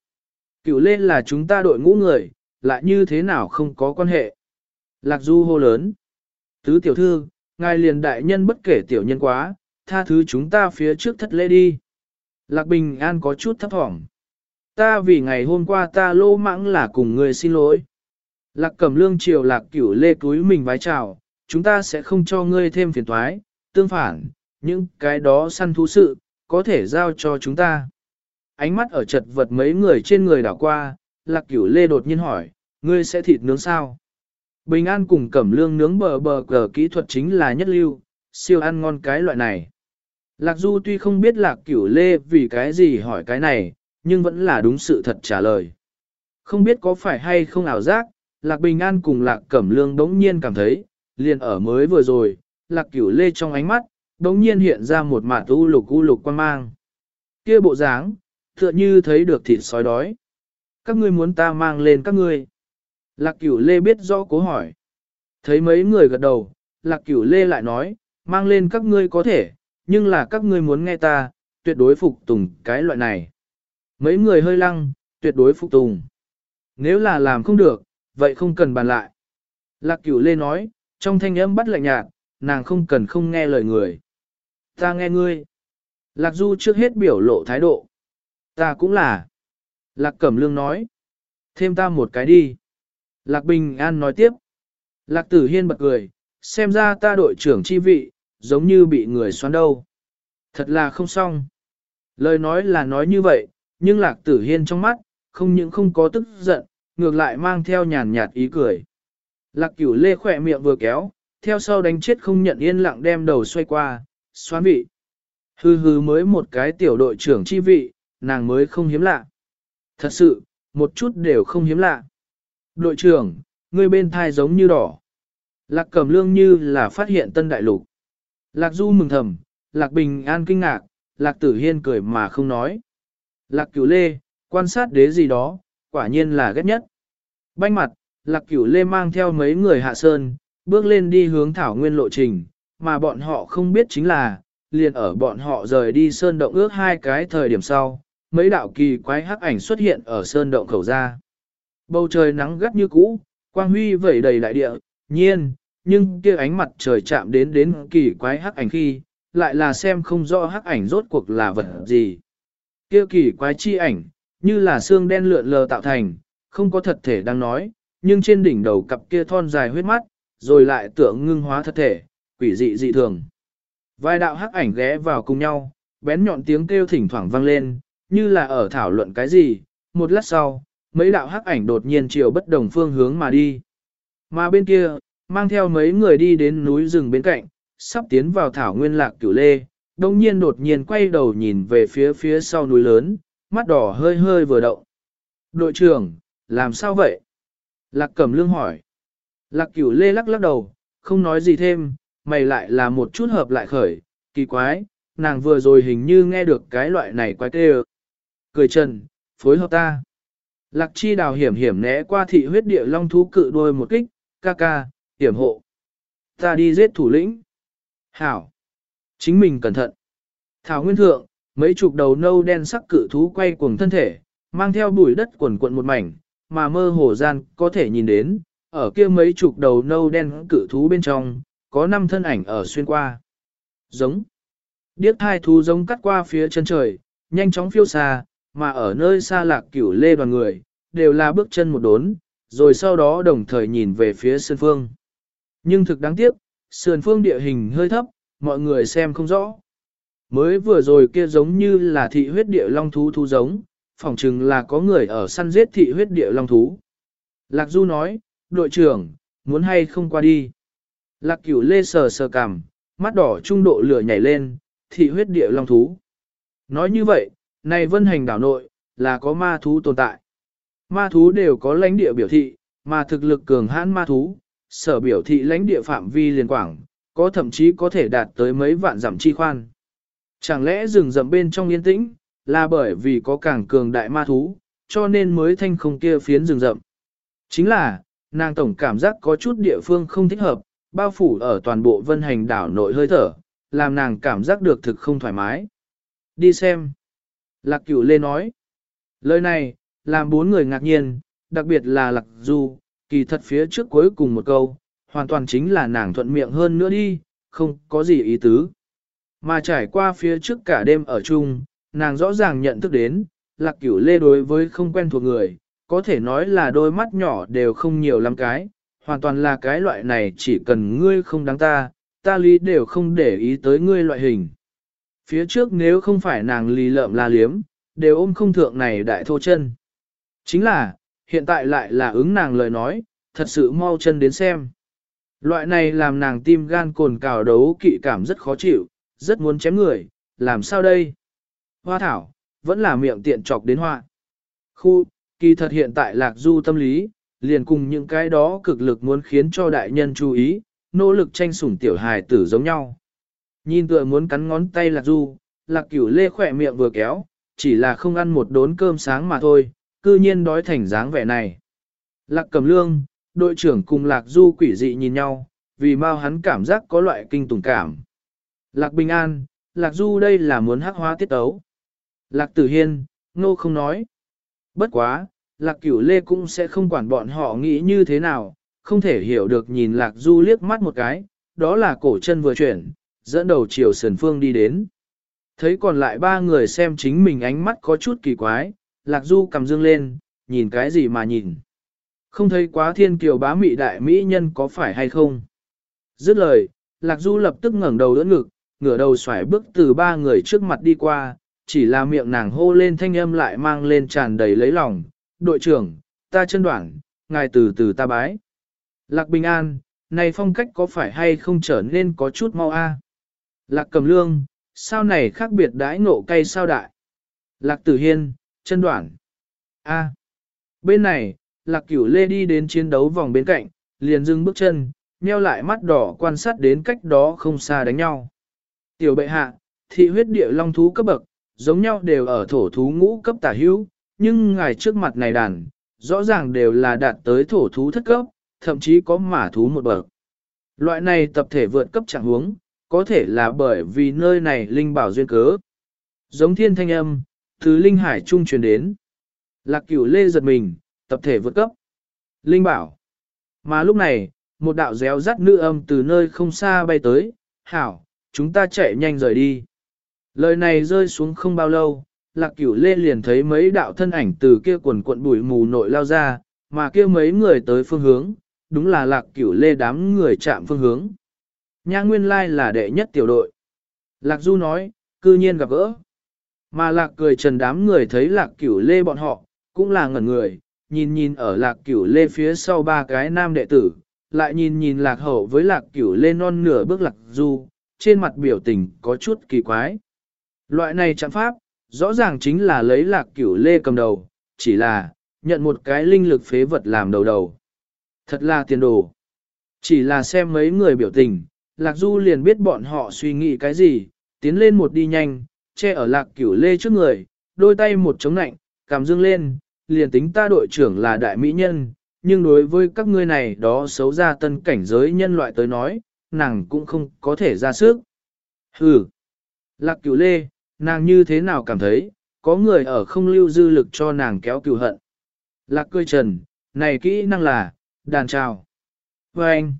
Cửu lê là chúng ta đội ngũ người, lại như thế nào không có quan hệ. Lạc du hô lớn. Tứ tiểu thư, ngài liền đại nhân bất kể tiểu nhân quá, tha thứ chúng ta phía trước thất lễ đi. Lạc Bình An có chút thấp thỏm. Ta vì ngày hôm qua ta lô mãng là cùng người xin lỗi. Lạc Cẩm Lương triều Lạc Cửu Lê túi mình vái chào, chúng ta sẽ không cho ngươi thêm phiền toái, tương phản, những cái đó săn thú sự, có thể giao cho chúng ta. Ánh mắt ở chật vật mấy người trên người đảo qua, lạc cửu lê đột nhiên hỏi, ngươi sẽ thịt nướng sao? Bình an cùng cẩm lương nướng bờ bờ cờ kỹ thuật chính là nhất lưu, siêu ăn ngon cái loại này. Lạc Du tuy không biết lạc cửu lê vì cái gì hỏi cái này, nhưng vẫn là đúng sự thật trả lời. Không biết có phải hay không ảo giác, lạc bình an cùng lạc cẩm lương đống nhiên cảm thấy, liền ở mới vừa rồi, lạc cửu lê trong ánh mắt, đống nhiên hiện ra một mạt u lục u lục quan mang. kia bộ dáng, tựa như thấy được thịt sói đói. Các ngươi muốn ta mang lên các ngươi. Lạc cửu lê biết rõ cố hỏi. Thấy mấy người gật đầu, lạc cửu lê lại nói, mang lên các ngươi có thể, nhưng là các ngươi muốn nghe ta, tuyệt đối phục tùng cái loại này. Mấy người hơi lăng, tuyệt đối phục tùng. Nếu là làm không được, vậy không cần bàn lại. Lạc cửu lê nói, trong thanh âm bắt lạnh nhạt, nàng không cần không nghe lời người. Ta nghe ngươi. Lạc du trước hết biểu lộ thái độ. Ta cũng là. Lạc cẩm lương nói. Thêm ta một cái đi. Lạc bình an nói tiếp. Lạc tử hiên bật cười, xem ra ta đội trưởng chi vị, giống như bị người xoắn đâu. Thật là không xong. Lời nói là nói như vậy, nhưng lạc tử hiên trong mắt, không những không có tức giận, ngược lại mang theo nhàn nhạt ý cười. Lạc cửu lê khỏe miệng vừa kéo, theo sau đánh chết không nhận yên lặng đem đầu xoay qua, xoán vị. Hư hư mới một cái tiểu đội trưởng chi vị, nàng mới không hiếm lạ. Thật sự, một chút đều không hiếm lạ. Đội trưởng, người bên thai giống như đỏ. Lạc cẩm lương như là phát hiện tân đại lục. Lạc du mừng thầm, lạc bình an kinh ngạc, lạc tử hiên cười mà không nói. Lạc cửu lê, quan sát đế gì đó, quả nhiên là ghét nhất. Banh mặt, lạc cửu lê mang theo mấy người hạ sơn, bước lên đi hướng thảo nguyên lộ trình, mà bọn họ không biết chính là, liền ở bọn họ rời đi sơn động ước hai cái thời điểm sau, mấy đạo kỳ quái hắc ảnh xuất hiện ở sơn động khẩu ra. Bầu trời nắng gắt như cũ, quang huy vẩy đầy đại địa, nhiên, nhưng kia ánh mặt trời chạm đến đến kỳ quái hắc ảnh khi, lại là xem không rõ hắc ảnh rốt cuộc là vật gì. Kia kỳ quái chi ảnh, như là xương đen lượn lờ tạo thành, không có thật thể đang nói, nhưng trên đỉnh đầu cặp kia thon dài huyết mắt, rồi lại tượng ngưng hóa thật thể, quỷ dị dị thường. Vài đạo hắc ảnh ghé vào cùng nhau, bén nhọn tiếng kêu thỉnh thoảng vang lên, như là ở thảo luận cái gì, một lát sau, mấy đạo hắc ảnh đột nhiên chiều bất đồng phương hướng mà đi. Mà bên kia, mang theo mấy người đi đến núi rừng bên cạnh, sắp tiến vào thảo nguyên lạc cửu lê, đồng nhiên đột nhiên quay đầu nhìn về phía phía sau núi lớn, mắt đỏ hơi hơi vừa động. Đội trưởng, làm sao vậy? Lạc cẩm lương hỏi. Lạc cửu lê lắc lắc đầu, không nói gì thêm, mày lại là một chút hợp lại khởi, kỳ quái, nàng vừa rồi hình như nghe được cái loại này quái tê Cười trần, phối hợp ta. Lạc chi đào hiểm hiểm né qua thị huyết địa long thú cự đôi một kích, ca ca, hiểm hộ. Ta đi giết thủ lĩnh. Hảo. Chính mình cẩn thận. Thảo nguyên thượng, mấy chục đầu nâu đen sắc cự thú quay cuồng thân thể, mang theo bụi đất quần quận một mảnh, mà mơ hồ gian có thể nhìn đến, ở kia mấy chục đầu nâu đen cự thú bên trong, có năm thân ảnh ở xuyên qua. Giống. Điếc hai thú giống cắt qua phía chân trời, nhanh chóng phiêu xa, mà ở nơi xa lạc cửu lê đoàn người, đều là bước chân một đốn, rồi sau đó đồng thời nhìn về phía sơn phương. Nhưng thực đáng tiếc, sườn phương địa hình hơi thấp, mọi người xem không rõ. Mới vừa rồi kia giống như là thị huyết địa long thú thú giống, phỏng chừng là có người ở săn giết thị huyết địa long thú. Lạc Du nói, đội trưởng, muốn hay không qua đi. Lạc cửu lê sờ sờ cằm, mắt đỏ trung độ lửa nhảy lên, thị huyết địa long thú. Nói như vậy, này vân hành đảo nội, là có ma thú tồn tại. Ma thú đều có lãnh địa biểu thị, mà thực lực cường hãn ma thú, sở biểu thị lãnh địa phạm vi liên quảng, có thậm chí có thể đạt tới mấy vạn giảm chi khoan. Chẳng lẽ rừng rậm bên trong yên tĩnh, là bởi vì có càng cường đại ma thú, cho nên mới thanh không kia phiến rừng rậm. Chính là, nàng tổng cảm giác có chút địa phương không thích hợp, bao phủ ở toàn bộ vân hành đảo nội hơi thở, làm nàng cảm giác được thực không thoải mái. Đi xem. Lạc cửu lê nói. Lời này, làm bốn người ngạc nhiên, đặc biệt là lạc du, kỳ thật phía trước cuối cùng một câu, hoàn toàn chính là nàng thuận miệng hơn nữa đi, không có gì ý tứ. Mà trải qua phía trước cả đêm ở chung, nàng rõ ràng nhận thức đến, lạc cửu lê đối với không quen thuộc người, có thể nói là đôi mắt nhỏ đều không nhiều lắm cái, hoàn toàn là cái loại này chỉ cần ngươi không đáng ta, ta lý đều không để ý tới ngươi loại hình. Phía trước nếu không phải nàng lì lợm la liếm, đều ôm không thượng này đại thô chân. Chính là, hiện tại lại là ứng nàng lời nói, thật sự mau chân đến xem. Loại này làm nàng tim gan cồn cào đấu kỵ cảm rất khó chịu, rất muốn chém người, làm sao đây? Hoa thảo, vẫn là miệng tiện chọc đến hoa. Khu, kỳ thật hiện tại lạc du tâm lý, liền cùng những cái đó cực lực muốn khiến cho đại nhân chú ý, nỗ lực tranh sủng tiểu hài tử giống nhau. Nhìn tựa muốn cắn ngón tay lạc du, lạc cửu lê khỏe miệng vừa kéo, chỉ là không ăn một đốn cơm sáng mà thôi, cư nhiên đói thành dáng vẻ này. Lạc cầm lương, đội trưởng cùng lạc du quỷ dị nhìn nhau, vì mau hắn cảm giác có loại kinh tủng cảm. Lạc bình an, lạc du đây là muốn hắc hóa tiết tấu. Lạc tử hiên, ngô không nói. Bất quá, lạc cửu lê cũng sẽ không quản bọn họ nghĩ như thế nào, không thể hiểu được nhìn lạc du liếc mắt một cái, đó là cổ chân vừa chuyển, dẫn đầu chiều sườn phương đi đến. Thấy còn lại ba người xem chính mình ánh mắt có chút kỳ quái, lạc du cầm dương lên, nhìn cái gì mà nhìn. Không thấy quá thiên kiều bá mị đại mỹ nhân có phải hay không. Dứt lời, lạc du lập tức ngẩng đầu đỡ ngực, ngửa đầu xoải bước từ ba người trước mặt đi qua, chỉ là miệng nàng hô lên thanh âm lại mang lên tràn đầy lấy lòng. Đội trưởng, ta chân đoạn, ngài từ từ ta bái. Lạc bình an, này phong cách có phải hay không trở nên có chút mau a? Lạc cầm lương, sao này khác biệt đãi ngộ cay sao đại? Lạc tử hiên, chân đoạn. A. Bên này, lạc cửu lê đi đến chiến đấu vòng bên cạnh, liền dưng bước chân, nheo lại mắt đỏ quan sát đến cách đó không xa đánh nhau. Tiểu bệ hạ, thị huyết địa long thú cấp bậc, giống nhau đều ở thổ thú ngũ cấp tả hữu, nhưng ngài trước mặt này đàn, rõ ràng đều là đạt tới thổ thú thất cấp, thậm chí có mả thú một bậc. Loại này tập thể vượt cấp trạng huống, có thể là bởi vì nơi này linh bảo duyên cớ. Giống thiên thanh âm, từ linh hải trung truyền đến. Lạc cửu lê giật mình, tập thể vượt cấp. Linh bảo. Mà lúc này, một đạo réo rắt nữ âm từ nơi không xa bay tới, hảo, chúng ta chạy nhanh rời đi. Lời này rơi xuống không bao lâu, lạc cửu lê liền thấy mấy đạo thân ảnh từ kia quần cuộn bụi mù nội lao ra, mà kia mấy người tới phương hướng, đúng là lạc cửu lê đám người chạm phương hướng. Nha nguyên lai là đệ nhất tiểu đội. Lạc du nói, cư nhiên gặp gỡ. Mà lạc cười trần đám người thấy lạc cửu lê bọn họ, cũng là ngẩn người, nhìn nhìn ở lạc cửu lê phía sau ba cái nam đệ tử, lại nhìn nhìn lạc hậu với lạc cửu lê non nửa bước lạc du, trên mặt biểu tình có chút kỳ quái. Loại này chẳng pháp, rõ ràng chính là lấy lạc cửu lê cầm đầu, chỉ là, nhận một cái linh lực phế vật làm đầu đầu. Thật là tiền đồ. Chỉ là xem mấy người biểu tình, lạc du liền biết bọn họ suy nghĩ cái gì, tiến lên một đi nhanh, che ở lạc cửu lê trước người, đôi tay một chống nạnh, cảm dương lên, liền tính ta đội trưởng là đại mỹ nhân, nhưng đối với các ngươi này đó xấu ra tân cảnh giới nhân loại tới nói, nàng cũng không có thể ra sức. Hừ! Lạc cửu lê, nàng như thế nào cảm thấy, có người ở không lưu dư lực cho nàng kéo cửu hận. Lạc cười trần, này kỹ năng là, đàn trào. Và anh,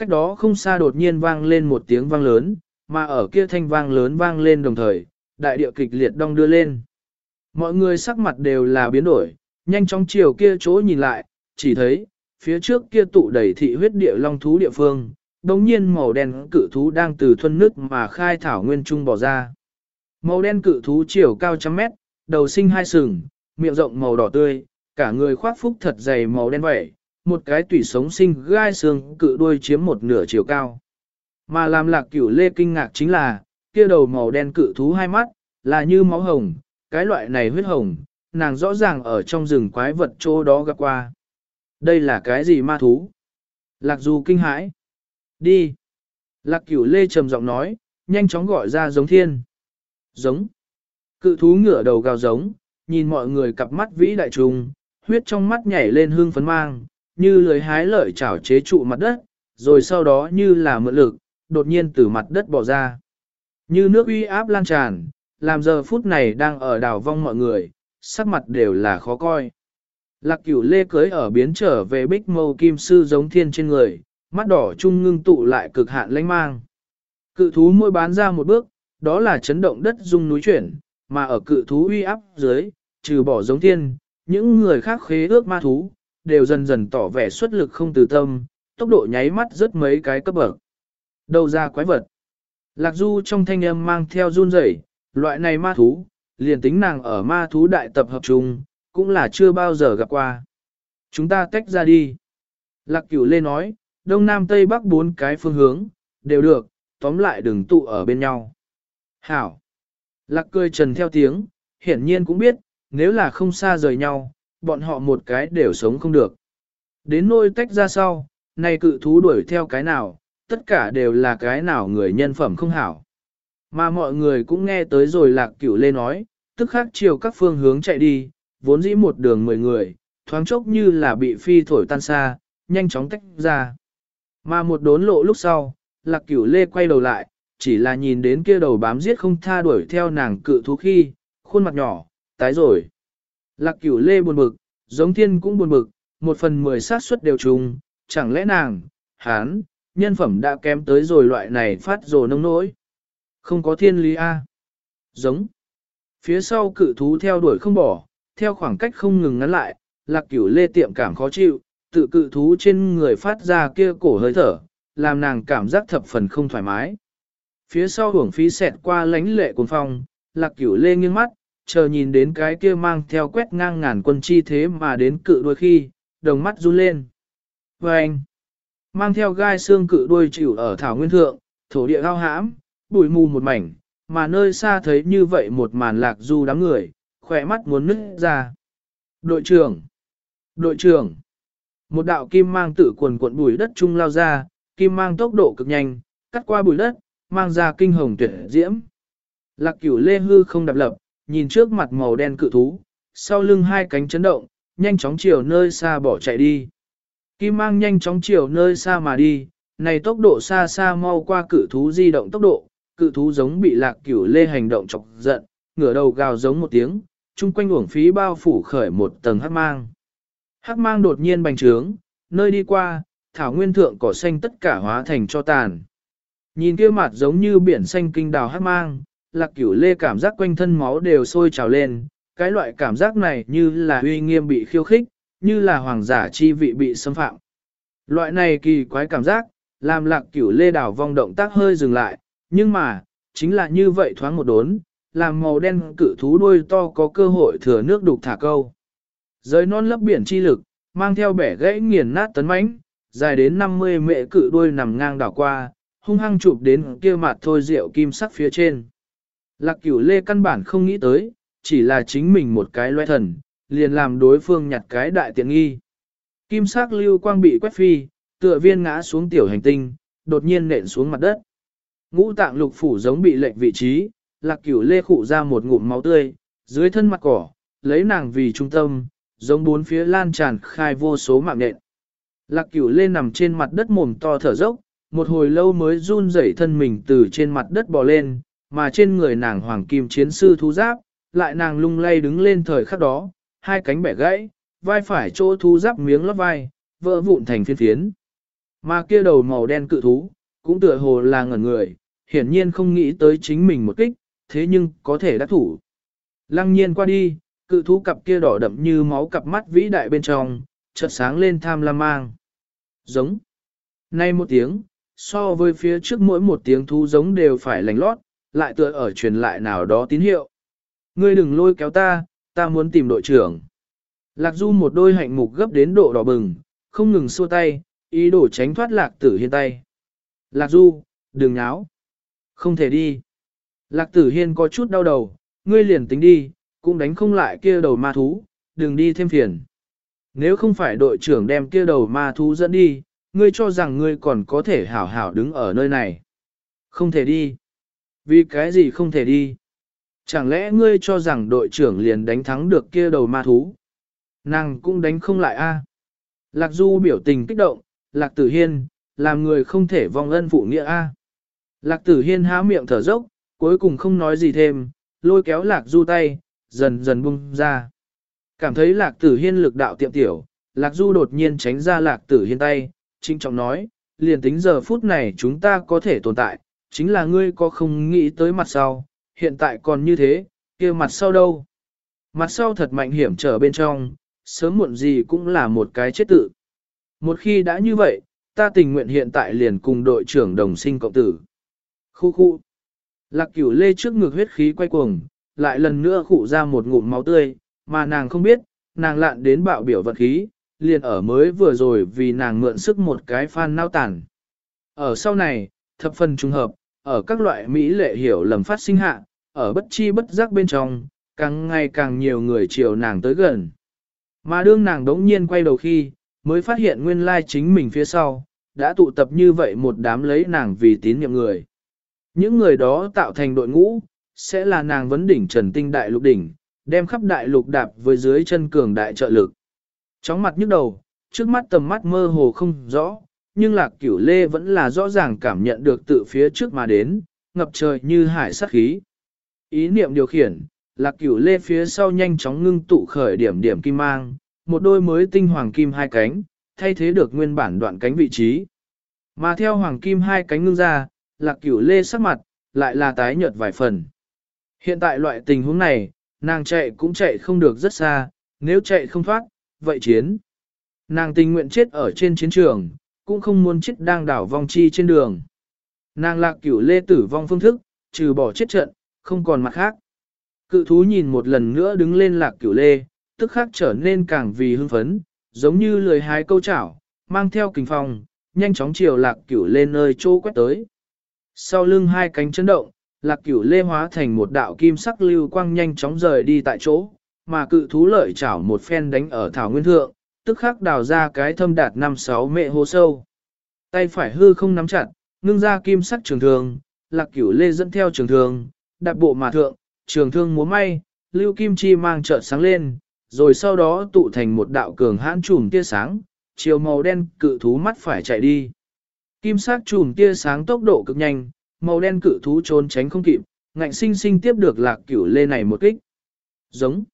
cách đó không xa đột nhiên vang lên một tiếng vang lớn, mà ở kia thanh vang lớn vang lên đồng thời, đại địa kịch liệt đong đưa lên. Mọi người sắc mặt đều là biến đổi, nhanh chóng chiều kia chỗ nhìn lại, chỉ thấy, phía trước kia tụ đầy thị huyết địa long thú địa phương, đồng nhiên màu đen cự thú đang từ thuân nước mà khai thảo nguyên trung bỏ ra. Màu đen cự thú chiều cao trăm mét, đầu sinh hai sừng, miệng rộng màu đỏ tươi, cả người khoác phúc thật dày màu đen vẩy, một cái tủy sống sinh gai xương cự đuôi chiếm một nửa chiều cao. Mà làm lạc cửu lê kinh ngạc chính là, kia đầu màu đen cự thú hai mắt, là như máu hồng, cái loại này huyết hồng, nàng rõ ràng ở trong rừng quái vật chỗ đó gặp qua. Đây là cái gì ma thú? Lạc Du kinh hãi. Đi. Lạc cửu lê trầm giọng nói, nhanh chóng gọi ra giống thiên. Giống. Cự thú ngửa đầu gào giống, nhìn mọi người cặp mắt vĩ đại trùng, huyết trong mắt nhảy lên hương phấn mang, như lưới hái lợi chảo chế trụ mặt đất, rồi sau đó như là mượn lực, đột nhiên từ mặt đất bỏ ra. Như nước uy áp lan tràn, làm giờ phút này đang ở đảo vong mọi người, sắc mặt đều là khó coi. Lạc cửu lê cưới ở biến trở về bích mâu kim sư giống thiên trên người, mắt đỏ trung ngưng tụ lại cực hạn lãnh mang. Cự thú môi bán ra một bước, đó là chấn động đất dung núi chuyển, mà ở cự thú uy áp dưới, trừ bỏ giống thiên, những người khác khế ước ma thú, đều dần dần tỏ vẻ xuất lực không từ tâm, tốc độ nháy mắt rất mấy cái cấp bậc. Đâu ra quái vật. Lạc Du trong thanh âm mang theo run rẩy, loại này ma thú, liền tính nàng ở ma thú đại tập hợp chung, cũng là chưa bao giờ gặp qua. Chúng ta tách ra đi. Lạc cửu lê nói, đông nam tây bắc bốn cái phương hướng, đều được, tóm lại đừng tụ ở bên nhau. Hảo. Lạc cười trần theo tiếng, hiển nhiên cũng biết, nếu là không xa rời nhau, bọn họ một cái đều sống không được. Đến nôi tách ra sau, này cự thú đuổi theo cái nào, tất cả đều là cái nào người nhân phẩm không hảo. Mà mọi người cũng nghe tới rồi lạc cửu lê nói, tức khắc chiều các phương hướng chạy đi, vốn dĩ một đường mười người, thoáng chốc như là bị phi thổi tan xa, nhanh chóng tách ra. Mà một đốn lộ lúc sau, lạc cửu lê quay đầu lại, chỉ là nhìn đến kia đầu bám giết không tha đuổi theo nàng cự thú khi, khuôn mặt nhỏ, tái rồi. Lạc cửu lê buồn bực, giống thiên cũng buồn bực, một phần mười sát suất đều trùng, chẳng lẽ nàng, hán, nhân phẩm đã kém tới rồi loại này phát rồ nông nỗi. Không có thiên lý A. Giống. Phía sau cự thú theo đuổi không bỏ, theo khoảng cách không ngừng ngắn lại, lạc cửu lê tiệm cảm khó chịu, tự cự thú trên người phát ra kia cổ hơi thở, làm nàng cảm giác thập phần không thoải mái. Phía sau hưởng phí xẹt qua lánh lệ cuồng phong, lạc cửu lê nghiêng mắt, chờ nhìn đến cái kia mang theo quét ngang ngàn quân chi thế mà đến cự đôi khi, đồng mắt run lên. Và anh, mang theo gai xương cự đuôi chịu ở thảo nguyên thượng, thổ địa cao hãm, bụi mù một mảnh, mà nơi xa thấy như vậy một màn lạc du đám người, khỏe mắt muốn nứt ra. Đội trưởng! Đội trưởng! Một đạo kim mang tự quần cuộn bụi đất trung lao ra, kim mang tốc độ cực nhanh, cắt qua bụi đất, mang ra kinh hồng tuyệt diễm. Lạc cửu lê hư không đạp lập, nhìn trước mặt màu đen cự thú, sau lưng hai cánh chấn động, nhanh chóng chiều nơi xa bỏ chạy đi. Kim mang nhanh chóng chiều nơi xa mà đi, này tốc độ xa xa mau qua cự thú di động tốc độ, cự thú giống bị lạc cửu lê hành động chọc giận, ngửa đầu gào giống một tiếng, chung quanh uổng phí bao phủ khởi một tầng hắc mang. Hắc mang đột nhiên bành trướng, nơi đi qua, thảo nguyên thượng cỏ xanh tất cả hóa thành cho tàn. Nhìn kia mặt giống như biển xanh kinh đào hắc mang, lạc cửu lê cảm giác quanh thân máu đều sôi trào lên, cái loại cảm giác này như là uy nghiêm bị khiêu khích, như là hoàng giả chi vị bị xâm phạm. Loại này kỳ quái cảm giác, làm lạc cửu lê đảo vong động tác hơi dừng lại, nhưng mà, chính là như vậy thoáng một đốn, làm màu đen cự thú đuôi to có cơ hội thừa nước đục thả câu. Giới non lấp biển chi lực, mang theo bẻ gãy nghiền nát tấn mãnh, dài đến 50 mệ cự đuôi nằm ngang đảo qua, hung hăng chụp đến kia mặt thôi rượu kim sắc phía trên. Lạc cửu lê căn bản không nghĩ tới, chỉ là chính mình một cái loe thần, liền làm đối phương nhặt cái đại tiện nghi. Kim sắc lưu quang bị quét phi, tựa viên ngã xuống tiểu hành tinh, đột nhiên nện xuống mặt đất. Ngũ tạng lục phủ giống bị lệnh vị trí, lạc cửu lê khụ ra một ngụm máu tươi, dưới thân mặt cỏ, lấy nàng vì trung tâm, giống bốn phía lan tràn khai vô số mạng nện. Lạc cửu lê nằm trên mặt đất mồm to thở dốc, một hồi lâu mới run rẩy thân mình từ trên mặt đất bò lên, mà trên người nàng hoàng kim chiến sư thú giáp, lại nàng lung lay đứng lên thời khắc đó, hai cánh bẻ gãy, vai phải chỗ thú giáp miếng lót vai, vỡ vụn thành phiên phiến. Mà kia đầu màu đen cự thú, cũng tựa hồ là ngẩn người, hiển nhiên không nghĩ tới chính mình một kích, thế nhưng có thể đã thủ. Lăng nhiên qua đi, cự thú cặp kia đỏ đậm như máu cặp mắt vĩ đại bên trong, chợt sáng lên tham lam mang. Giống. Nay một tiếng, so với phía trước mỗi một tiếng thú giống đều phải lành lót, lại tựa ở truyền lại nào đó tín hiệu. Ngươi đừng lôi kéo ta, ta muốn tìm đội trưởng. Lạc Du một đôi hạnh mục gấp đến độ đỏ bừng, không ngừng xua tay, ý đồ tránh thoát lạc tử hiên tay. Lạc Du, đừng náo. Không thể đi. Lạc tử hiên có chút đau đầu, ngươi liền tính đi, cũng đánh không lại kia đầu ma thú, đừng đi thêm phiền. Nếu không phải đội trưởng đem kia đầu ma thú dẫn đi, ngươi cho rằng ngươi còn có thể hảo hảo đứng ở nơi này. Không thể đi. Vì cái gì không thể đi? Chẳng lẽ ngươi cho rằng đội trưởng liền đánh thắng được kia đầu ma thú? Nàng cũng đánh không lại a. Lạc Du biểu tình kích động, Lạc Tử Hiên, làm người không thể vong ân phụ nghĩa a. Lạc Tử Hiên há miệng thở dốc, cuối cùng không nói gì thêm, lôi kéo Lạc Du tay, dần dần buông ra. Cảm thấy Lạc Tử Hiên lực đạo tiệm tiểu, Lạc Du đột nhiên tránh ra Lạc Tử Hiên tay, trinh trọng nói, liền tính giờ phút này chúng ta có thể tồn tại, chính là ngươi có không nghĩ tới mặt sau, hiện tại còn như thế, kia mặt sau đâu. Mặt sau thật mạnh hiểm trở bên trong, sớm muộn gì cũng là một cái chết tự. Một khi đã như vậy, ta tình nguyện hiện tại liền cùng đội trưởng đồng sinh cộng tử. Khu khu. Lạc cửu lê trước ngực huyết khí quay cuồng, lại lần nữa khụ ra một ngụm máu tươi, mà nàng không biết, nàng lạn đến bạo biểu vật khí, liền ở mới vừa rồi vì nàng mượn sức một cái phan nao tản. Ở sau này, thập phần trùng hợp, ở các loại Mỹ lệ hiểu lầm phát sinh hạ, ở bất chi bất giác bên trong, càng ngày càng nhiều người chiều nàng tới gần. Mà đương nàng đống nhiên quay đầu khi, mới phát hiện nguyên lai chính mình phía sau, đã tụ tập như vậy một đám lấy nàng vì tín nhiệm người. Những người đó tạo thành đội ngũ, sẽ là nàng vấn đỉnh trần tinh đại lục đỉnh, đem khắp đại lục đạp với dưới chân cường đại trợ lực. Chóng mặt nhức đầu, trước mắt tầm mắt mơ hồ không rõ, nhưng lạc cửu lê vẫn là rõ ràng cảm nhận được tự phía trước mà đến, ngập trời như hải sát khí. Ý niệm điều khiển, lạc cửu lê phía sau nhanh chóng ngưng tụ khởi điểm điểm kim mang, một đôi mới tinh hoàng kim hai cánh, thay thế được nguyên bản đoạn cánh vị trí. Mà theo hoàng kim hai cánh ngưng ra, lạc cửu lê sắc mặt, lại là tái nhợt vài phần. Hiện tại loại tình huống này, nàng chạy cũng chạy không được rất xa, nếu chạy không thoát, vậy chiến. Nàng tình nguyện chết ở trên chiến trường, cũng không muốn chết đang đảo vong chi trên đường. Nàng lạc cửu lê tử vong phương thức, trừ bỏ chết trận, không còn mặt khác. Cự thú nhìn một lần nữa đứng lên lạc cửu lê, tức khắc trở nên càng vì hưng phấn, giống như lười hái câu chảo, mang theo kình phong, nhanh chóng chiều lạc cửu lên nơi chỗ quét tới. Sau lưng hai cánh chấn động, lạc cửu lê hóa thành một đạo kim sắc lưu quang nhanh chóng rời đi tại chỗ, mà cự thú lợi chảo một phen đánh ở thảo nguyên thượng, tức khắc đào ra cái thâm đạt 5-6 mệ hô sâu. Tay phải hư không nắm chặt, ngưng ra kim sắc trường thường, lạc cửu lê dẫn theo trường thường, đạp bộ mà thượng, trường thương múa may, lưu kim chi mang trợ sáng lên, rồi sau đó tụ thành một đạo cường hãn trùm tia sáng, chiều màu đen cự thú mắt phải chạy đi. Kim sắc trùm tia sáng tốc độ cực nhanh, màu đen cự thú trốn tránh không kịp, ngạnh sinh sinh tiếp được lạc cửu lê này một kích. Giống.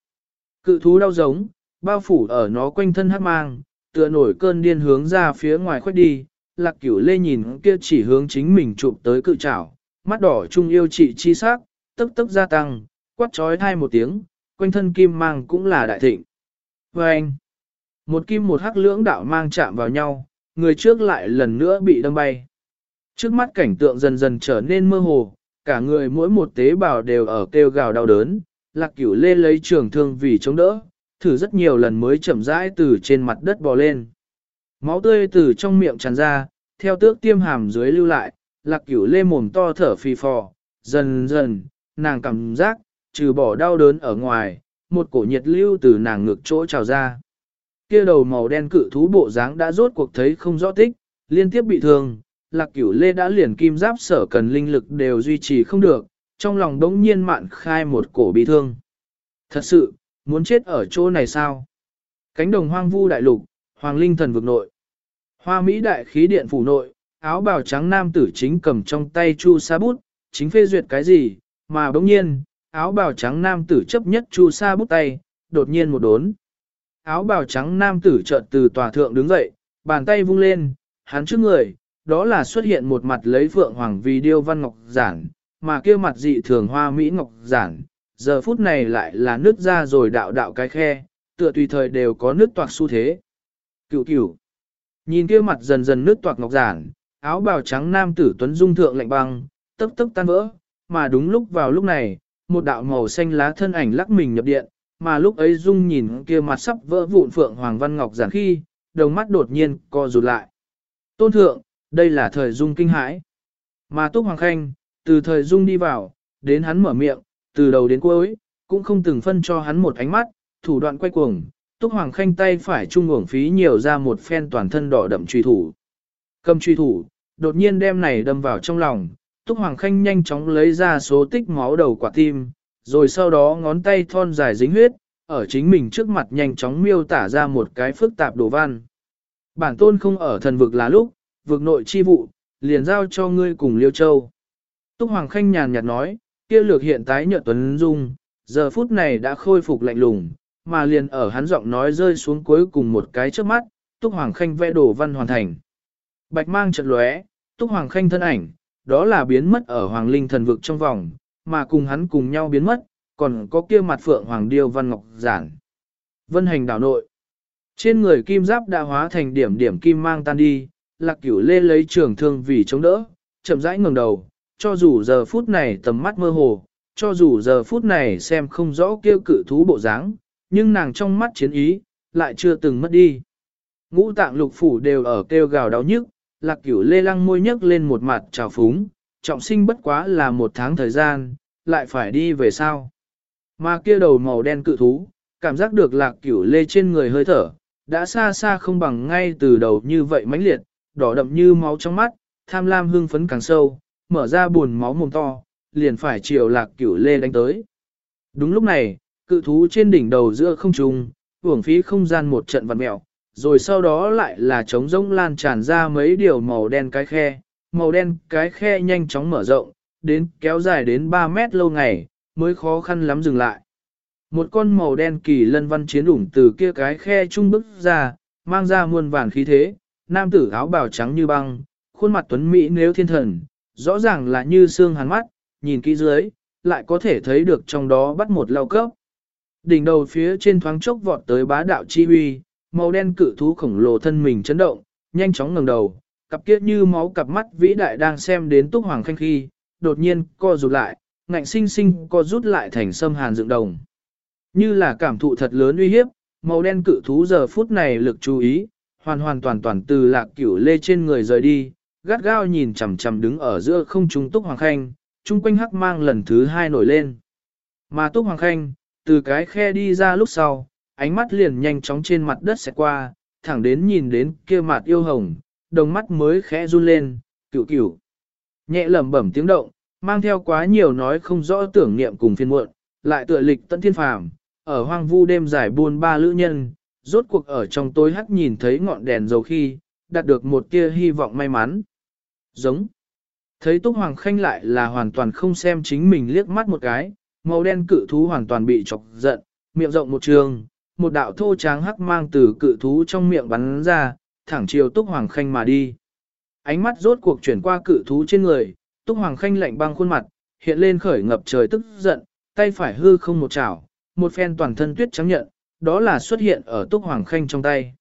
Cự thú đau giống, bao phủ ở nó quanh thân hát mang, tựa nổi cơn điên hướng ra phía ngoài khuếch đi, lạc cửu lê nhìn kia chỉ hướng chính mình chụp tới cự trảo, mắt đỏ trung yêu trị chi sắc, tức tức gia tăng, quát trói thai một tiếng, quanh thân kim mang cũng là đại thịnh. Và anh, một kim một hắc lưỡng đạo mang chạm vào nhau, người trước lại lần nữa bị đâm bay. Trước mắt cảnh tượng dần dần trở nên mơ hồ, cả người mỗi một tế bào đều ở kêu gào đau đớn, lạc cửu lê lấy trường thương vì chống đỡ, thử rất nhiều lần mới chậm rãi từ trên mặt đất bò lên. Máu tươi từ trong miệng tràn ra, theo tước tiêm hàm dưới lưu lại, lạc cửu lê mồm to thở phì phò, dần dần, nàng cảm giác, trừ bỏ đau đớn ở ngoài, một cổ nhiệt lưu từ nàng ngực chỗ trào ra. Kia đầu màu đen cự thú bộ dáng đã rốt cuộc thấy không rõ tích, liên tiếp bị thương, lạc cửu lê đã liền kim giáp sở cần linh lực đều duy trì không được, trong lòng đống nhiên mạn khai một cổ bị thương. Thật sự, muốn chết ở chỗ này sao? Cánh đồng hoang vu đại lục, hoàng linh thần vực nội. Hoa Mỹ đại khí điện phủ nội, áo bào trắng nam tử chính cầm trong tay chu sa bút, chính phê duyệt cái gì, mà bỗng nhiên, áo bào trắng nam tử chấp nhất chu sa bút tay, đột nhiên một đốn. Áo bào trắng nam tử chợt từ tòa thượng đứng dậy, bàn tay vung lên, hắn trước người, đó là xuất hiện một mặt lấy phượng hoàng vì điêu văn ngọc giản, mà kia mặt dị thường hoa mỹ ngọc giản, giờ phút này lại là nứt ra rồi đạo đạo cái khe, tựa tùy thời đều có nứt toạc xu thế. Cửu cửu, nhìn kia mặt dần dần nứt toạc ngọc giản, áo bào trắng nam tử tuấn dung thượng lạnh băng, tức tức tan vỡ, mà đúng lúc vào lúc này, một đạo màu xanh lá thân ảnh lắc mình nhập điện, mà lúc ấy Dung nhìn kia mặt sắp vỡ vụn Phượng Hoàng Văn Ngọc giản khi, đồng mắt đột nhiên co rụt lại. Tôn thượng, đây là thời Dung kinh hãi. Mà Túc Hoàng Khanh, từ thời Dung đi vào, đến hắn mở miệng, từ đầu đến cuối, cũng không từng phân cho hắn một ánh mắt, thủ đoạn quay cuồng. Túc Hoàng Khanh tay phải trung uổng phí nhiều ra một phen toàn thân đỏ đậm truy thủ. Cầm truy thủ, đột nhiên đem này đâm vào trong lòng, Túc Hoàng Khanh nhanh chóng lấy ra số tích máu đầu quả tim, rồi sau đó ngón tay thon dài dính huyết, ở chính mình trước mặt nhanh chóng miêu tả ra một cái phức tạp đồ văn. Bản tôn không ở thần vực là lúc, vực nội chi vụ, liền giao cho ngươi cùng Liêu Châu. Túc Hoàng Khanh nhàn nhạt nói, kia lược hiện tái nhợt tuấn dung, giờ phút này đã khôi phục lạnh lùng, mà liền ở hắn giọng nói rơi xuống cuối cùng một cái trước mắt, Túc Hoàng Khanh vẽ đồ văn hoàn thành. Bạch mang chợt lóe, Túc Hoàng Khanh thân ảnh, đó là biến mất ở Hoàng Linh thần vực trong vòng, mà cùng hắn cùng nhau biến mất, còn có kia mặt phượng Hoàng Điêu Văn Ngọc Giản. Vân hành đảo nội. Trên người kim giáp đã hóa thành điểm điểm kim mang tan đi, lạc cửu lê lấy trường thương vì chống đỡ, chậm rãi ngẩng đầu, cho dù giờ phút này tầm mắt mơ hồ, cho dù giờ phút này xem không rõ kêu cự thú bộ dáng, nhưng nàng trong mắt chiến ý, lại chưa từng mất đi. Ngũ tạng lục phủ đều ở kêu gào đau nhức, lạc cửu lê lăng môi nhấc lên một mặt trào phúng, trọng sinh bất quá là một tháng thời gian, lại phải đi về sao. Mà kia đầu màu đen cự thú, cảm giác được lạc cửu lê trên người hơi thở, đã xa xa không bằng ngay từ đầu như vậy mãnh liệt, đỏ đậm như máu trong mắt, tham lam hương phấn càng sâu, mở ra buồn máu mồm to, liền phải chiều lạc cửu lê đánh tới. Đúng lúc này, cự thú trên đỉnh đầu giữa không trung, hưởng phí không gian một trận vặn mẹo, rồi sau đó lại là trống rỗng lan tràn ra mấy điều màu đen cái khe, màu đen cái khe nhanh chóng mở rộng, đến kéo dài đến 3 mét lâu ngày, mới khó khăn lắm dừng lại. Một con màu đen kỳ lân văn chiến ủng từ kia cái khe trung bức ra, mang ra muôn vàng khí thế, nam tử áo bào trắng như băng, khuôn mặt tuấn mỹ nếu thiên thần, rõ ràng là như xương hắn mắt, nhìn kỹ dưới, lại có thể thấy được trong đó bắt một lao cấp. Đỉnh đầu phía trên thoáng chốc vọt tới bá đạo chi huy, màu đen cự thú khổng lồ thân mình chấn động, nhanh chóng ngẩng đầu, cặp kiết như máu cặp mắt vĩ đại đang xem đến túc hoàng khanh khi, đột nhiên co rụt lại, ngạnh sinh sinh co rút lại thành sâm hàn dựng đồng. Như là cảm thụ thật lớn uy hiếp, màu đen cự thú giờ phút này lực chú ý, hoàn hoàn toàn toàn từ lạc cửu lê trên người rời đi, gắt gao nhìn chằm chằm đứng ở giữa không trung túc hoàng khanh, chung quanh hắc mang lần thứ hai nổi lên. Mà túc hoàng khanh, từ cái khe đi ra lúc sau, ánh mắt liền nhanh chóng trên mặt đất sẽ qua, thẳng đến nhìn đến kia mặt yêu hồng, đồng mắt mới khẽ run lên, cửu cửu. Nhẹ lẩm bẩm tiếng động, mang theo quá nhiều nói không rõ tưởng niệm cùng phiên muộn, lại tựa lịch tận thiên phàm, ở hoang vu đêm dài buôn ba lữ nhân, rốt cuộc ở trong tối hắt nhìn thấy ngọn đèn dầu khi, đạt được một tia hy vọng may mắn. Giống. Thấy Túc Hoàng Khanh lại là hoàn toàn không xem chính mình liếc mắt một cái, màu đen cự thú hoàn toàn bị chọc giận, miệng rộng một trường, một đạo thô tráng hắc mang từ cự thú trong miệng bắn ra, thẳng chiều Túc Hoàng Khanh mà đi. Ánh mắt rốt cuộc chuyển qua cự thú trên người, Túc Hoàng Khanh lạnh băng khuôn mặt, hiện lên khởi ngập trời tức giận, tay phải hư không một chảo, một phen toàn thân tuyết trắng nhận, đó là xuất hiện ở Túc Hoàng Khanh trong tay.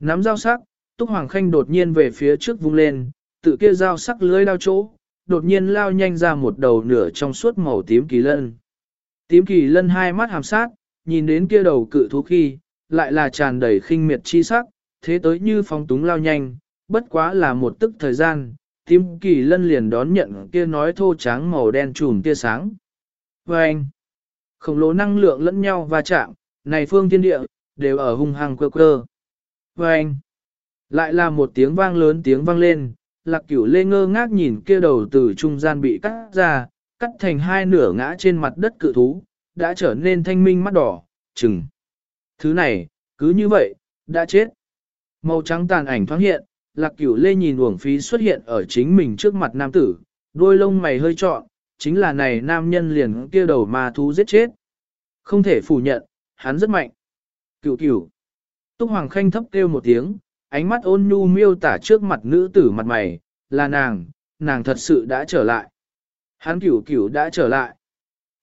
Nắm dao sắc, Túc Hoàng Khanh đột nhiên về phía trước vung lên, tự kia dao sắc lưới đao chỗ, đột nhiên lao nhanh ra một đầu nửa trong suốt màu tím kỳ lân. Tím kỳ lân hai mắt hàm sát, nhìn đến kia đầu cự thú khi, lại là tràn đầy khinh miệt chi sắc, thế tới như phong túng lao nhanh, bất quá là một tức thời gian, tím kỳ lân liền đón nhận kia nói thô tráng màu đen trùm tia sáng. Và anh, khổng lồ năng lượng lẫn nhau va chạm, này phương thiên địa, đều ở hung hăng quơ quơ. Và anh, lại là một tiếng vang lớn tiếng vang lên, lạc cửu lê ngơ ngác nhìn kia đầu từ trung gian bị cắt ra, cắt thành hai nửa ngã trên mặt đất cự thú, đã trở nên thanh minh mắt đỏ, chừng. Thứ này, cứ như vậy, đã chết. Màu trắng tàn ảnh thoáng hiện, lạc cửu lê nhìn uổng phí xuất hiện ở chính mình trước mặt nam tử, đôi lông mày hơi trọn, chính là này nam nhân liền kia đầu ma thú giết chết. Không thể phủ nhận, hắn rất mạnh. Cửu cửu. Túc Hoàng Khanh thấp kêu một tiếng, ánh mắt ôn nhu miêu tả trước mặt nữ tử mặt mày, là nàng, nàng thật sự đã trở lại. Hắn cửu cửu đã trở lại.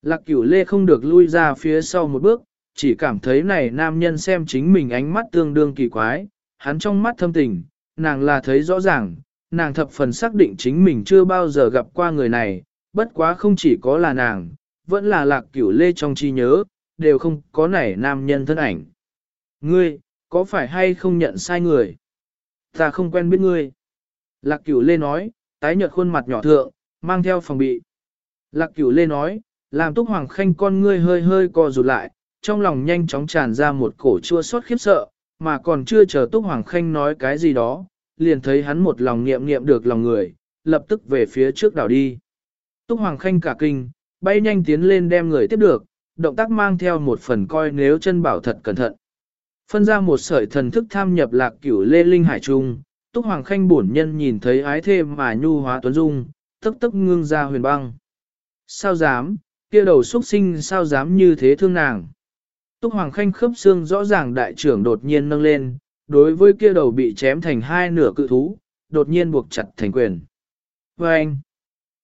Lạc cửu lê không được lui ra phía sau một bước, chỉ cảm thấy này nam nhân xem chính mình ánh mắt tương đương kỳ quái, hắn trong mắt thâm tình, nàng là thấy rõ ràng, nàng thập phần xác định chính mình chưa bao giờ gặp qua người này, bất quá không chỉ có là nàng, vẫn là lạc cửu lê trong trí nhớ, đều không có nảy nam nhân thân ảnh. Ngươi, có phải hay không nhận sai người? Ta không quen biết ngươi. Lạc cửu lê nói, tái nhợt khuôn mặt nhỏ thượng, mang theo phòng bị. Lạc cửu lê nói, làm túc hoàng khanh con ngươi hơi hơi co rụt lại, trong lòng nhanh chóng tràn ra một cổ chua xót khiếp sợ, mà còn chưa chờ túc hoàng khanh nói cái gì đó, liền thấy hắn một lòng niệm niệm được lòng người, lập tức về phía trước đảo đi. Túc hoàng khanh cả kinh, bay nhanh tiến lên đem người tiếp được, động tác mang theo một phần coi nếu chân bảo thật cẩn thận. Phân ra một sợi thần thức tham nhập lạc cửu lê linh hải trung, Túc Hoàng Khanh bổn nhân nhìn thấy ái thê mà nhu hóa tuấn dung, tức tức ngưng ra huyền băng. Sao dám, kia đầu xuất sinh sao dám như thế thương nàng. Túc Hoàng Khanh khớp xương rõ ràng đại trưởng đột nhiên nâng lên, đối với kia đầu bị chém thành hai nửa cự thú, đột nhiên buộc chặt thành quyền. Và anh,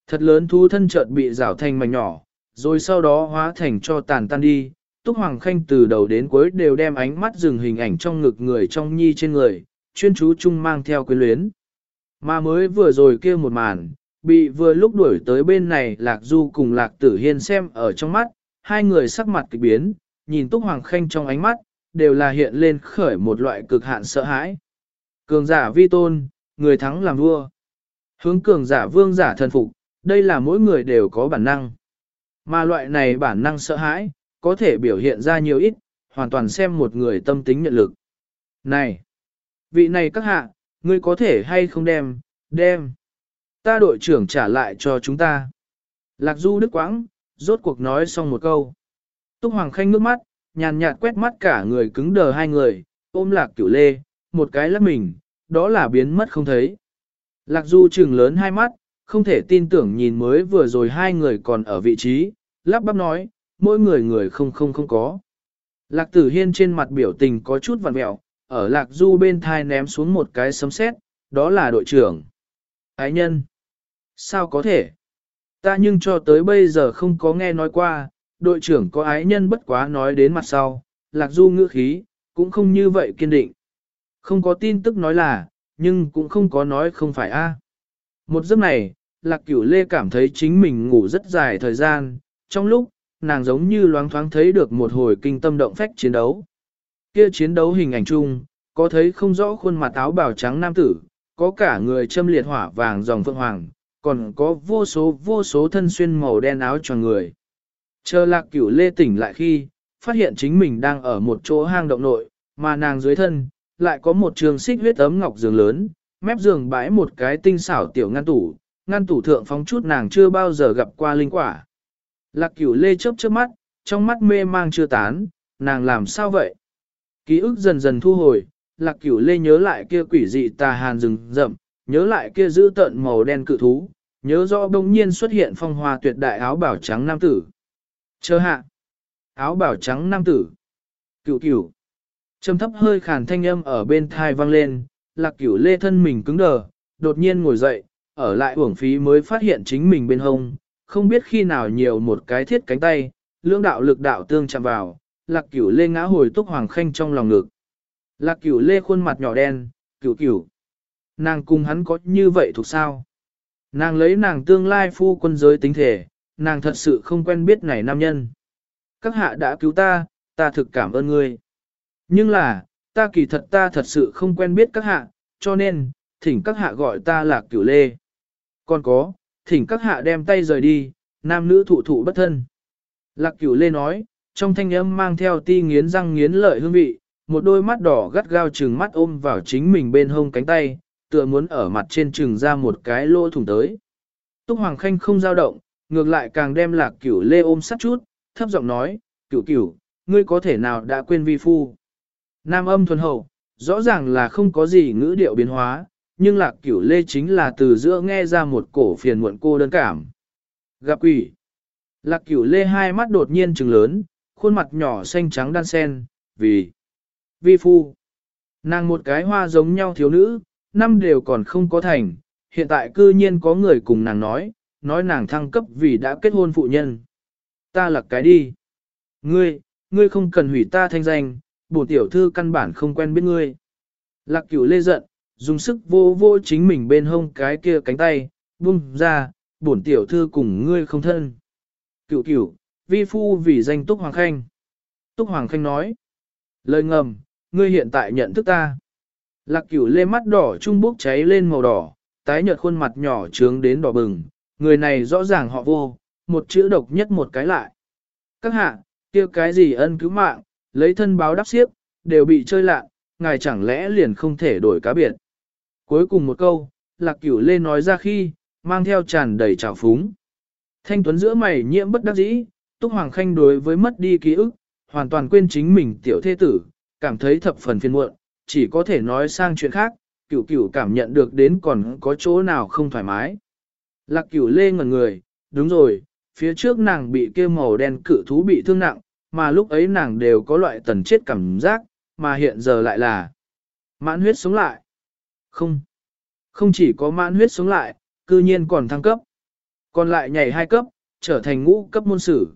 thật lớn thú thân chợt bị rảo thành mảnh nhỏ, rồi sau đó hóa thành cho tàn tan đi, Túc Hoàng Khanh từ đầu đến cuối đều đem ánh mắt dừng hình ảnh trong ngực người trong nhi trên người, chuyên chú chung mang theo quyến luyến. Mà mới vừa rồi kia một màn, bị vừa lúc đuổi tới bên này Lạc Du cùng Lạc Tử Hiên xem ở trong mắt, hai người sắc mặt kịch biến, nhìn Túc Hoàng Khanh trong ánh mắt, đều là hiện lên khởi một loại cực hạn sợ hãi. Cường giả vi tôn, người thắng làm vua. Hướng cường giả vương giả thần phục, đây là mỗi người đều có bản năng. Mà loại này bản năng sợ hãi, có thể biểu hiện ra nhiều ít, hoàn toàn xem một người tâm tính nhận lực. Này! Vị này các hạ, ngươi có thể hay không đem, đem. Ta đội trưởng trả lại cho chúng ta. Lạc Du Đức Quãng, rốt cuộc nói xong một câu. Túc Hoàng Khanh nước mắt, nhàn nhạt quét mắt cả người cứng đờ hai người, ôm lạc cửu lê, một cái lắc mình, đó là biến mất không thấy. Lạc Du trừng lớn hai mắt, không thể tin tưởng nhìn mới vừa rồi hai người còn ở vị trí, lắp bắp nói, mỗi người người không không không có. Lạc tử hiên trên mặt biểu tình có chút vằn mẹo, ở lạc du bên thai ném xuống một cái sấm sét, đó là đội trưởng. Ái nhân. Sao có thể? Ta nhưng cho tới bây giờ không có nghe nói qua, đội trưởng có ái nhân bất quá nói đến mặt sau, lạc du ngữ khí, cũng không như vậy kiên định. Không có tin tức nói là, nhưng cũng không có nói không phải a. Một giấc này, lạc cửu lê cảm thấy chính mình ngủ rất dài thời gian, trong lúc, nàng giống như loáng thoáng thấy được một hồi kinh tâm động phách chiến đấu. Kia chiến đấu hình ảnh chung, có thấy không rõ khuôn mặt áo bào trắng nam tử, có cả người châm liệt hỏa vàng dòng phượng hoàng, còn có vô số vô số thân xuyên màu đen áo cho người. Chờ lạc cửu lê tỉnh lại khi, phát hiện chính mình đang ở một chỗ hang động nội, mà nàng dưới thân, lại có một trường xích huyết ấm ngọc giường lớn, mép giường bãi một cái tinh xảo tiểu ngăn tủ, ngăn tủ thượng phóng chút nàng chưa bao giờ gặp qua linh quả. Lạc cửu lê chớp chớp mắt, trong mắt mê mang chưa tán, nàng làm sao vậy? Ký ức dần dần thu hồi, lạc cửu lê nhớ lại kia quỷ dị tà hàn rừng rậm, nhớ lại kia giữ tận màu đen cự thú, nhớ rõ đông nhiên xuất hiện phong hoa tuyệt đại áo bảo trắng nam tử. Chờ hạ! Áo bảo trắng nam tử. Cửu cửu. Trầm thấp hơi khàn thanh âm ở bên thai vang lên, lạc cửu lê thân mình cứng đờ, đột nhiên ngồi dậy, ở lại uổng phí mới phát hiện chính mình bên hông, không biết khi nào nhiều một cái thiết cánh tay, lưỡng đạo lực đạo tương chạm vào, lạc cửu lê ngã hồi túc hoàng khanh trong lòng ngực. Lạc cửu lê khuôn mặt nhỏ đen, cửu cửu. Nàng cùng hắn có như vậy thuộc sao? Nàng lấy nàng tương lai phu quân giới tính thể, nàng thật sự không quen biết này nam nhân. Các hạ đã cứu ta, ta thực cảm ơn ngươi. Nhưng là, ta kỳ thật ta thật sự không quen biết các hạ, cho nên, thỉnh các hạ gọi ta là cửu lê. Còn có, thỉnh các hạ đem tay rời đi, nam nữ thụ thụ bất thân. Lạc cửu lê nói, trong thanh âm mang theo ti nghiến răng nghiến lợi hương vị, một đôi mắt đỏ gắt gao trừng mắt ôm vào chính mình bên hông cánh tay, tựa muốn ở mặt trên trừng ra một cái lỗ thủng tới. Túc Hoàng Khanh không dao động, ngược lại càng đem lạc cửu lê ôm sát chút, thấp giọng nói, cửu cửu, ngươi có thể nào đã quên vi phu. Nam âm thuần hậu, rõ ràng là không có gì ngữ điệu biến hóa, nhưng lạc cửu lê chính là từ giữa nghe ra một cổ phiền muộn cô đơn cảm. Gặp quỷ. Lạc cửu lê hai mắt đột nhiên trừng lớn, khuôn mặt nhỏ xanh trắng đan sen, vì vi phu. Nàng một cái hoa giống nhau thiếu nữ, năm đều còn không có thành, hiện tại cư nhiên có người cùng nàng nói, nói nàng thăng cấp vì đã kết hôn phụ nhân. Ta là cái đi. Ngươi, ngươi không cần hủy ta thanh danh, bổ tiểu thư căn bản không quen biết ngươi. Lạc cửu lê giận, dùng sức vô vô chính mình bên hông cái kia cánh tay, buông ra, bổn tiểu thư cùng ngươi không thân. Cửu cửu, vi phu vì danh Túc Hoàng Khanh. Túc Hoàng Khanh nói, lời ngầm, ngươi hiện tại nhận thức ta. Lạc cửu lê mắt đỏ trung bốc cháy lên màu đỏ, tái nhợt khuôn mặt nhỏ trướng đến đỏ bừng, người này rõ ràng họ vô, một chữ độc nhất một cái lại. Các hạ, kia cái gì ân cứu mạng, lấy thân báo đáp xiếp, đều bị chơi lạ, ngài chẳng lẽ liền không thể đổi cá biệt. Cuối cùng một câu, lạc cửu lê nói ra khi, mang theo tràn đầy trào phúng. Thanh tuấn giữa mày nhiễm bất đắc dĩ, Túc Hoàng Khanh đối với mất đi ký ức, hoàn toàn quên chính mình tiểu thế tử, cảm thấy thập phần phiền muộn, chỉ có thể nói sang chuyện khác, cửu cửu cảm nhận được đến còn có chỗ nào không thoải mái. Lạc cửu lê ngẩn người, đúng rồi, phía trước nàng bị kia màu đen cự thú bị thương nặng, mà lúc ấy nàng đều có loại tần chết cảm giác, mà hiện giờ lại là mãn huyết sống lại. Không, không chỉ có mãn huyết sống lại, cư nhiên còn thăng cấp. Còn lại nhảy hai cấp, trở thành ngũ cấp môn sử.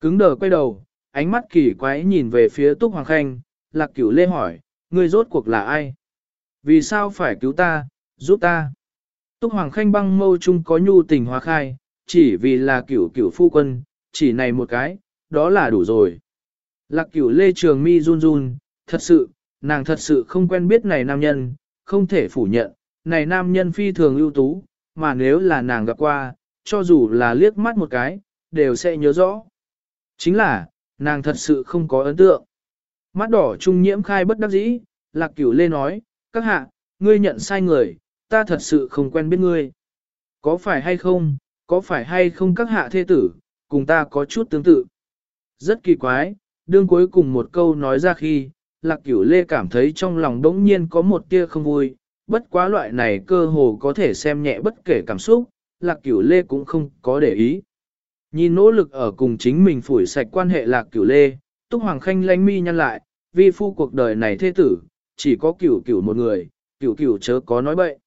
Cứng đờ quay đầu, ánh mắt kỳ quái nhìn về phía Túc Hoàng Khanh, Lạc Cửu Lê hỏi, ngươi rốt cuộc là ai? Vì sao phải cứu ta, giúp ta? Túc Hoàng Khanh băng mâu chung có nhu tình hóa khai, chỉ vì là cửu cửu phu quân, chỉ này một cái, đó là đủ rồi. Lạc cửu lê trường mi run run, thật sự, nàng thật sự không quen biết này nam nhân, không thể phủ nhận, này nam nhân phi thường ưu tú, mà nếu là nàng gặp qua, cho dù là liếc mắt một cái, đều sẽ nhớ rõ. Chính là, nàng thật sự không có ấn tượng. Mắt đỏ trung nhiễm khai bất đắc dĩ, lạc cửu lê nói, các hạ, ngươi nhận sai người, ta thật sự không quen biết ngươi. Có phải hay không, có phải hay không các hạ thê tử, cùng ta có chút tương tự. Rất kỳ quái, đương cuối cùng một câu nói ra khi, lạc cửu lê cảm thấy trong lòng đống nhiên có một tia không vui, bất quá loại này cơ hồ có thể xem nhẹ bất kể cảm xúc, lạc cửu lê cũng không có để ý. Nhìn nỗ lực ở cùng chính mình phủi sạch quan hệ lạc cửu lê, Túc Hoàng Khanh lánh mi nhăn lại, vi phu cuộc đời này thế tử, chỉ có cửu cửu một người, cửu cửu chớ có nói bậy.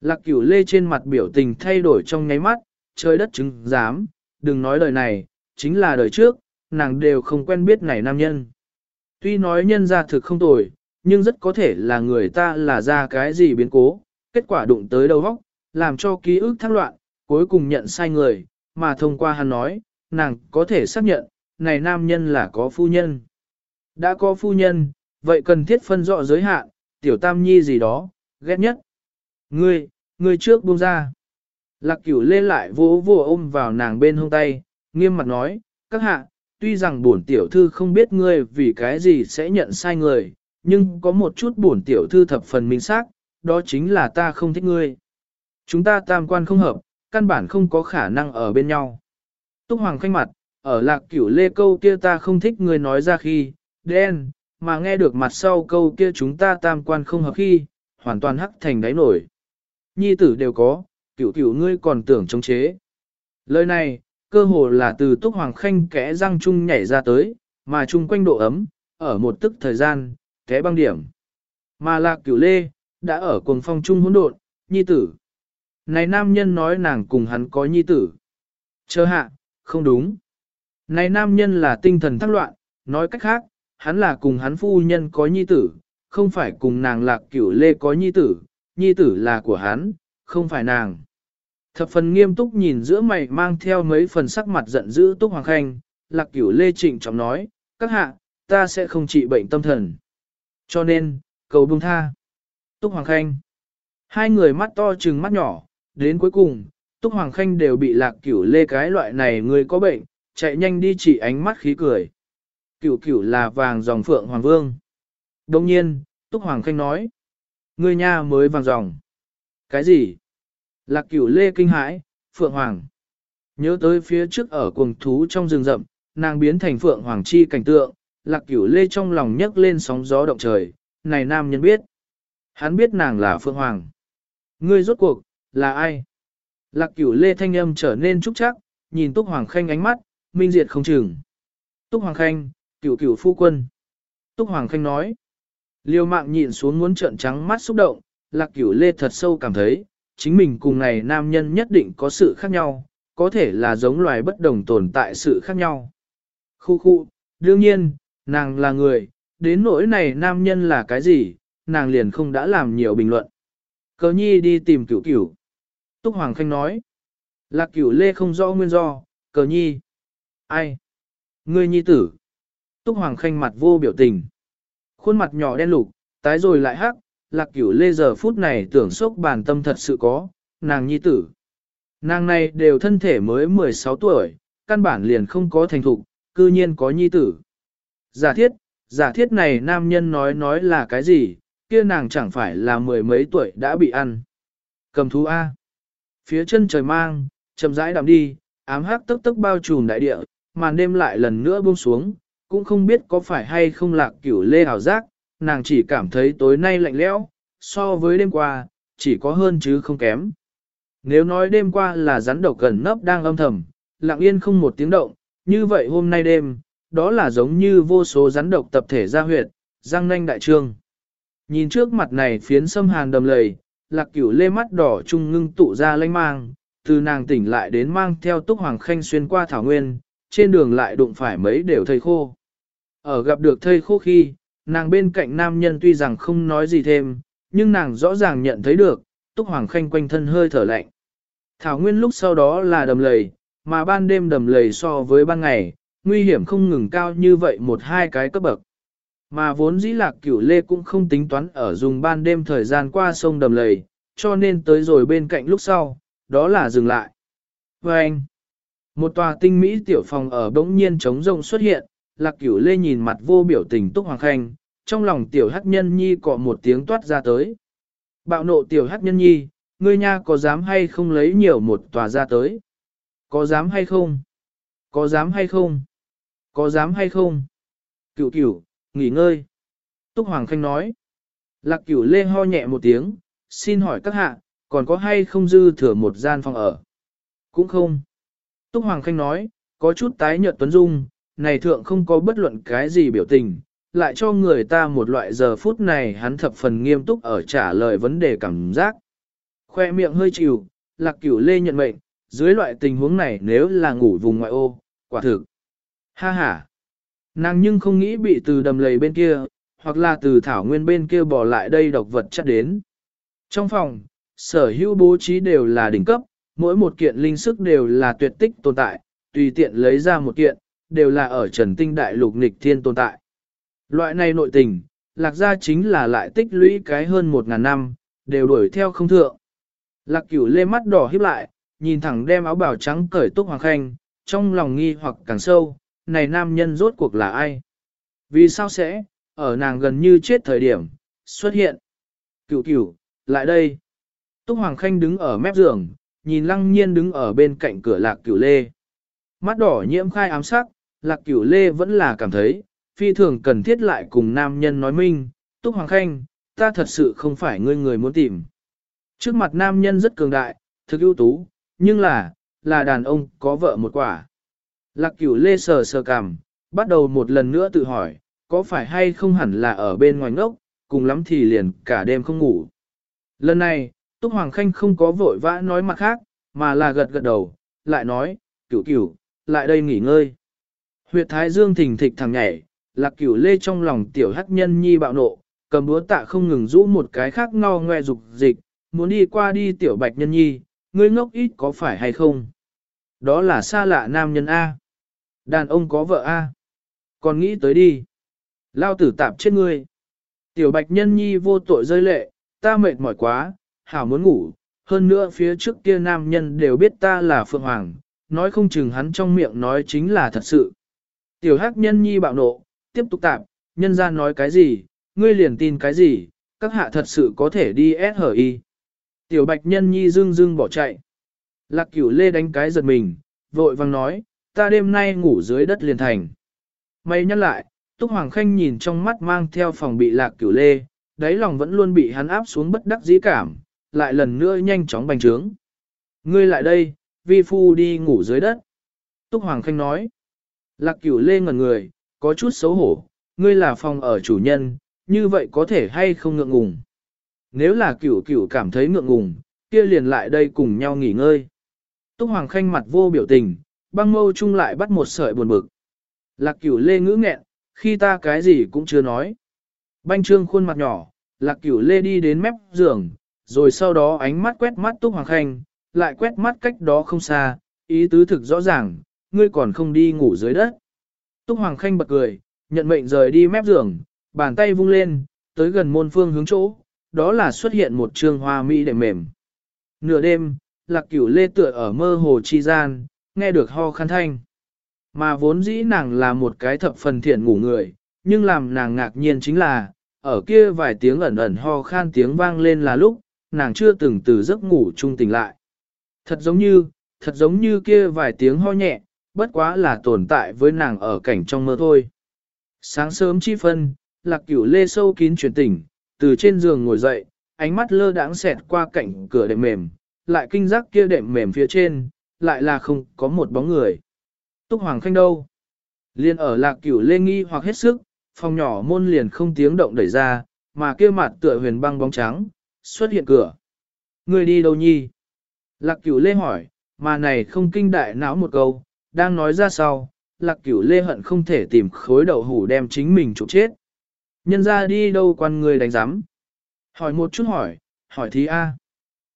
Lạc cửu lê trên mặt biểu tình thay đổi trong nháy mắt, trời đất chứng dám, đừng nói đời này, chính là đời trước, nàng đều không quen biết này nam nhân. Tuy nói nhân ra thực không tồi, nhưng rất có thể là người ta là ra cái gì biến cố, kết quả đụng tới đầu óc, làm cho ký ức thác loạn, cuối cùng nhận sai người, mà thông qua hắn nói, nàng có thể xác nhận, này nam nhân là có phu nhân. Đã có phu nhân, vậy cần thiết phân rõ giới hạn, tiểu tam nhi gì đó, ghét nhất. Ngươi, ngươi trước buông ra. Lạc cửu lê lại vỗ vỗ ôm vào nàng bên hông tay, nghiêm mặt nói, các hạ, tuy rằng bổn tiểu thư không biết ngươi vì cái gì sẽ nhận sai người, nhưng có một chút bổn tiểu thư thập phần minh xác, đó chính là ta không thích ngươi. Chúng ta tam quan không hợp, căn bản không có khả năng ở bên nhau. Túc Hoàng khanh mặt, ở lạc cửu lê câu kia ta không thích ngươi nói ra khi, đen, mà nghe được mặt sau câu kia chúng ta tam quan không hợp khi, hoàn toàn hắc thành đáy nổi. Nhi tử đều có, cửu cửu ngươi còn tưởng chống chế. Lời này, cơ hồ là từ Túc Hoàng Khanh kẽ răng chung nhảy ra tới, mà chung quanh độ ấm, ở một tức thời gian, kẽ băng điểm. Mà lạc cửu lê, đã ở cuồng phong chung hỗn độn, nhi tử. Này nam nhân nói nàng cùng hắn có nhi tử. Chờ hạ, không đúng. Này nam nhân là tinh thần thắc loạn, nói cách khác, hắn là cùng hắn phu nhân có nhi tử, không phải cùng nàng lạc cửu lê có nhi tử, nhi tử là của hắn, không phải nàng. Thập phần nghiêm túc nhìn giữa mày mang theo mấy phần sắc mặt giận dữ Túc Hoàng Khanh, lạc cửu lê trịnh trọng nói, các hạ, ta sẽ không trị bệnh tâm thần. Cho nên, cầu buông tha. Túc Hoàng Khanh. Hai người mắt to trừng mắt nhỏ, đến cuối cùng, Túc Hoàng Khanh đều bị lạc cửu lê cái loại này người có bệnh, chạy nhanh đi chỉ ánh mắt khí cười. Cửu cửu là vàng dòng phượng hoàng vương. Đồng nhiên, Túc Hoàng Khanh nói. Người nha mới vàng dòng. Cái gì? Lạc cửu lê kinh hãi, phượng hoàng. Nhớ tới phía trước ở cuồng thú trong rừng rậm, nàng biến thành phượng hoàng chi cảnh tượng, lạc cửu lê trong lòng nhấc lên sóng gió động trời, này nam nhân biết. Hắn biết nàng là phượng hoàng. Ngươi rốt cuộc, là ai? Lạc cửu lê thanh âm trở nên trúc chắc, nhìn Túc Hoàng Khanh ánh mắt, minh diệt không chừng. Túc Hoàng Khanh, cửu cửu phu quân. Túc Hoàng Khanh nói. Liêu mạng nhịn xuống muốn trợn trắng mắt xúc động, lạc cửu lê thật sâu cảm thấy, chính mình cùng này nam nhân nhất định có sự khác nhau, có thể là giống loài bất đồng tồn tại sự khác nhau. Khu khu, đương nhiên, nàng là người, đến nỗi này nam nhân là cái gì, nàng liền không đã làm nhiều bình luận. Cờ nhi đi tìm cửu cửu. Túc Hoàng Khanh nói. là cửu lê không rõ nguyên do, cờ nhi. Ai? Ngươi nhi tử. Túc Hoàng Khanh mặt vô biểu tình. Khuôn mặt nhỏ đen lục, tái rồi lại hắc, lạc cửu lê giờ phút này tưởng sốc bản tâm thật sự có, nàng nhi tử. Nàng này đều thân thể mới 16 tuổi, căn bản liền không có thành thục, cư nhiên có nhi tử. Giả thiết, giả thiết này nam nhân nói nói là cái gì, kia nàng chẳng phải là mười mấy tuổi đã bị ăn. Cầm thú A. Phía chân trời mang, chậm rãi đạm đi, ám hắc tức tức bao trùm đại địa, màn đêm lại lần nữa buông xuống, cũng không biết có phải hay không lạc cửu lê hào giác, nàng chỉ cảm thấy tối nay lạnh lẽo, so với đêm qua, chỉ có hơn chứ không kém. Nếu nói đêm qua là rắn độc gần nấp đang âm thầm, lặng yên không một tiếng động, như vậy hôm nay đêm, đó là giống như vô số rắn độc tập thể ra huyệt, răng nanh đại trương. Nhìn trước mặt này phiến sâm hàn đầm lầy, lạc cửu lê mắt đỏ trung ngưng tụ ra lanh mang, từ nàng tỉnh lại đến mang theo túc hoàng khanh xuyên qua thảo nguyên, trên đường lại đụng phải mấy đều thầy khô. Ở gặp được thầy khô khi, nàng bên cạnh nam nhân tuy rằng không nói gì thêm, nhưng nàng rõ ràng nhận thấy được, Túc Hoàng Khanh quanh thân hơi thở lạnh. Thảo nguyên lúc sau đó là đầm lầy, mà ban đêm đầm lầy so với ban ngày, nguy hiểm không ngừng cao như vậy một hai cái cấp bậc. Mà vốn dĩ lạc cửu lê cũng không tính toán ở dùng ban đêm thời gian qua sông đầm lầy, cho nên tới rồi bên cạnh lúc sau, đó là dừng lại. Và anh, một tòa tinh mỹ tiểu phòng ở bỗng nhiên trống rông xuất hiện, lạc cửu lê nhìn mặt vô biểu tình túc hoàng khanh, trong lòng tiểu hắc nhân nhi cọ một tiếng toát ra tới. Bạo nộ tiểu hắc nhân nhi, ngươi nha có dám hay không lấy nhiều một tòa ra tới? Có dám hay không? Có dám hay không? Có dám hay không? Cửu cửu, nghỉ ngơi. Túc Hoàng Khanh nói. Lạc cửu lê ho nhẹ một tiếng, xin hỏi các hạ, còn có hay không dư thừa một gian phòng ở? Cũng không. Túc Hoàng Khanh nói, có chút tái nhợt tuấn dung, này thượng không có bất luận cái gì biểu tình, lại cho người ta một loại giờ phút này hắn thập phần nghiêm túc ở trả lời vấn đề cảm giác. Khoe miệng hơi chịu, lạc cửu lê nhận mệnh, dưới loại tình huống này nếu là ngủ vùng ngoại ô, quả thực. Ha ha. Nàng nhưng không nghĩ bị từ đầm lầy bên kia, hoặc là từ thảo nguyên bên kia bỏ lại đây độc vật chắc đến. Trong phòng, sở hữu bố trí đều là đỉnh cấp, mỗi một kiện linh sức đều là tuyệt tích tồn tại, tùy tiện lấy ra một kiện, đều là ở trần tinh đại lục Nịch thiên tồn tại. Loại này nội tình, lạc gia chính là lại tích lũy cái hơn một ngàn năm, đều đuổi theo không thượng. Lạc cửu lê mắt đỏ híp lại, nhìn thẳng đem áo bào trắng cởi túc hoàng khanh, trong lòng nghi hoặc càng sâu, này nam nhân rốt cuộc là ai? Vì sao sẽ, ở nàng gần như chết thời điểm, xuất hiện? Cửu cửu, lại đây. Túc Hoàng Khanh đứng ở mép giường, nhìn lăng nhiên đứng ở bên cạnh cửa lạc cửu lê. Mắt đỏ nhiễm khai ám sắc, lạc cửu lê vẫn là cảm thấy, phi thường cần thiết lại cùng nam nhân nói minh, Túc Hoàng Khanh, ta thật sự không phải ngươi người muốn tìm. Trước mặt nam nhân rất cường đại, thực ưu tú, nhưng là, là đàn ông có vợ một quả. Lạc cửu lê sờ sờ cằm, bắt đầu một lần nữa tự hỏi, có phải hay không hẳn là ở bên ngoài ngốc, cùng lắm thì liền cả đêm không ngủ. Lần này, Túc Hoàng Khanh không có vội vã nói mặt khác, mà là gật gật đầu, lại nói, cửu cửu, lại đây nghỉ ngơi. Huyệt thái dương thình thịch Thẳng nhảy, lạc cửu lê trong lòng tiểu hắc nhân nhi bạo nộ, cầm búa tạ không ngừng rũ một cái khác ngao ngoe dục dịch, muốn đi qua đi tiểu bạch nhân nhi, ngươi ngốc ít có phải hay không? Đó là xa lạ nam nhân A. Đàn ông có vợ A. Còn nghĩ tới đi. Lao tử tạp chết ngươi. Tiểu bạch nhân nhi vô tội rơi lệ, ta mệt mỏi quá, hảo muốn ngủ. Hơn nữa phía trước kia nam nhân đều biết ta là Phượng Hoàng, nói không chừng hắn trong miệng nói chính là thật sự. Tiểu hắc nhân nhi bạo nộ, tiếp tục tạp, nhân ra nói cái gì, ngươi liền tin cái gì, các hạ thật sự có thể đi SHI. Tiểu bạch nhân nhi dưng dưng bỏ chạy. Lạc cửu lê đánh cái giật mình, vội vang nói, ta đêm nay ngủ dưới đất liền thành. Mày nhắc lại, Túc Hoàng Khanh nhìn trong mắt mang theo phòng bị lạc cửu lê, đáy lòng vẫn luôn bị hắn áp xuống bất đắc dĩ cảm, lại lần nữa nhanh chóng bành trướng. Ngươi lại đây, vi phu đi ngủ dưới đất. Túc Hoàng Khanh nói. Lạc cửu lê ngẩn người, có chút xấu hổ, ngươi là phòng ở chủ nhân, như vậy có thể hay không ngượng ngùng. Nếu là cửu cửu cảm thấy ngượng ngùng, kia liền lại đây cùng nhau nghỉ ngơi. Túc Hoàng Khanh mặt vô biểu tình, băng mâu chung lại bắt một sợi buồn bực. Lạc cửu lê ngữ nghẹn, khi ta cái gì cũng chưa nói. Banh trương khuôn mặt nhỏ, lạc cửu lê đi đến mép giường, rồi sau đó ánh mắt quét mắt Túc Hoàng Khanh, lại quét mắt cách đó không xa, ý tứ thực rõ ràng, ngươi còn không đi ngủ dưới đất. Túc Hoàng Khanh bật cười, nhận mệnh rời đi mép giường, bàn tay vung lên, tới gần môn phương hướng chỗ, đó là xuất hiện một trương hoa mỹ đệm mềm. Nửa đêm, lạc cửu lê tựa ở mơ hồ chi gian, nghe được ho khăn thanh. Mà vốn dĩ nàng là một cái thập phần thiện ngủ người, nhưng làm nàng ngạc nhiên chính là, ở kia vài tiếng ẩn ẩn ho khan tiếng vang lên là lúc, nàng chưa từng từ giấc ngủ trung tỉnh lại. Thật giống như, thật giống như kia vài tiếng ho nhẹ, bất quá là tồn tại với nàng ở cảnh trong mơ thôi. Sáng sớm chi phân, lạc cửu lê sâu kín chuyển tỉnh, từ trên giường ngồi dậy, ánh mắt lơ đãng xẹt qua cạnh cửa đệm mềm, lại kinh giác kia đệm mềm phía trên, lại là không có một bóng người. Túc Hoàng Khanh đâu? Liên ở lạc cửu lê nghi hoặc hết sức, phòng nhỏ môn liền không tiếng động đẩy ra, mà kia mặt tựa huyền băng bóng trắng, xuất hiện cửa. Người đi đâu nhi? Lạc cửu lê hỏi, mà này không kinh đại não một câu, đang nói ra sau, lạc cửu lê hận không thể tìm khối đậu hủ đem chính mình trục chết. Nhân ra đi đâu quan người đánh giám? Hỏi một chút hỏi, hỏi thí A.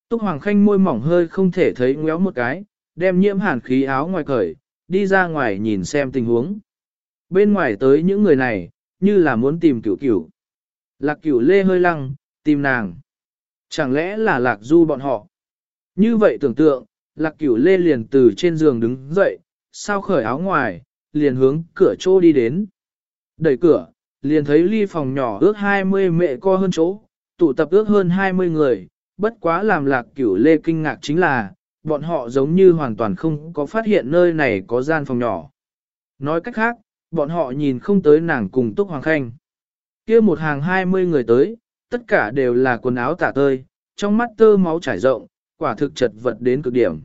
Túc Hoàng Khanh môi mỏng hơi không thể thấy ngéo một cái, đem nhiễm hàn khí áo ngoài cởi, đi ra ngoài nhìn xem tình huống. Bên ngoài tới những người này, như là muốn tìm cửu cửu. Lạc cửu lê hơi lăng, tìm nàng. Chẳng lẽ là lạc du bọn họ? Như vậy tưởng tượng, lạc cửu lê liền từ trên giường đứng dậy, sao khởi áo ngoài, liền hướng cửa chỗ đi đến. Đẩy cửa, liền thấy ly phòng nhỏ ước 20 mẹ co hơn chỗ, tụ tập ước hơn 20 người, bất quá làm lạc cửu lê kinh ngạc chính là, bọn họ giống như hoàn toàn không có phát hiện nơi này có gian phòng nhỏ. Nói cách khác, bọn họ nhìn không tới nàng cùng Túc Hoàng Khanh. kia một hàng 20 người tới, tất cả đều là quần áo tả tơi, trong mắt tơ máu trải rộng, quả thực chật vật đến cực điểm.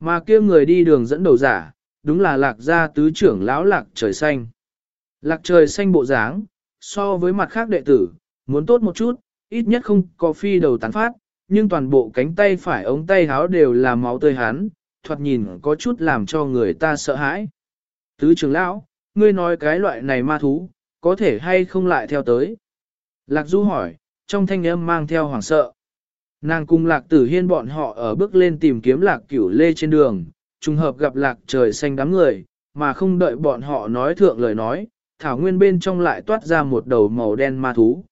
Mà kia người đi đường dẫn đầu giả, đúng là lạc gia tứ trưởng lão lạc trời xanh. Lạc trời xanh bộ dáng, so với mặt khác đệ tử, muốn tốt một chút, ít nhất không có phi đầu tán phát, nhưng toàn bộ cánh tay phải ống tay háo đều là máu tươi hắn, thoạt nhìn có chút làm cho người ta sợ hãi. Tứ trưởng lão, ngươi nói cái loại này ma thú, có thể hay không lại theo tới? Lạc Du hỏi, trong thanh âm mang theo hoảng sợ. Nàng cùng lạc tử hiên bọn họ ở bước lên tìm kiếm lạc cửu lê trên đường, trùng hợp gặp lạc trời xanh đám người, mà không đợi bọn họ nói thượng lời nói, thảo nguyên bên trong lại toát ra một đầu màu đen ma thú.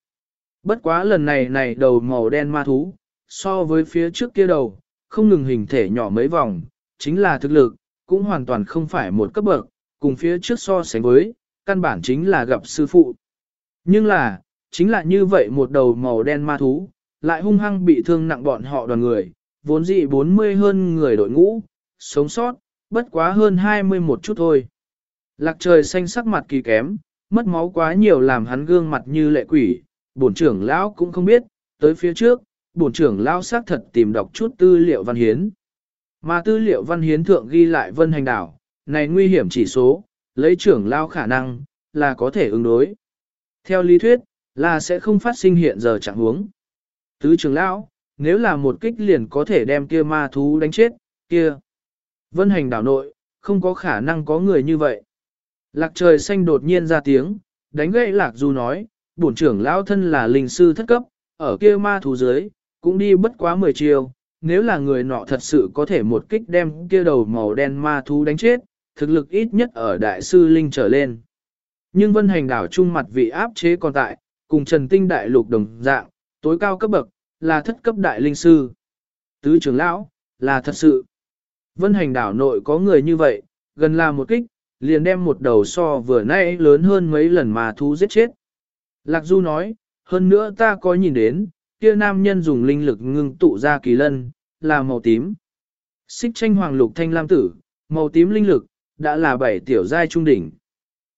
Bất quá lần này này đầu màu đen ma thú, so với phía trước kia đầu, không ngừng hình thể nhỏ mấy vòng, chính là thực lực, cũng hoàn toàn không phải một cấp bậc, cùng phía trước so sánh với, căn bản chính là gặp sư phụ. Nhưng là, chính là như vậy một đầu màu đen ma thú, lại hung hăng bị thương nặng bọn họ đoàn người, vốn dị 40 hơn người đội ngũ, sống sót, bất quá hơn 20 một chút thôi. Lạc trời xanh sắc mặt kỳ kém, mất máu quá nhiều làm hắn gương mặt như lệ quỷ, bổn trưởng lão cũng không biết, tới phía trước, bổn trưởng lão xác thật tìm đọc chút tư liệu văn hiến. Mà tư liệu văn hiến thượng ghi lại vân hành đảo, này nguy hiểm chỉ số, lấy trưởng lão khả năng, là có thể ứng đối. Theo lý thuyết, là sẽ không phát sinh hiện giờ trạng huống. Tứ trưởng lão, nếu là một kích liền có thể đem kia ma thú đánh chết, kia. Vân hành đảo nội, không có khả năng có người như vậy. Lạc trời xanh đột nhiên ra tiếng, đánh gậy lạc du nói, bổn trưởng lão thân là linh sư thất cấp, ở kia ma thú dưới, cũng đi bất quá 10 chiều, nếu là người nọ thật sự có thể một kích đem kia đầu màu đen ma thú đánh chết, thực lực ít nhất ở đại sư linh trở lên. Nhưng vân hành đảo trung mặt vị áp chế còn tại, cùng trần tinh đại lục đồng dạng, tối cao cấp bậc, là thất cấp đại linh sư. Tứ trưởng lão, là thật sự. Vân hành đảo nội có người như vậy, gần là một kích, liền đem một đầu so vừa nay lớn hơn mấy lần mà thú giết chết. Lạc Du nói, hơn nữa ta có nhìn đến, kia nam nhân dùng linh lực ngưng tụ ra kỳ lân, là màu tím. Xích tranh hoàng lục thanh lam tử, màu tím linh lực, đã là bảy tiểu giai trung đỉnh.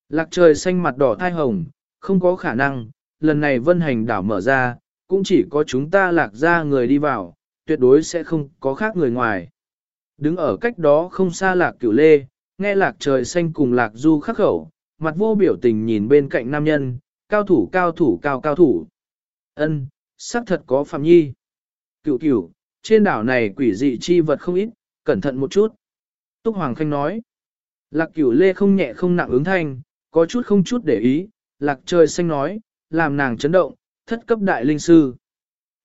Lạc trời xanh mặt đỏ thai hồng, không có khả năng, lần này vân hành đảo mở ra, cũng chỉ có chúng ta lạc ra người đi vào, tuyệt đối sẽ không có khác người ngoài. Đứng ở cách đó không xa lạc cửu lê, nghe lạc trời xanh cùng lạc du khắc khẩu, mặt vô biểu tình nhìn bên cạnh nam nhân, cao thủ cao thủ cao cao thủ. ân xác thật có phạm nhi. Cửu cửu, trên đảo này quỷ dị chi vật không ít, cẩn thận một chút. Túc Hoàng Khanh nói, lạc cửu lê không nhẹ không nặng ứng thanh, có chút không chút để ý, lạc trời xanh nói, làm nàng chấn động, thất cấp đại linh sư.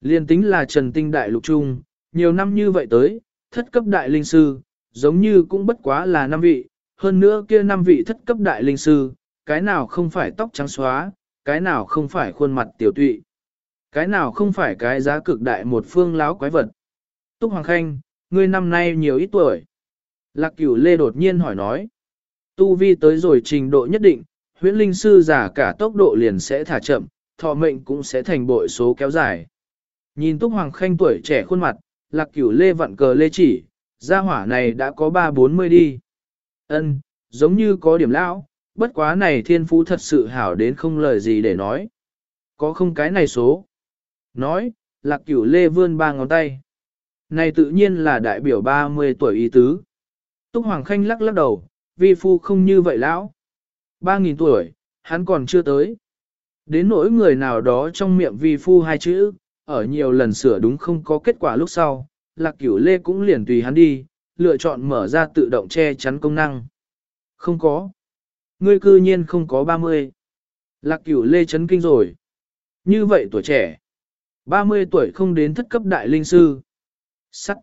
Liên tính là trần tinh đại lục trung, nhiều năm như vậy tới, thất cấp đại linh sư, giống như cũng bất quá là năm vị, hơn nữa kia năm vị thất cấp đại linh sư, cái nào không phải tóc trắng xóa, cái nào không phải khuôn mặt tiểu tụy, cái nào không phải cái giá cực đại một phương láo quái vật. Túc Hoàng Khanh, ngươi năm nay nhiều ít tuổi. Lạc cửu lê đột nhiên hỏi nói. Tu vi tới rồi trình độ nhất định, huyễn linh sư giả cả tốc độ liền sẽ thả chậm, thọ mệnh cũng sẽ thành bội số kéo dài. Nhìn Túc Hoàng Khanh tuổi trẻ khuôn mặt, lạc cửu lê vặn cờ lê chỉ, gia hỏa này đã có ba bốn mươi đi. Ân, giống như có điểm lão, bất quá này thiên phú thật sự hảo đến không lời gì để nói. Có không cái này số? Nói, lạc cửu lê vươn ba ngón tay. Này tự nhiên là đại biểu 30 tuổi y tứ. Túc Hoàng Khanh lắc lắc đầu, vi phu không như vậy lão. Ba nghìn tuổi, hắn còn chưa tới. Đến nỗi người nào đó trong miệng vi phu hai chữ, ở nhiều lần sửa đúng không có kết quả lúc sau, lạc cửu lê cũng liền tùy hắn đi, lựa chọn mở ra tự động che chắn công năng. Không có. Ngươi cư nhiên không có 30. Lạc cửu lê chấn kinh rồi. Như vậy tuổi trẻ. 30 tuổi không đến thất cấp đại linh sư. Sắt.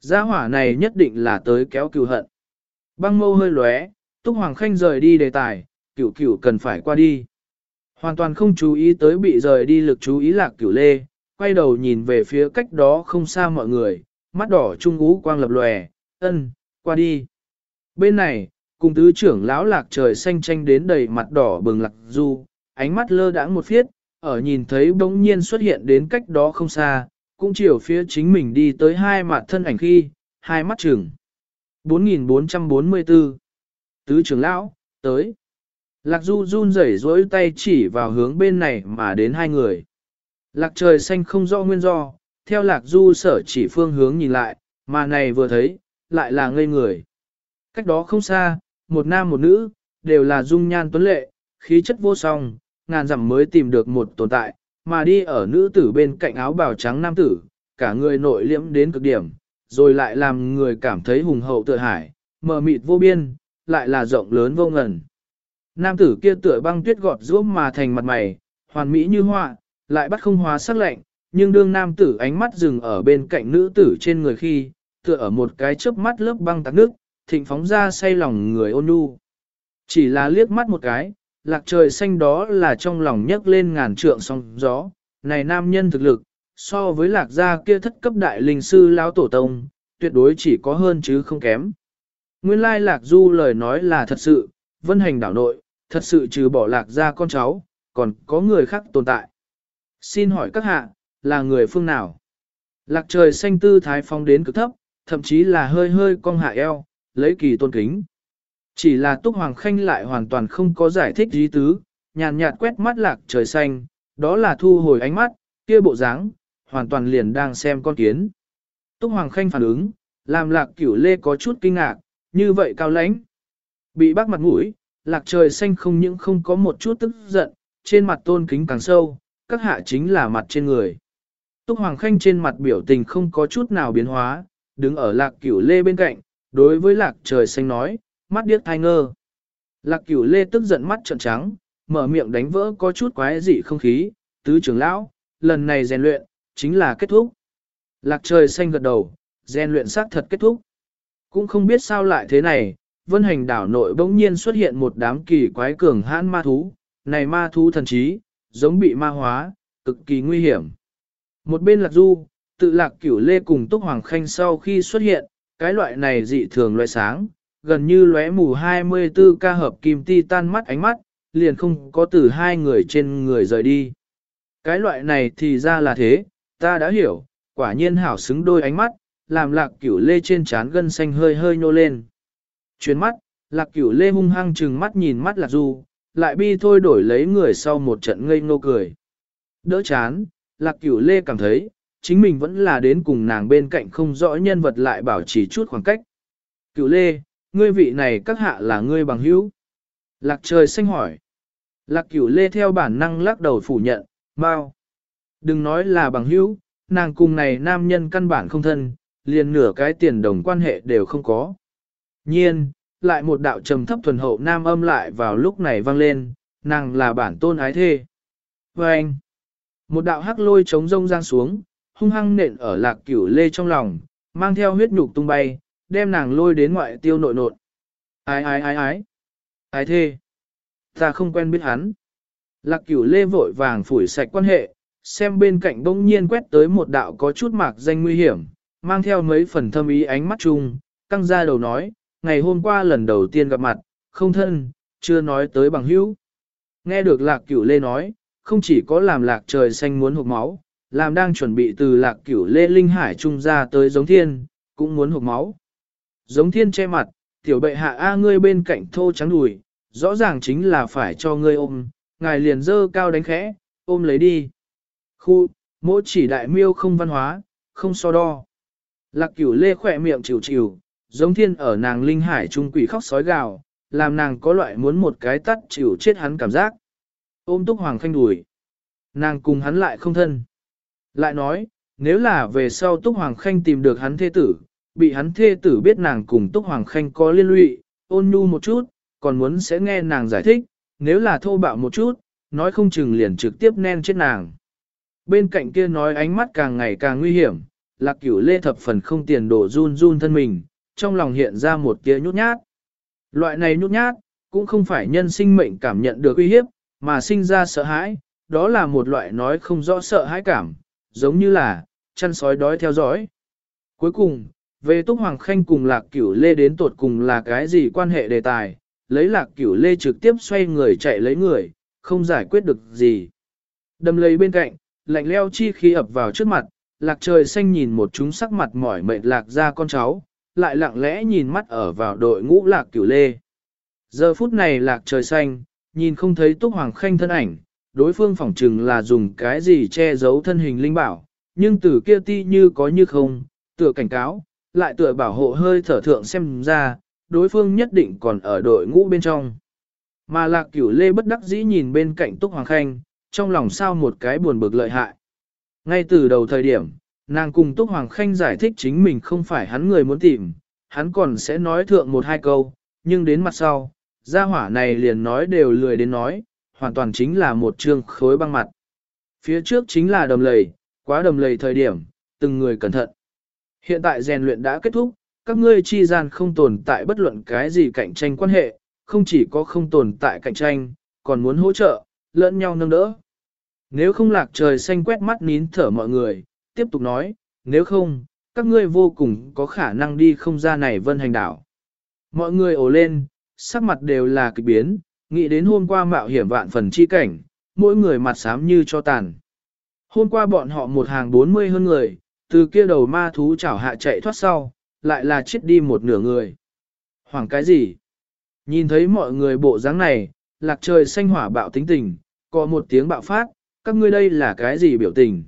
Gia hỏa này nhất định là tới kéo cừu hận. Băng mâu hơi lóe, Túc Hoàng Khanh rời đi đề tài, cửu cửu cần phải qua đi. Hoàn toàn không chú ý tới bị rời đi lực chú ý lạc cửu lê, quay đầu nhìn về phía cách đó không xa mọi người, mắt đỏ trung ú quang lập lòe, ân, qua đi. Bên này, cùng tứ trưởng lão lạc trời xanh tranh đến đầy mặt đỏ bừng lạc du, ánh mắt lơ đãng một phiết, ở nhìn thấy bỗng nhiên xuất hiện đến cách đó không xa, cũng chiều phía chính mình đi tới hai mặt thân ảnh khi, hai mắt trưởng. 4444 Tứ trưởng lão, tới. Lạc du run rẩy rỗi tay chỉ vào hướng bên này mà đến hai người. Lạc trời xanh không rõ nguyên do, theo lạc du sở chỉ phương hướng nhìn lại, mà này vừa thấy, lại là ngây người. Cách đó không xa, một nam một nữ, đều là dung nhan tuấn lệ, khí chất vô song, ngàn dặm mới tìm được một tồn tại, mà đi ở nữ tử bên cạnh áo bào trắng nam tử, cả người nội liễm đến cực điểm, rồi lại làm người cảm thấy hùng hậu tựa hải, mờ mịt vô biên, lại là rộng lớn vô ngần. Nam tử kia tựa băng tuyết gọt rũa mà thành mặt mày, hoàn mỹ như họa, lại bắt không hóa sắc lạnh, nhưng đương nam tử ánh mắt dừng ở bên cạnh nữ tử trên người khi, tựa ở một cái chớp mắt lớp băng tạc nước, thịnh phóng ra say lòng người ôn nhu. Chỉ là liếc mắt một cái, lạc trời xanh đó là trong lòng nhấc lên ngàn trượng sóng gió, này nam nhân thực lực, so với lạc gia kia thất cấp đại linh sư lão tổ tông, tuyệt đối chỉ có hơn chứ không kém. Nguyên lai lạc du lời nói là thật sự, vân hành đảo nội, thật sự trừ bỏ lạc gia con cháu, còn có người khác tồn tại. Xin hỏi các hạ, là người phương nào? Lạc trời xanh tư thái phong đến cực thấp, thậm chí là hơi hơi cong hạ eo, lấy kỳ tôn kính. Chỉ là Túc Hoàng Khanh lại hoàn toàn không có giải thích ý tứ, nhàn nhạt quét mắt lạc trời xanh, đó là thu hồi ánh mắt, kia bộ dáng, hoàn toàn liền đang xem con kiến. Túc Hoàng Khanh phản ứng, làm lạc cửu lê có chút kinh ngạc, như vậy cao lãnh. Bị bác mặt mũi, lạc trời xanh không những không có một chút tức giận, trên mặt tôn kính càng sâu, các hạ chính là mặt trên người. Túc Hoàng Khanh trên mặt biểu tình không có chút nào biến hóa, đứng ở lạc cửu lê bên cạnh, đối với lạc trời xanh nói, mắt điếc thai ngơ. Lạc cửu lê tức giận mắt trợn trắng, mở miệng đánh vỡ có chút quái dị không khí, tứ trưởng lão, lần này rèn luyện, chính là kết thúc. Lạc trời xanh gật đầu, rèn luyện xác thật kết thúc. Cũng không biết sao lại thế này, vân hành đảo nội bỗng nhiên xuất hiện một đám kỳ quái cường hãn ma thú, này ma thú thần trí, giống bị ma hóa, cực kỳ nguy hiểm. Một bên lạc du, tự lạc cửu lê cùng túc hoàng khanh sau khi xuất hiện, cái loại này dị thường loại sáng, gần như lóe mù 24 ca hợp kim ti tan mắt ánh mắt, liền không có từ hai người trên người rời đi. Cái loại này thì ra là thế, ta đã hiểu, quả nhiên hảo xứng đôi ánh mắt, làm lạc cửu lê trên trán gân xanh hơi hơi nhô lên. Chuyến mắt, lạc cửu lê hung hăng trừng mắt nhìn mắt lạc du, lại bi thôi đổi lấy người sau một trận ngây ngô cười. Đỡ chán, lạc cửu lê cảm thấy, chính mình vẫn là đến cùng nàng bên cạnh không rõ nhân vật lại bảo trì chút khoảng cách. Cửu lê, ngươi vị này các hạ là ngươi bằng hữu. Lạc trời xanh hỏi. Lạc cửu lê theo bản năng lắc đầu phủ nhận, bao. Đừng nói là bằng hữu, nàng cùng này nam nhân căn bản không thân, liền nửa cái tiền đồng quan hệ đều không có. Nhiên, lại một đạo trầm thấp thuần hậu nam âm lại vào lúc này vang lên, nàng là bản tôn ái thê. Và anh, một đạo hắc lôi trống rông giang xuống, hung hăng nện ở lạc cửu lê trong lòng, mang theo huyết nhục tung bay, đem nàng lôi đến ngoại tiêu nội nột. Ái ái ái ái, ái thê, ta không quen biết hắn. Lạc cửu lê vội vàng phủi sạch quan hệ, xem bên cạnh bỗng nhiên quét tới một đạo có chút mạc danh nguy hiểm, mang theo mấy phần thâm ý ánh mắt chung, căng ra đầu nói, ngày hôm qua lần đầu tiên gặp mặt, không thân, chưa nói tới bằng hữu. Nghe được lạc cửu lê nói, không chỉ có làm lạc trời xanh muốn hụt máu, làm đang chuẩn bị từ lạc cửu lê linh hải trung ra tới giống thiên, cũng muốn hụt máu. Giống thiên che mặt, tiểu bệ hạ A ngươi bên cạnh thô trắng đùi, rõ ràng chính là phải cho ngươi ôm, ngài liền dơ cao đánh khẽ, ôm lấy đi. Khu, mỗi chỉ đại miêu không văn hóa, không so đo. Lạc cửu lê khỏe miệng chịu chịu, giống thiên ở nàng linh hải trung quỷ khóc sói gào, làm nàng có loại muốn một cái tắt chịu chết hắn cảm giác. Ôm túc hoàng khanh đuổi. Nàng cùng hắn lại không thân. Lại nói, nếu là về sau túc hoàng khanh tìm được hắn thê tử, bị hắn thê tử biết nàng cùng túc hoàng khanh có liên lụy, ôn nhu một chút, còn muốn sẽ nghe nàng giải thích, nếu là thô bạo một chút, nói không chừng liền trực tiếp nen chết nàng. Bên cạnh kia nói ánh mắt càng ngày càng nguy hiểm, lạc cửu lê thập phần không tiền đổ run run thân mình, trong lòng hiện ra một tia nhút nhát. Loại này nhút nhát, cũng không phải nhân sinh mệnh cảm nhận được uy hiếp, mà sinh ra sợ hãi, đó là một loại nói không rõ sợ hãi cảm, giống như là, chăn sói đói theo dõi. Cuối cùng, về Túc Hoàng Khanh cùng Lạc Cửu Lê đến tột cùng là cái gì quan hệ đề tài, lấy Lạc Cửu Lê trực tiếp xoay người chạy lấy người, không giải quyết được gì. đâm lấy bên cạnh, lạnh leo chi khí ập vào trước mặt, Lạc trời xanh nhìn một chúng sắc mặt mỏi mệt Lạc ra con cháu, lại lặng lẽ nhìn mắt ở vào đội ngũ Lạc Cửu Lê. Giờ phút này Lạc trời xanh, nhìn không thấy Túc Hoàng Khanh thân ảnh, đối phương phỏng chừng là dùng cái gì che giấu thân hình linh bảo, nhưng từ kia ti như có như không, tựa cảnh cáo, lại tựa bảo hộ hơi thở thượng xem ra, đối phương nhất định còn ở đội ngũ bên trong. Mà lạc cửu lê bất đắc dĩ nhìn bên cạnh Túc Hoàng Khanh, trong lòng sao một cái buồn bực lợi hại. Ngay từ đầu thời điểm, nàng cùng Túc Hoàng Khanh giải thích chính mình không phải hắn người muốn tìm, hắn còn sẽ nói thượng một hai câu, nhưng đến mặt sau, gia hỏa này liền nói đều lười đến nói, hoàn toàn chính là một trương khối băng mặt. Phía trước chính là đầm lầy, quá đầm lầy thời điểm, từng người cẩn thận. Hiện tại rèn luyện đã kết thúc, các ngươi chi gian không tồn tại bất luận cái gì cạnh tranh quan hệ, không chỉ có không tồn tại cạnh tranh, còn muốn hỗ trợ, lẫn nhau nâng đỡ. Nếu không lạc trời xanh quét mắt nín thở mọi người, tiếp tục nói, nếu không, các ngươi vô cùng có khả năng đi không ra này vân hành đảo. Mọi người ồ lên, sắc mặt đều là kịch biến, nghĩ đến hôm qua mạo hiểm vạn phần chi cảnh, mỗi người mặt xám như cho tàn. Hôm qua bọn họ một hàng 40 hơn người, từ kia đầu ma thú chảo hạ chạy thoát sau, lại là chết đi một nửa người. Hoảng cái gì? Nhìn thấy mọi người bộ dáng này, lạc trời xanh hỏa bạo tính tình, có một tiếng bạo phát, các ngươi đây là cái gì biểu tình?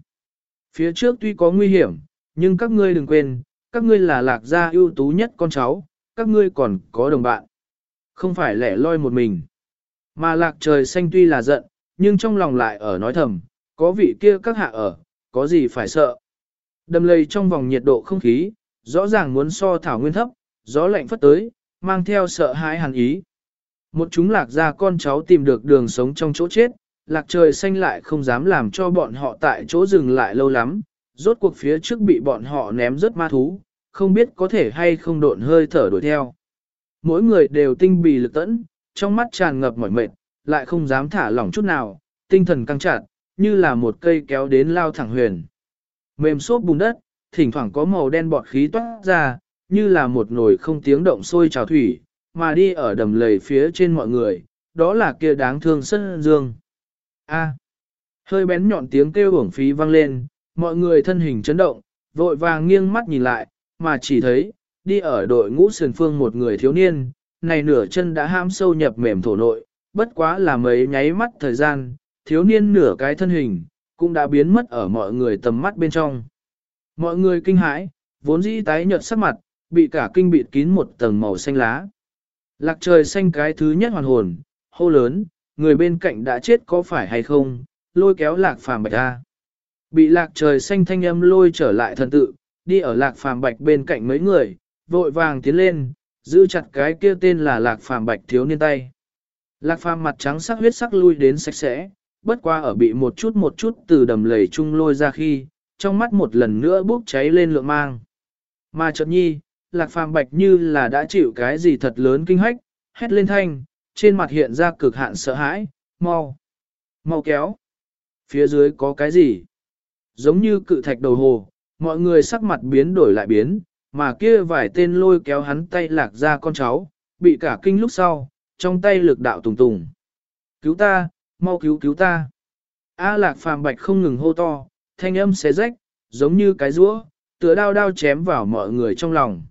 Phía trước tuy có nguy hiểm, nhưng các ngươi đừng quên, các ngươi là lạc gia ưu tú nhất con cháu, các ngươi còn có đồng bạn. Không phải lẻ loi một mình. Mà lạc trời xanh tuy là giận, nhưng trong lòng lại ở nói thầm, có vị kia các hạ ở, có gì phải sợ. Đầm lầy trong vòng nhiệt độ không khí, rõ ràng muốn so thảo nguyên thấp, gió lạnh phất tới, mang theo sợ hãi hàn ý. Một chúng lạc ra con cháu tìm được đường sống trong chỗ chết, lạc trời xanh lại không dám làm cho bọn họ tại chỗ dừng lại lâu lắm, rốt cuộc phía trước bị bọn họ ném rất ma thú, không biết có thể hay không độn hơi thở đuổi theo. Mỗi người đều tinh bì lực tẫn, trong mắt tràn ngập mỏi mệt, lại không dám thả lỏng chút nào, tinh thần căng chặt, như là một cây kéo đến lao thẳng huyền. Mềm xốp bùn đất, thỉnh thoảng có màu đen bọt khí toát ra, như là một nồi không tiếng động sôi trào thủy, mà đi ở đầm lầy phía trên mọi người, đó là kia đáng thương sân dương. A. hơi bén nhọn tiếng kêu uổng phí vang lên, mọi người thân hình chấn động, vội vàng nghiêng mắt nhìn lại, mà chỉ thấy, đi ở đội ngũ sườn phương một người thiếu niên, này nửa chân đã ham sâu nhập mềm thổ nội, bất quá là mấy nháy mắt thời gian, thiếu niên nửa cái thân hình, cũng đã biến mất ở mọi người tầm mắt bên trong. Mọi người kinh hãi, vốn dĩ tái nhợt sắc mặt, bị cả kinh bịt kín một tầng màu xanh lá. Lạc trời xanh cái thứ nhất hoàn hồn, hô lớn, người bên cạnh đã chết có phải hay không, lôi kéo lạc phàm bạch ra. Bị lạc trời xanh thanh âm lôi trở lại thần tự, đi ở lạc phàm bạch bên cạnh mấy người, vội vàng tiến lên, giữ chặt cái kia tên là lạc phàm bạch thiếu niên tay. Lạc phàm mặt trắng sắc huyết sắc lui đến sạch sẽ, bất qua ở bị một chút một chút từ đầm lầy chung lôi ra khi, trong mắt một lần nữa bốc cháy lên lượng mang. Mà chợt nhi, lạc phàm bạch như là đã chịu cái gì thật lớn kinh hách, hét lên thanh, trên mặt hiện ra cực hạn sợ hãi, mau, mau kéo. Phía dưới có cái gì? Giống như cự thạch đầu hồ, mọi người sắc mặt biến đổi lại biến, mà kia vài tên lôi kéo hắn tay lạc ra con cháu, bị cả kinh lúc sau, trong tay lực đạo tùng tùng. Cứu ta, mau cứu cứu ta. A lạc phàm bạch không ngừng hô to, thanh âm xé rách, giống như cái rũa, tựa đao đao chém vào mọi người trong lòng.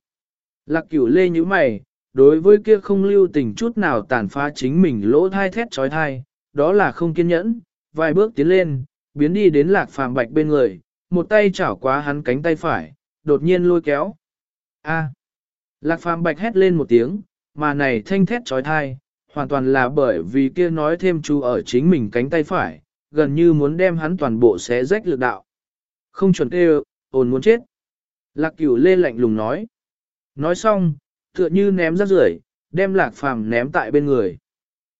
Lạc cửu lê như mày, đối với kia không lưu tình chút nào tàn phá chính mình lỗ thai thét trói thai, đó là không kiên nhẫn, vài bước tiến lên, biến đi đến lạc phàm bạch bên người, một tay chảo quá hắn cánh tay phải, đột nhiên lôi kéo. A. Lạc phàm bạch hét lên một tiếng, mà này thanh thét trói thai, hoàn toàn là bởi vì kia nói thêm chú ở chính mình cánh tay phải, gần như muốn đem hắn toàn bộ xé rách lực đạo. Không chuẩn kêu, ồn muốn chết. Lạc cửu lê lạnh lùng nói. Nói xong, tựa như ném rác rưởi, đem lạc phàm ném tại bên người.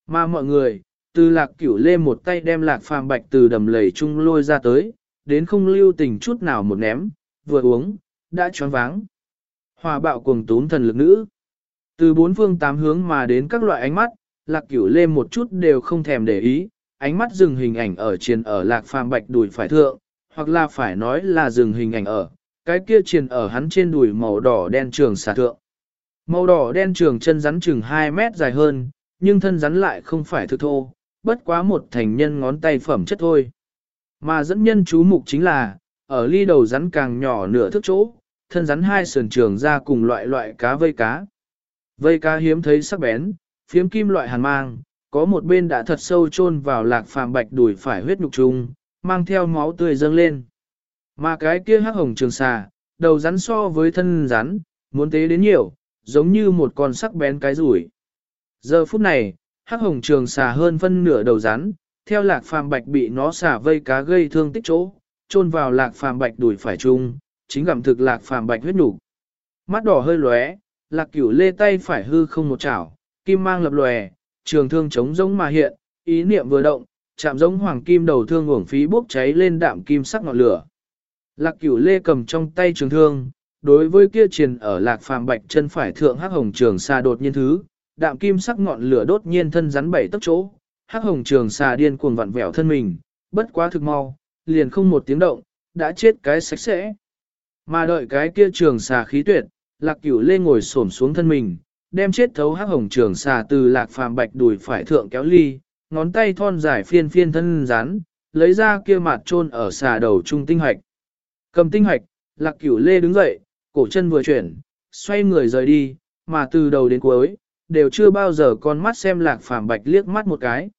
Mà mọi người, từ lạc cửu lê một tay đem lạc phàm bạch từ đầm lầy chung lôi ra tới, đến không lưu tình chút nào một ném, vừa uống, đã choáng váng. Hòa bạo cuồng tún thần lực nữ. Từ bốn phương tám hướng mà đến các loại ánh mắt, lạc cửu lê một chút đều không thèm để ý, ánh mắt dừng hình ảnh ở triền ở lạc phàm bạch đùi phải thượng, hoặc là phải nói là dừng hình ảnh ở, cái kia triền ở hắn trên đùi màu đỏ đen trường xà thượng. Màu đỏ đen trường chân rắn chừng 2 mét dài hơn, nhưng thân rắn lại không phải thực thô, bất quá một thành nhân ngón tay phẩm chất thôi. Mà dẫn nhân chú mục chính là, ở ly đầu rắn càng nhỏ nửa thước chỗ, thân rắn hai sườn trường ra cùng loại loại cá vây cá. Vây cá hiếm thấy sắc bén, phiếm kim loại hàn mang, có một bên đã thật sâu chôn vào lạc phàm bạch đùi phải huyết nhục trùng, mang theo máu tươi dâng lên. Mà cái kia hắc hồng trường xà, đầu rắn so với thân rắn, muốn tế đến nhiều, giống như một con sắc bén cái rủi. Giờ phút này, hắc hồng trường xà hơn phân nửa đầu rắn, theo lạc phàm bạch bị nó xả vây cá gây thương tích chỗ, chôn vào lạc phàm bạch đuổi phải chung, chính gặm thực lạc phàm bạch huyết nhục. Mắt đỏ hơi lóe, lạc cửu lê tay phải hư không một chảo, kim mang lập lòe, trường thương chống giống mà hiện, ý niệm vừa động, chạm giống hoàng kim đầu thương uổng phí bốc cháy lên đạm kim sắc ngọn lửa. Lạc cửu lê cầm trong tay trường thương, đối với kia triền ở lạc phàm bạch chân phải thượng hắc hồng trường xa đột nhiên thứ, đạm kim sắc ngọn lửa đốt nhiên thân rắn bảy tấc chỗ, hắc hồng trường xà điên cuồng vặn vẹo thân mình, bất quá thực mau, liền không một tiếng động, đã chết cái sạch sẽ. Mà đợi cái kia trường xà khí tuyệt, lạc cửu lê ngồi xổm xuống thân mình, đem chết thấu hắc hồng trường xà từ lạc phàm bạch đùi phải thượng kéo ly, ngón tay thon dài phiên phiên thân rán lấy ra kia mặt trôn ở xà đầu trung tinh hoạch. Cầm tinh hoạch, lạc cửu lê đứng dậy, cổ chân vừa chuyển, xoay người rời đi, mà từ đầu đến cuối, đều chưa bao giờ con mắt xem lạc phàm bạch liếc mắt một cái.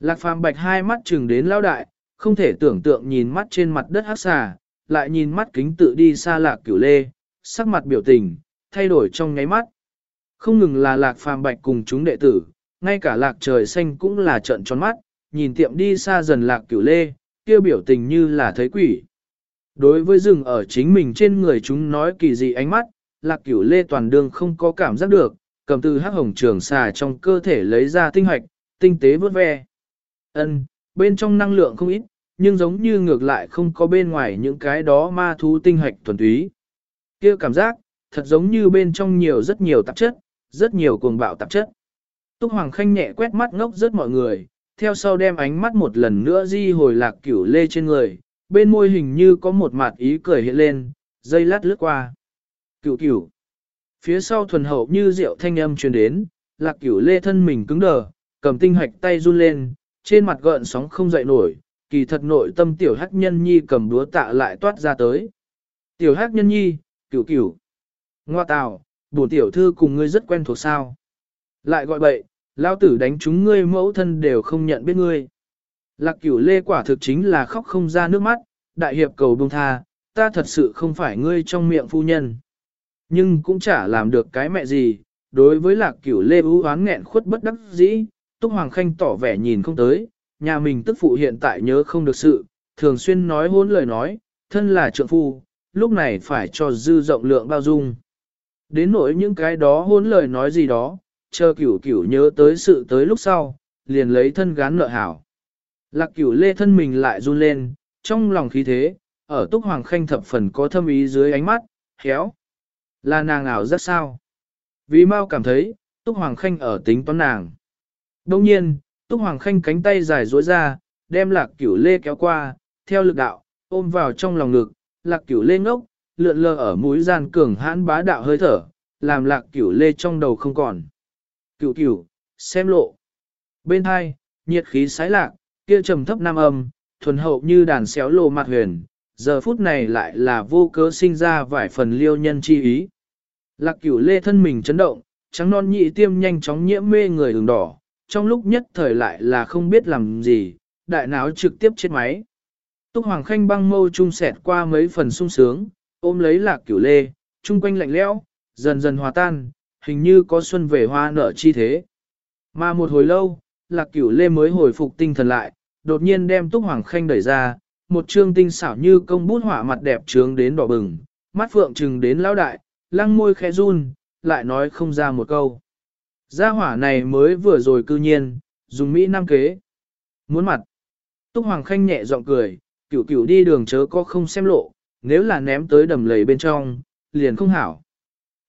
Lạc phàm bạch hai mắt chừng đến lao đại, không thể tưởng tượng nhìn mắt trên mặt đất hắc xà, lại nhìn mắt kính tự đi xa lạc cửu lê, sắc mặt biểu tình, thay đổi trong nháy mắt. Không ngừng là lạc phàm bạch cùng chúng đệ tử, ngay cả lạc trời xanh cũng là trận tròn mắt, nhìn tiệm đi xa dần lạc cửu lê, kia biểu tình như là thấy quỷ. Đối với rừng ở chính mình trên người chúng nói kỳ dị ánh mắt, lạc cửu lê toàn đương không có cảm giác được, cầm từ hắc hồng trường xà trong cơ thể lấy ra tinh hoạch, tinh tế vớt ve. Ân, bên trong năng lượng không ít, nhưng giống như ngược lại không có bên ngoài những cái đó ma thú tinh hoạch thuần túy. kia cảm giác, thật giống như bên trong nhiều rất nhiều tạp chất, rất nhiều cuồng bạo tạp chất. Túc Hoàng Khanh nhẹ quét mắt ngốc rất mọi người, theo sau đem ánh mắt một lần nữa di hồi lạc cửu lê trên người, bên môi hình như có một mặt ý cười hiện lên, dây lát lướt qua. Cửu cửu. Phía sau thuần hậu như rượu thanh âm truyền đến, lạc cửu lê thân mình cứng đờ, cầm tinh hoạch tay run lên, trên mặt gợn sóng không dậy nổi, kỳ thật nội tâm tiểu hắc nhân nhi cầm đúa tạ lại toát ra tới. Tiểu hắc nhân nhi, cửu cửu. Ngoa tào, bổn tiểu thư cùng ngươi rất quen thuộc sao. Lại gọi bậy, lao tử đánh chúng ngươi mẫu thân đều không nhận biết ngươi. Lạc cửu lê quả thực chính là khóc không ra nước mắt, đại hiệp cầu bông tha, ta thật sự không phải ngươi trong miệng phu nhân. Nhưng cũng chả làm được cái mẹ gì, đối với lạc cửu lê ưu oán nghẹn khuất bất đắc dĩ, Túc Hoàng Khanh tỏ vẻ nhìn không tới, nhà mình tức phụ hiện tại nhớ không được sự, thường xuyên nói hôn lời nói, thân là trượng phu, lúc này phải cho dư rộng lượng bao dung. Đến nỗi những cái đó hôn lời nói gì đó, chờ cửu cửu nhớ tới sự tới lúc sau, liền lấy thân gán nợ hảo. Lạc cửu lê thân mình lại run lên, trong lòng khí thế, ở túc hoàng khanh thập phần có thâm ý dưới ánh mắt, khéo. Là nàng ảo rất sao? Vì mau cảm thấy, túc hoàng khanh ở tính toán nàng. Đông nhiên, túc hoàng khanh cánh tay dài duỗi ra, đem lạc cửu lê kéo qua, theo lực đạo, ôm vào trong lòng ngực, lạc cửu lê ngốc, lượn lờ ở mũi gian cường hãn bá đạo hơi thở, làm lạc cửu lê trong đầu không còn. Cửu cửu, xem lộ. Bên hai, nhiệt khí sái lạc, kia trầm thấp nam âm, thuần hậu như đàn xéo lộ mặt huyền, giờ phút này lại là vô cớ sinh ra vài phần liêu nhân chi ý. Lạc cửu lê thân mình chấn động, trắng non nhị tiêm nhanh chóng nhiễm mê người đường đỏ, trong lúc nhất thời lại là không biết làm gì, đại não trực tiếp chết máy. Túc Hoàng Khanh băng mâu trung sẹt qua mấy phần sung sướng, ôm lấy lạc cửu lê, chung quanh lạnh lẽo, dần dần hòa tan, hình như có xuân về hoa nở chi thế. Mà một hồi lâu, lạc cửu lê mới hồi phục tinh thần lại, đột nhiên đem Túc Hoàng Khanh đẩy ra, một trương tinh xảo như công bút họa mặt đẹp trướng đến đỏ bừng, mắt phượng trừng đến lão đại, lăng môi khẽ run, lại nói không ra một câu. Gia hỏa này mới vừa rồi cư nhiên, dùng Mỹ Nam kế. Muốn mặt. Túc Hoàng Khanh nhẹ giọng cười, cửu cửu đi đường chớ có không xem lộ, nếu là ném tới đầm lầy bên trong, liền không hảo.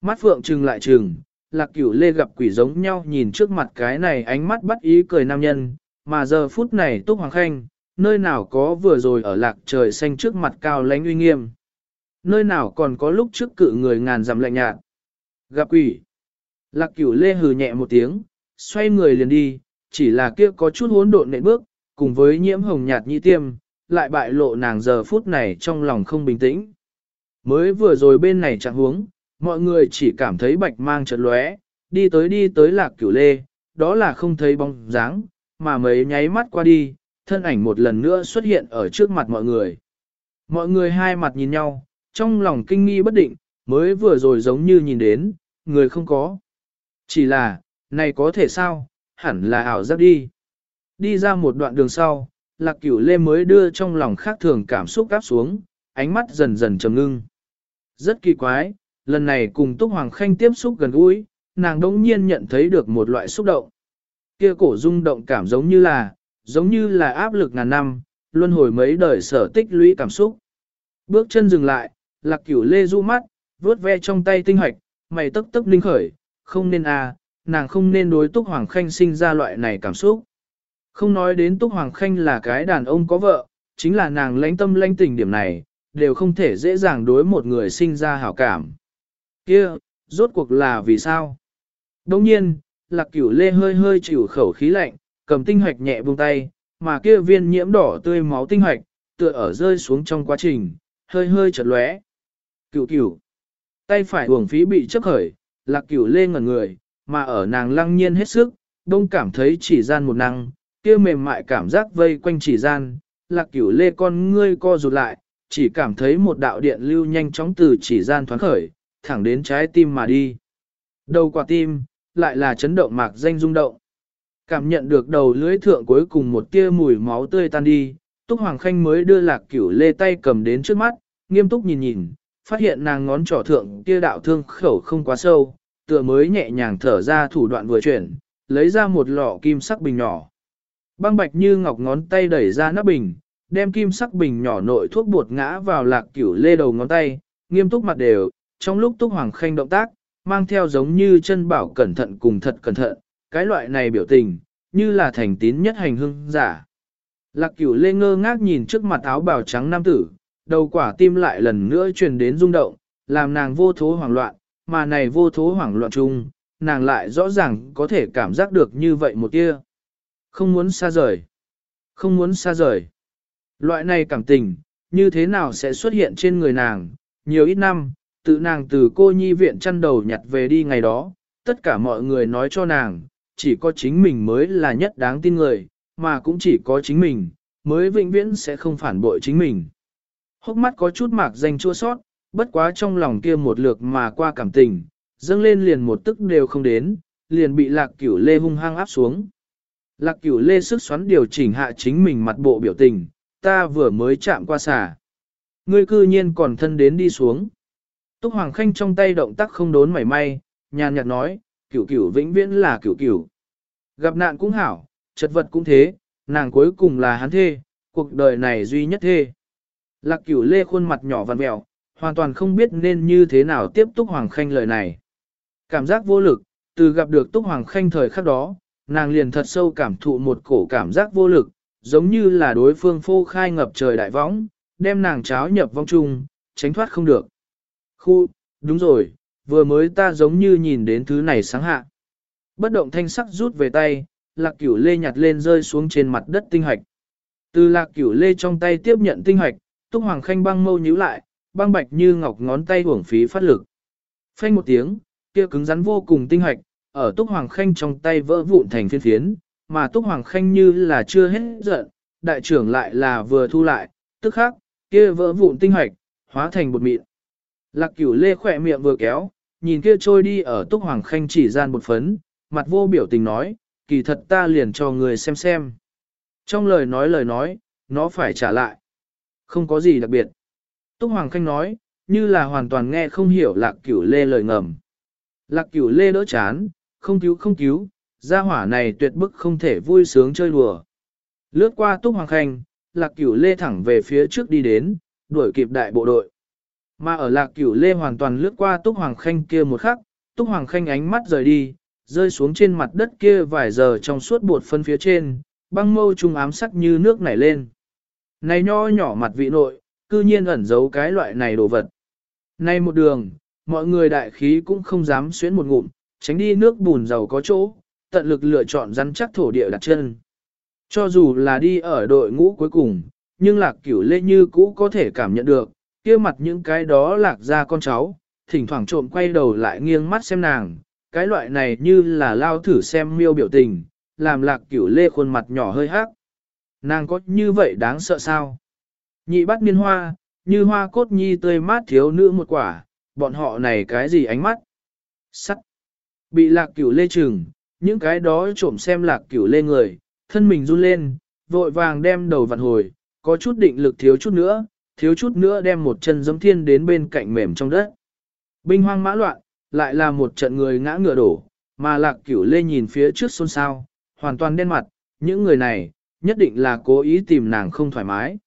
Mắt phượng trừng lại trừng, lạc cửu lê gặp quỷ giống nhau nhìn trước mặt cái này ánh mắt bắt ý cười nam nhân, mà giờ phút này túc hoàng khanh, nơi nào có vừa rồi ở lạc trời xanh trước mặt cao lãnh uy nghiêm. Nơi nào còn có lúc trước cự người ngàn dặm lạnh nhạt. Gặp quỷ. Lạc cửu lê hừ nhẹ một tiếng, xoay người liền đi, chỉ là kia có chút hỗn độn nện bước, cùng với nhiễm hồng nhạt nhị tiêm, lại bại lộ nàng giờ phút này trong lòng không bình tĩnh. Mới vừa rồi bên này chẳng huống, mọi người chỉ cảm thấy bạch mang chợt lóe, đi tới đi tới lạc cửu lê, đó là không thấy bóng dáng, mà mấy nháy mắt qua đi, thân ảnh một lần nữa xuất hiện ở trước mặt mọi người. Mọi người hai mặt nhìn nhau, trong lòng kinh nghi bất định, mới vừa rồi giống như nhìn đến, người không có. Chỉ là, này có thể sao, hẳn là ảo giác đi. Đi ra một đoạn đường sau, lạc cửu lê mới đưa trong lòng khác thường cảm xúc áp xuống, ánh mắt dần dần trầm ngưng. Rất kỳ quái, lần này cùng Túc Hoàng Khanh tiếp xúc gần gũi, nàng đống nhiên nhận thấy được một loại xúc động. Kia cổ rung động cảm giống như là, giống như là áp lực ngàn năm, luân hồi mấy đời sở tích lũy cảm xúc. Bước chân dừng lại, lạc cửu lê du mắt, vớt ve trong tay tinh hoạch, mày tức tức linh khởi, không nên à, nàng không nên đối Túc Hoàng Khanh sinh ra loại này cảm xúc. Không nói đến Túc Hoàng Khanh là cái đàn ông có vợ, chính là nàng lãnh tâm lãnh tình điểm này, đều không thể dễ dàng đối một người sinh ra hảo cảm. Kia, rốt cuộc là vì sao? Đồng nhiên, lạc cửu lê hơi hơi chịu khẩu khí lạnh, cầm tinh hoạch nhẹ buông tay, mà kia viên nhiễm đỏ tươi máu tinh hoạch, tựa ở rơi xuống trong quá trình, hơi hơi chật lóe. Cửu cửu, tay phải uổng phí bị chấp khởi, lạc cửu lê ngẩn người, mà ở nàng lăng nhiên hết sức, đông cảm thấy chỉ gian một năng, kia mềm mại cảm giác vây quanh chỉ gian, lạc cửu lê con ngươi co rụt lại, chỉ cảm thấy một đạo điện lưu nhanh chóng từ chỉ gian thoáng khởi, thẳng đến trái tim mà đi. Đầu quả tim, lại là chấn động mạc danh rung động. Cảm nhận được đầu lưới thượng cuối cùng một tia mùi máu tươi tan đi, Túc Hoàng Khanh mới đưa lạc cửu lê tay cầm đến trước mắt, nghiêm túc nhìn nhìn, phát hiện nàng ngón trỏ thượng kia đạo thương khẩu không quá sâu, tựa mới nhẹ nhàng thở ra thủ đoạn vừa chuyển, lấy ra một lọ kim sắc bình nhỏ. Băng bạch như ngọc ngón tay đẩy ra nắp bình, đem kim sắc bình nhỏ nội thuốc bột ngã vào lạc cửu lê đầu ngón tay, nghiêm túc mặt đều, trong lúc Túc Hoàng Khanh động tác, mang theo giống như chân bảo cẩn thận cùng thật cẩn thận, cái loại này biểu tình, như là thành tín nhất hành hưng giả. Lạc cửu lê ngơ ngác nhìn trước mặt áo bào trắng nam tử, đầu quả tim lại lần nữa truyền đến rung động, làm nàng vô thố hoảng loạn, mà này vô thố hoảng loạn chung, nàng lại rõ ràng có thể cảm giác được như vậy một tia. Không muốn xa rời. Không muốn xa rời. Loại này cảm tình, như thế nào sẽ xuất hiện trên người nàng, nhiều ít năm, tự nàng từ cô nhi viện chăn đầu nhặt về đi ngày đó, tất cả mọi người nói cho nàng, chỉ có chính mình mới là nhất đáng tin người, mà cũng chỉ có chính mình, mới vĩnh viễn sẽ không phản bội chính mình. Hốc mắt có chút mạc danh chua sót, bất quá trong lòng kia một lượt mà qua cảm tình, dâng lên liền một tức đều không đến, liền bị lạc cửu lê hung hăng áp xuống. Lạc cửu lê sức xoắn điều chỉnh hạ chính mình mặt bộ biểu tình, ta vừa mới chạm qua xả Ngươi cư nhiên còn thân đến đi xuống. Túc Hoàng Khanh trong tay động tác không đốn mảy may, nhàn nhạt nói, cửu cửu vĩnh viễn là cửu cửu. Gặp nạn cũng hảo, chật vật cũng thế, nàng cuối cùng là hắn thê, cuộc đời này duy nhất thê. Lạc cửu lê khuôn mặt nhỏ vằn mẹo, hoàn toàn không biết nên như thế nào tiếp Túc Hoàng Khanh lời này. Cảm giác vô lực, từ gặp được Túc Hoàng Khanh thời khắc đó, nàng liền thật sâu cảm thụ một cổ cảm giác vô lực, giống như là đối phương phô khai ngập trời đại võng, đem nàng cháo nhập vong chung, tránh thoát không được. Khu, đúng rồi, vừa mới ta giống như nhìn đến thứ này sáng hạ. Bất động thanh sắc rút về tay, lạc cửu lê nhặt lên rơi xuống trên mặt đất tinh hoạch. Từ lạc cửu lê trong tay tiếp nhận tinh hoạch, túc hoàng khanh băng mâu nhíu lại, băng bạch như ngọc ngón tay uổng phí phát lực. Phanh một tiếng, kia cứng rắn vô cùng tinh hoạch, ở túc hoàng khanh trong tay vỡ vụn thành phiên phiến, mà túc hoàng khanh như là chưa hết giận, đại trưởng lại là vừa thu lại, tức khắc, kia vỡ vụn tinh hoạch, hóa thành bột mịn. Lạc cửu lê khỏe miệng vừa kéo, nhìn kia trôi đi ở túc hoàng khanh chỉ gian một phấn, mặt vô biểu tình nói, kỳ thật ta liền cho người xem xem. Trong lời nói lời nói, nó phải trả lại. Không có gì đặc biệt. Túc Hoàng Khanh nói, như là hoàn toàn nghe không hiểu lạc cửu lê lời ngầm. Lạc cửu lê đỡ chán, không cứu không cứu, gia hỏa này tuyệt bức không thể vui sướng chơi đùa. Lướt qua Túc Hoàng Khanh, lạc cửu lê thẳng về phía trước đi đến, đuổi kịp đại bộ đội. Mà ở lạc cửu lê hoàn toàn lướt qua túc hoàng khanh kia một khắc, túc hoàng khanh ánh mắt rời đi, rơi xuống trên mặt đất kia vài giờ trong suốt bột phân phía trên, băng mâu trung ám sắc như nước nảy lên. Này nho nhỏ mặt vị nội, cư nhiên ẩn giấu cái loại này đồ vật. Nay một đường, mọi người đại khí cũng không dám xuyến một ngụm, tránh đi nước bùn dầu có chỗ, tận lực lựa chọn rắn chắc thổ địa đặt chân. Cho dù là đi ở đội ngũ cuối cùng, nhưng lạc cửu lê như cũ có thể cảm nhận được, kia mặt những cái đó lạc ra con cháu, thỉnh thoảng trộm quay đầu lại nghiêng mắt xem nàng, cái loại này như là lao thử xem miêu biểu tình, làm lạc cửu lê khuôn mặt nhỏ hơi hắc. Nàng có như vậy đáng sợ sao? Nhị bắt miên hoa, như hoa cốt nhi tươi mát thiếu nữ một quả, bọn họ này cái gì ánh mắt? Sắt. Bị lạc cửu lê chừng, những cái đó trộm xem lạc cửu lê người, thân mình run lên, vội vàng đem đầu vặn hồi, có chút định lực thiếu chút nữa, thiếu chút nữa đem một chân giống thiên đến bên cạnh mềm trong đất. Binh hoang mã loạn, lại là một trận người ngã ngựa đổ, mà lạc cửu lê nhìn phía trước xôn xao, hoàn toàn đen mặt, những người này, nhất định là cố ý tìm nàng không thoải mái.